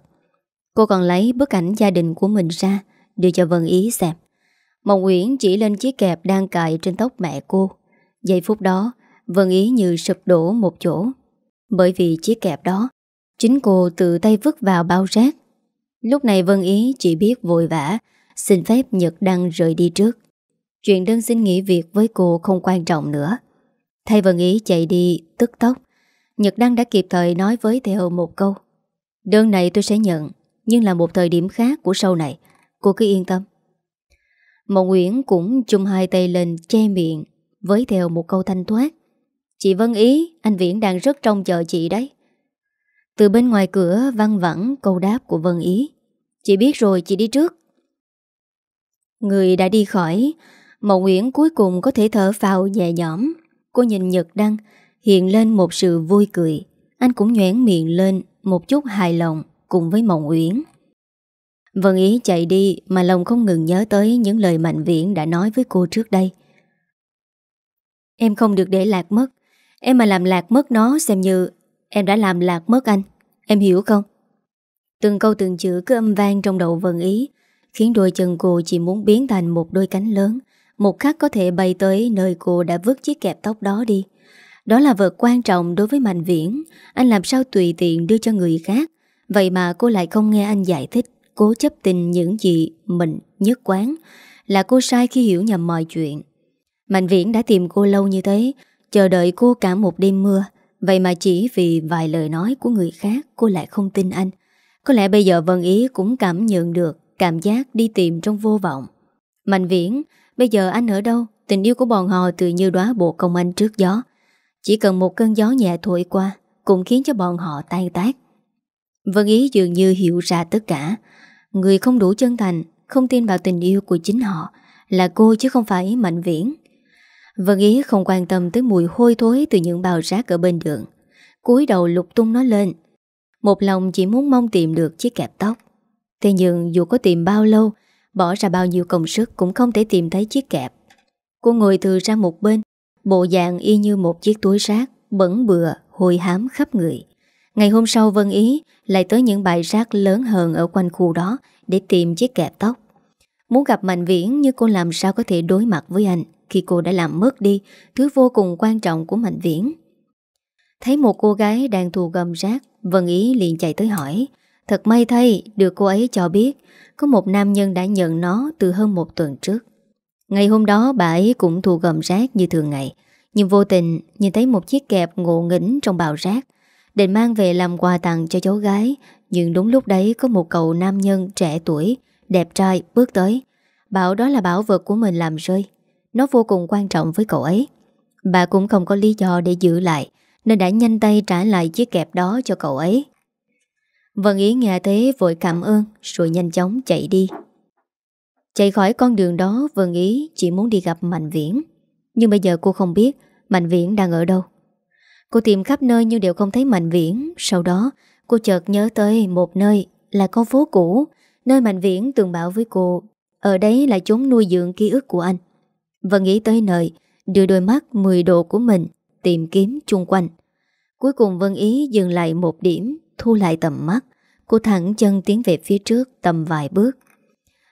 Cô còn lấy bức ảnh gia đình của mình ra, Đưa cho Vân Ý xem. Mộng Uyển chỉ lên chiếc kẹp đang cài trên tóc mẹ cô. Giây phút đó, Vân Ý như sụp đổ một chỗ. Bởi vì chiếc kẹp đó, Chính cô tự tay vứt vào bao rác. Lúc này Vân Ý chỉ biết vội vã, Xin phép Nhật Đăng rời đi trước. Chuyện đơn xin nghỉ việc với cô không quan trọng nữa. Thay Vân Ý chạy đi, tức tốc, Nhật Đăng đã kịp thời nói với Theo một câu. Đơn này tôi sẽ nhận, Nhưng là một thời điểm khác của sau này, Cô cứ yên tâm. Mộng Nguyễn cũng chung hai tay lên che miệng Với Theo một câu thanh thoát. Chị Vân Ý, Anh Viễn đang rất trông chờ chị đấy. Từ bên ngoài cửa văng vẳng câu đáp của Vân Ý. Chị biết rồi, chị đi trước. Người đã đi khỏi Mộng Nguyễn cuối cùng có thể thở phào nhẹ nhõm. Cô nhìn Nhật Đăng, Hiện lên một sự vui cười. Anh cũng nhoảng miệng lên Một chút hài lòng cùng với Mộng Uyển Vân Ý chạy đi Mà lòng không ngừng nhớ tới Những lời Mạnh Viễn đã nói với cô trước đây. Em không được để lạc mất. Em mà làm lạc mất nó Xem như em đã làm lạc mất anh. Em hiểu không? Từng câu từng chữ cứ âm vang trong đầu vần Ý, Khiến đôi chân cô chỉ muốn biến thành một đôi cánh lớn. Một khắc có thể bay tới nơi cô đã vứt chiếc kẹp tóc đó đi. Đó là vật quan trọng đối với Mạnh Viễn. Anh làm sao tùy tiện đưa cho người khác? Vậy mà cô lại không nghe anh giải thích. Cố chấp tình những gì mình nhất quán. Là cô sai khi hiểu nhầm mọi chuyện. Mạnh Viễn đã tìm cô lâu như thế Chờ đợi cô cả một đêm mưa. Vậy mà chỉ vì vài lời nói của người khác, Cô lại không tin anh. Có lẽ bây giờ Vân Ý cũng cảm nhận được Cảm giác đi tìm trong vô vọng. Mạnh Viễn, Bây giờ anh ở đâu? Tình yêu của bọn họ tự như đóa bộ công anh trước gió. Chỉ cần một cơn gió nhẹ thổi qua, Cũng khiến cho bọn họ tan tác. Vân Ý dường như hiểu ra tất cả. Người không đủ chân thành, Không tin vào tình yêu của chính họ Là cô chứ không phải Mạnh Viễn. Vân Ý không quan tâm tới mùi hôi thối Từ những bào rác ở bên đường. Cúi đầu lục tung nó lên. Một lòng chỉ muốn mong tìm được chiếc kẹp tóc. Thế nhưng dù có tìm bao lâu Bỏ ra bao nhiêu công sức Cũng không thể tìm thấy chiếc kẹp. Cô ngồi từ ra một bên Bộ dạng y như một chiếc túi rác Bẩn bừa, hồi hám khắp người. Ngày hôm sau Vân Ý Lại tới những bãi rác lớn hơn Ở quanh khu đó để tìm chiếc kẹp tóc. Muốn gặp Mạnh Viễn như cô làm sao có thể đối mặt với anh? Khi cô đã làm mất đi Thứ vô cùng quan trọng của Mạnh Viễn. Thấy một cô gái đang thù gầm rác, Vân Ý liền chạy tới hỏi, Thật may thay được cô ấy cho biết, Có một nam nhân đã nhận nó từ hơn một tuần trước. Ngày hôm đó bà ấy cũng thu gầm rác như thường ngày, Nhưng vô tình nhìn thấy một chiếc kẹp ngộ nghĩnh trong bào rác, Định mang về làm quà tặng cho cháu gái, Nhưng đúng lúc đấy có một cậu nam nhân trẻ tuổi, Đẹp trai, bước tới, Bảo đó là bảo vật của mình làm rơi. Nó vô cùng quan trọng với cậu ấy. Bà cũng không có lý do để giữ lại, Nên đã nhanh tay trả lại chiếc kẹp đó cho cậu ấy. Vân Ý nghe thế, vội cảm ơn, Rồi nhanh chóng chạy đi. Chạy khỏi con đường đó, Vân Ý chỉ muốn đi gặp Mạnh Viễn. Nhưng bây giờ cô không biết Mạnh Viễn đang ở đâu. Cô tìm khắp nơi nhưng đều không thấy Mạnh Viễn. Sau đó, cô chợt nhớ tới một nơi Là con phố cũ, Nơi Mạnh Viễn từng bảo với cô, Ở đấy là chốn nuôi dưỡng ký ức của anh và nghĩ tới nơi Đưa đôi mắt 10 độ của mình Tìm kiếm chung quanh. Cuối cùng Vân Ý dừng lại một điểm Thu lại tầm mắt. Cô thẳng chân tiến về phía trước tầm vài bước.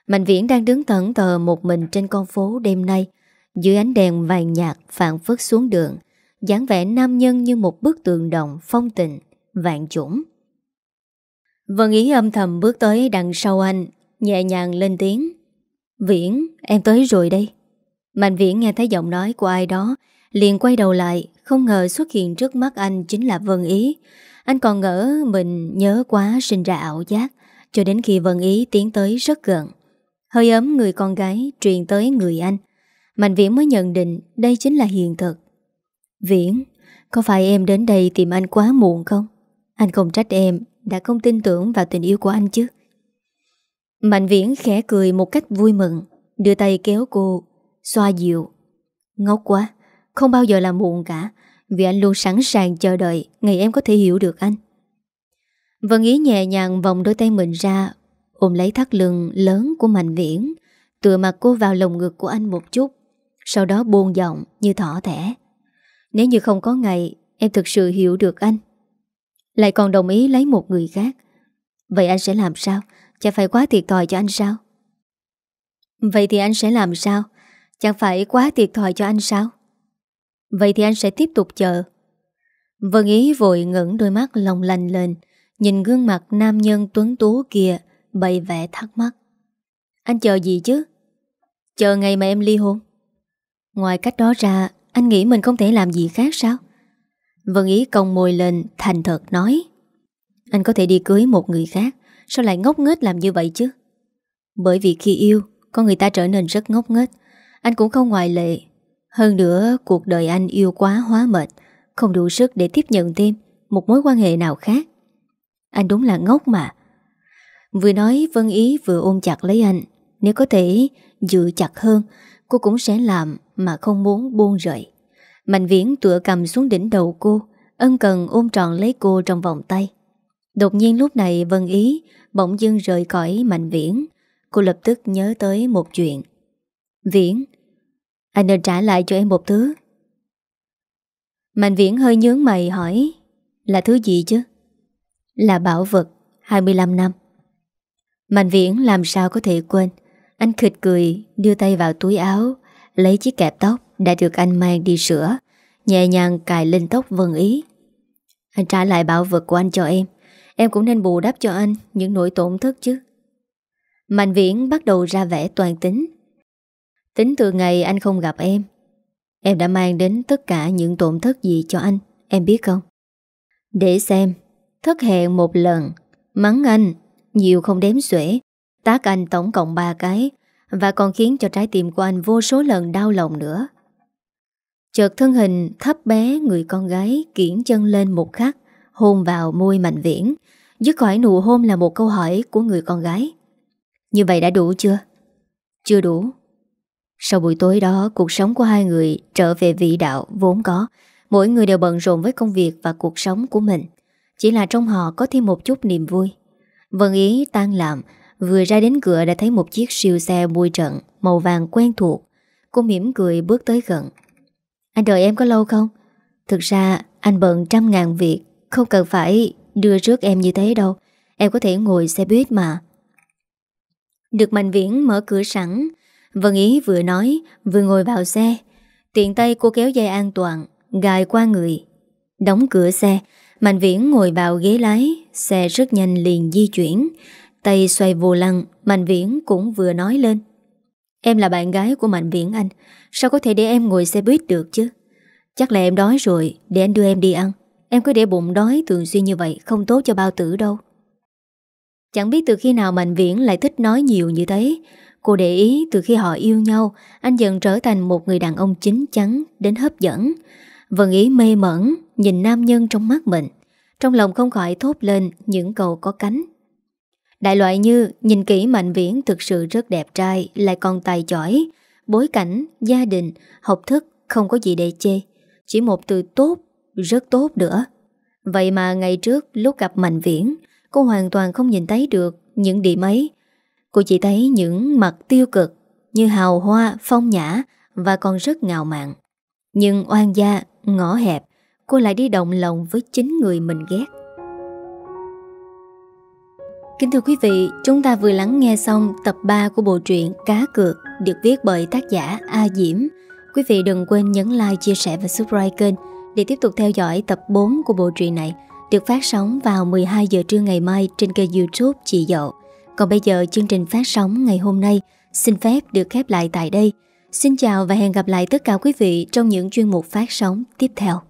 Mạnh viễn đang đứng tẩn tờ một mình trên con phố đêm nay. Dưới ánh đèn vàng nhạt phản phất xuống đường dáng vẻ nam nhân như một bức tường đồng phong tình, vạn chủng. Vân Ý âm thầm bước tới đằng sau anh Nhẹ nhàng lên tiếng. Viễn, em tới rồi đây. Mạnh Viễn nghe thấy giọng nói của ai đó Liền quay đầu lại Không ngờ xuất hiện trước mắt anh chính là Vân Ý. Anh còn ngỡ mình nhớ quá sinh ra ảo giác Cho đến khi Vân Ý tiến tới rất gần. Hơi ấm người con gái truyền tới người anh. Mạnh Viễn mới nhận định đây chính là hiện thực. Viễn, có phải em đến đây tìm anh quá muộn không? Anh không trách em đã không tin tưởng vào tình yêu của anh chứ. Mạnh Viễn khẽ cười một cách vui mừng Đưa tay kéo cô Xoa dịu. Ngốc quá, Không bao giờ là muộn cả, vì anh luôn sẵn sàng chờ đợi Ngày em có thể hiểu được anh. Vân Ý nhẹ nhàng vòng đôi tay mình ra, Ôm lấy thắt lưng lớn của Mạnh Viễn, Tựa mặt cô vào lồng ngực của anh một chút, Sau đó buông giọng như thỏ thẻ. Nếu như không có ngày, Em thực sự hiểu được anh. Lại còn đồng ý lấy một người khác. Vậy anh sẽ làm sao? Chả phải quá thiệt thòi cho anh sao? Vậy thì anh sẽ làm sao? Chẳng phải quá thiệt thòi cho anh sao? Vậy thì anh sẽ tiếp tục chờ. Vân Ý vội ngẩng đôi mắt lòng lành lên, Nhìn gương mặt nam nhân tuấn tú kia, Bày vẽ thắc mắc. Anh chờ gì chứ? Chờ ngày mà em ly hôn. Ngoài cách đó ra, Anh nghĩ mình không thể làm gì khác sao? Vân Ý cong môi lên, Thành thật nói. Anh có thể đi cưới một người khác, Sao lại ngốc nghếch làm như vậy chứ? Bởi vì khi yêu, Con người ta trở nên rất ngốc nghếch. Anh cũng không ngoại lệ. Hơn nữa cuộc đời anh yêu quá hóa mệt Không đủ sức để tiếp nhận thêm Một mối quan hệ nào khác. Anh đúng là ngốc mà. Vừa nói Vân Ý vừa ôm chặt lấy anh. Nếu có thể giữ chặt hơn Cô cũng sẽ làm mà không muốn buông rời. Mạnh viễn tựa cầm xuống đỉnh đầu cô Ân cần ôm trọn lấy cô trong vòng tay. Đột nhiên lúc này Vân Ý bỗng dưng rời khỏi Mạnh Viễn. Cô lập tức nhớ tới một chuyện. Viễn, anh nên trả lại cho em một thứ. Mạnh Viễn hơi nhướng mày hỏi, là thứ gì chứ? Là bảo vật, 25 năm. Mạnh Viễn làm sao có thể quên. Anh khịt cười, đưa tay vào túi áo, lấy chiếc kẹp tóc đã được anh mang đi sửa, nhẹ nhàng cài lên tóc Vân Ý. Anh trả lại bảo vật của anh cho em. Em cũng nên bù đắp cho anh Những nỗi tổn thất chứ Mạnh viễn bắt đầu ra vẻ toàn tính Tính từ ngày anh không gặp em Em đã mang đến tất cả những tổn thất gì cho anh, Em biết không? Để xem, Thất hẹn một lần, Mắng anh, Nhiều không đếm xuể, Tác anh tổng cộng 3 cái, Và còn khiến cho trái tim của anh vô số lần đau lòng nữa. Chợt thân hình thấp bé người con gái kiển chân lên một khắc, hôn vào môi mạnh viễn, Dứt khỏi nụ hôn là một câu hỏi của người con gái. Như vậy đã đủ chưa? Chưa đủ. Sau buổi tối đó, Cuộc sống của hai người trở về vị đạo vốn có. Mỗi người đều bận rộn với công việc Và cuộc sống của mình. Chỉ là trong họ có thêm một chút niềm vui. Vân Ý tan làm Vừa ra đến cửa đã thấy một chiếc siêu xe bùi trận Màu vàng quen thuộc. Cô mỉm cười bước tới gần. Anh đợi em có lâu không? Thực ra, anh bận trăm ngàn việc. Không cần phải đưa rước em như thế đâu. Em có thể ngồi xe buýt mà. Được Mạnh Viễn mở cửa sẵn Vân Ý vừa nói, Vừa ngồi vào xe. Tiện tay cô kéo dây an toàn, Gài qua người. Đóng cửa xe, Mạnh Viễn ngồi vào ghế lái, Xe rất nhanh liền di chuyển. Tay xoay vô lăng, Mạnh Viễn cũng vừa nói lên. Em là bạn gái của Mạnh Viễn anh, Sao có thể để em ngồi xe buýt được chứ? Chắc là em đói rồi, Để anh đưa em đi ăn. Em cứ để bụng đói thường xuyên như vậy, Không tốt cho bao tử đâu. Chẳng biết từ khi nào Mạnh Viễn lại thích nói nhiều như thế. Cô để ý từ khi họ yêu nhau Anh dần trở thành một người đàn ông chính chắn Đến hấp dẫn. Vân ý mê mẩn Nhìn nam nhân trong mắt mình. Trong lòng không khỏi thốt lên những câu có cánh. Đại loại như Nhìn kỹ Mạnh Viễn thực sự rất đẹp trai Lại còn tài giỏi. Bối cảnh, gia đình, học thức Không có gì để chê. Chỉ một từ tốt rất tốt nữa. Vậy mà ngày trước lúc gặp Mạnh Viễn, cô hoàn toàn không nhìn thấy được những điểm ấy. Cô chỉ thấy những mặt tiêu cực như hào hoa, phong nhã và còn rất ngạo mạn. Nhưng oan gia, ngõ hẹp, cô lại đi động lòng với chính người mình ghét. Kính thưa quý vị, chúng ta vừa lắng nghe xong tập 3 của bộ truyện Cá Cược được viết bởi tác giả A Diễm. Quý vị đừng quên nhấn like, chia sẻ và subscribe kênh để tiếp tục theo dõi tập 4 của bộ truyện này được phát sóng vào 12 giờ trưa ngày mai trên kênh youtube Chị Dậu. Còn bây giờ chương trình phát sóng ngày hôm nay xin phép được khép lại tại đây. Xin chào và hẹn gặp lại tất cả quý vị trong những chuyên mục phát sóng tiếp theo.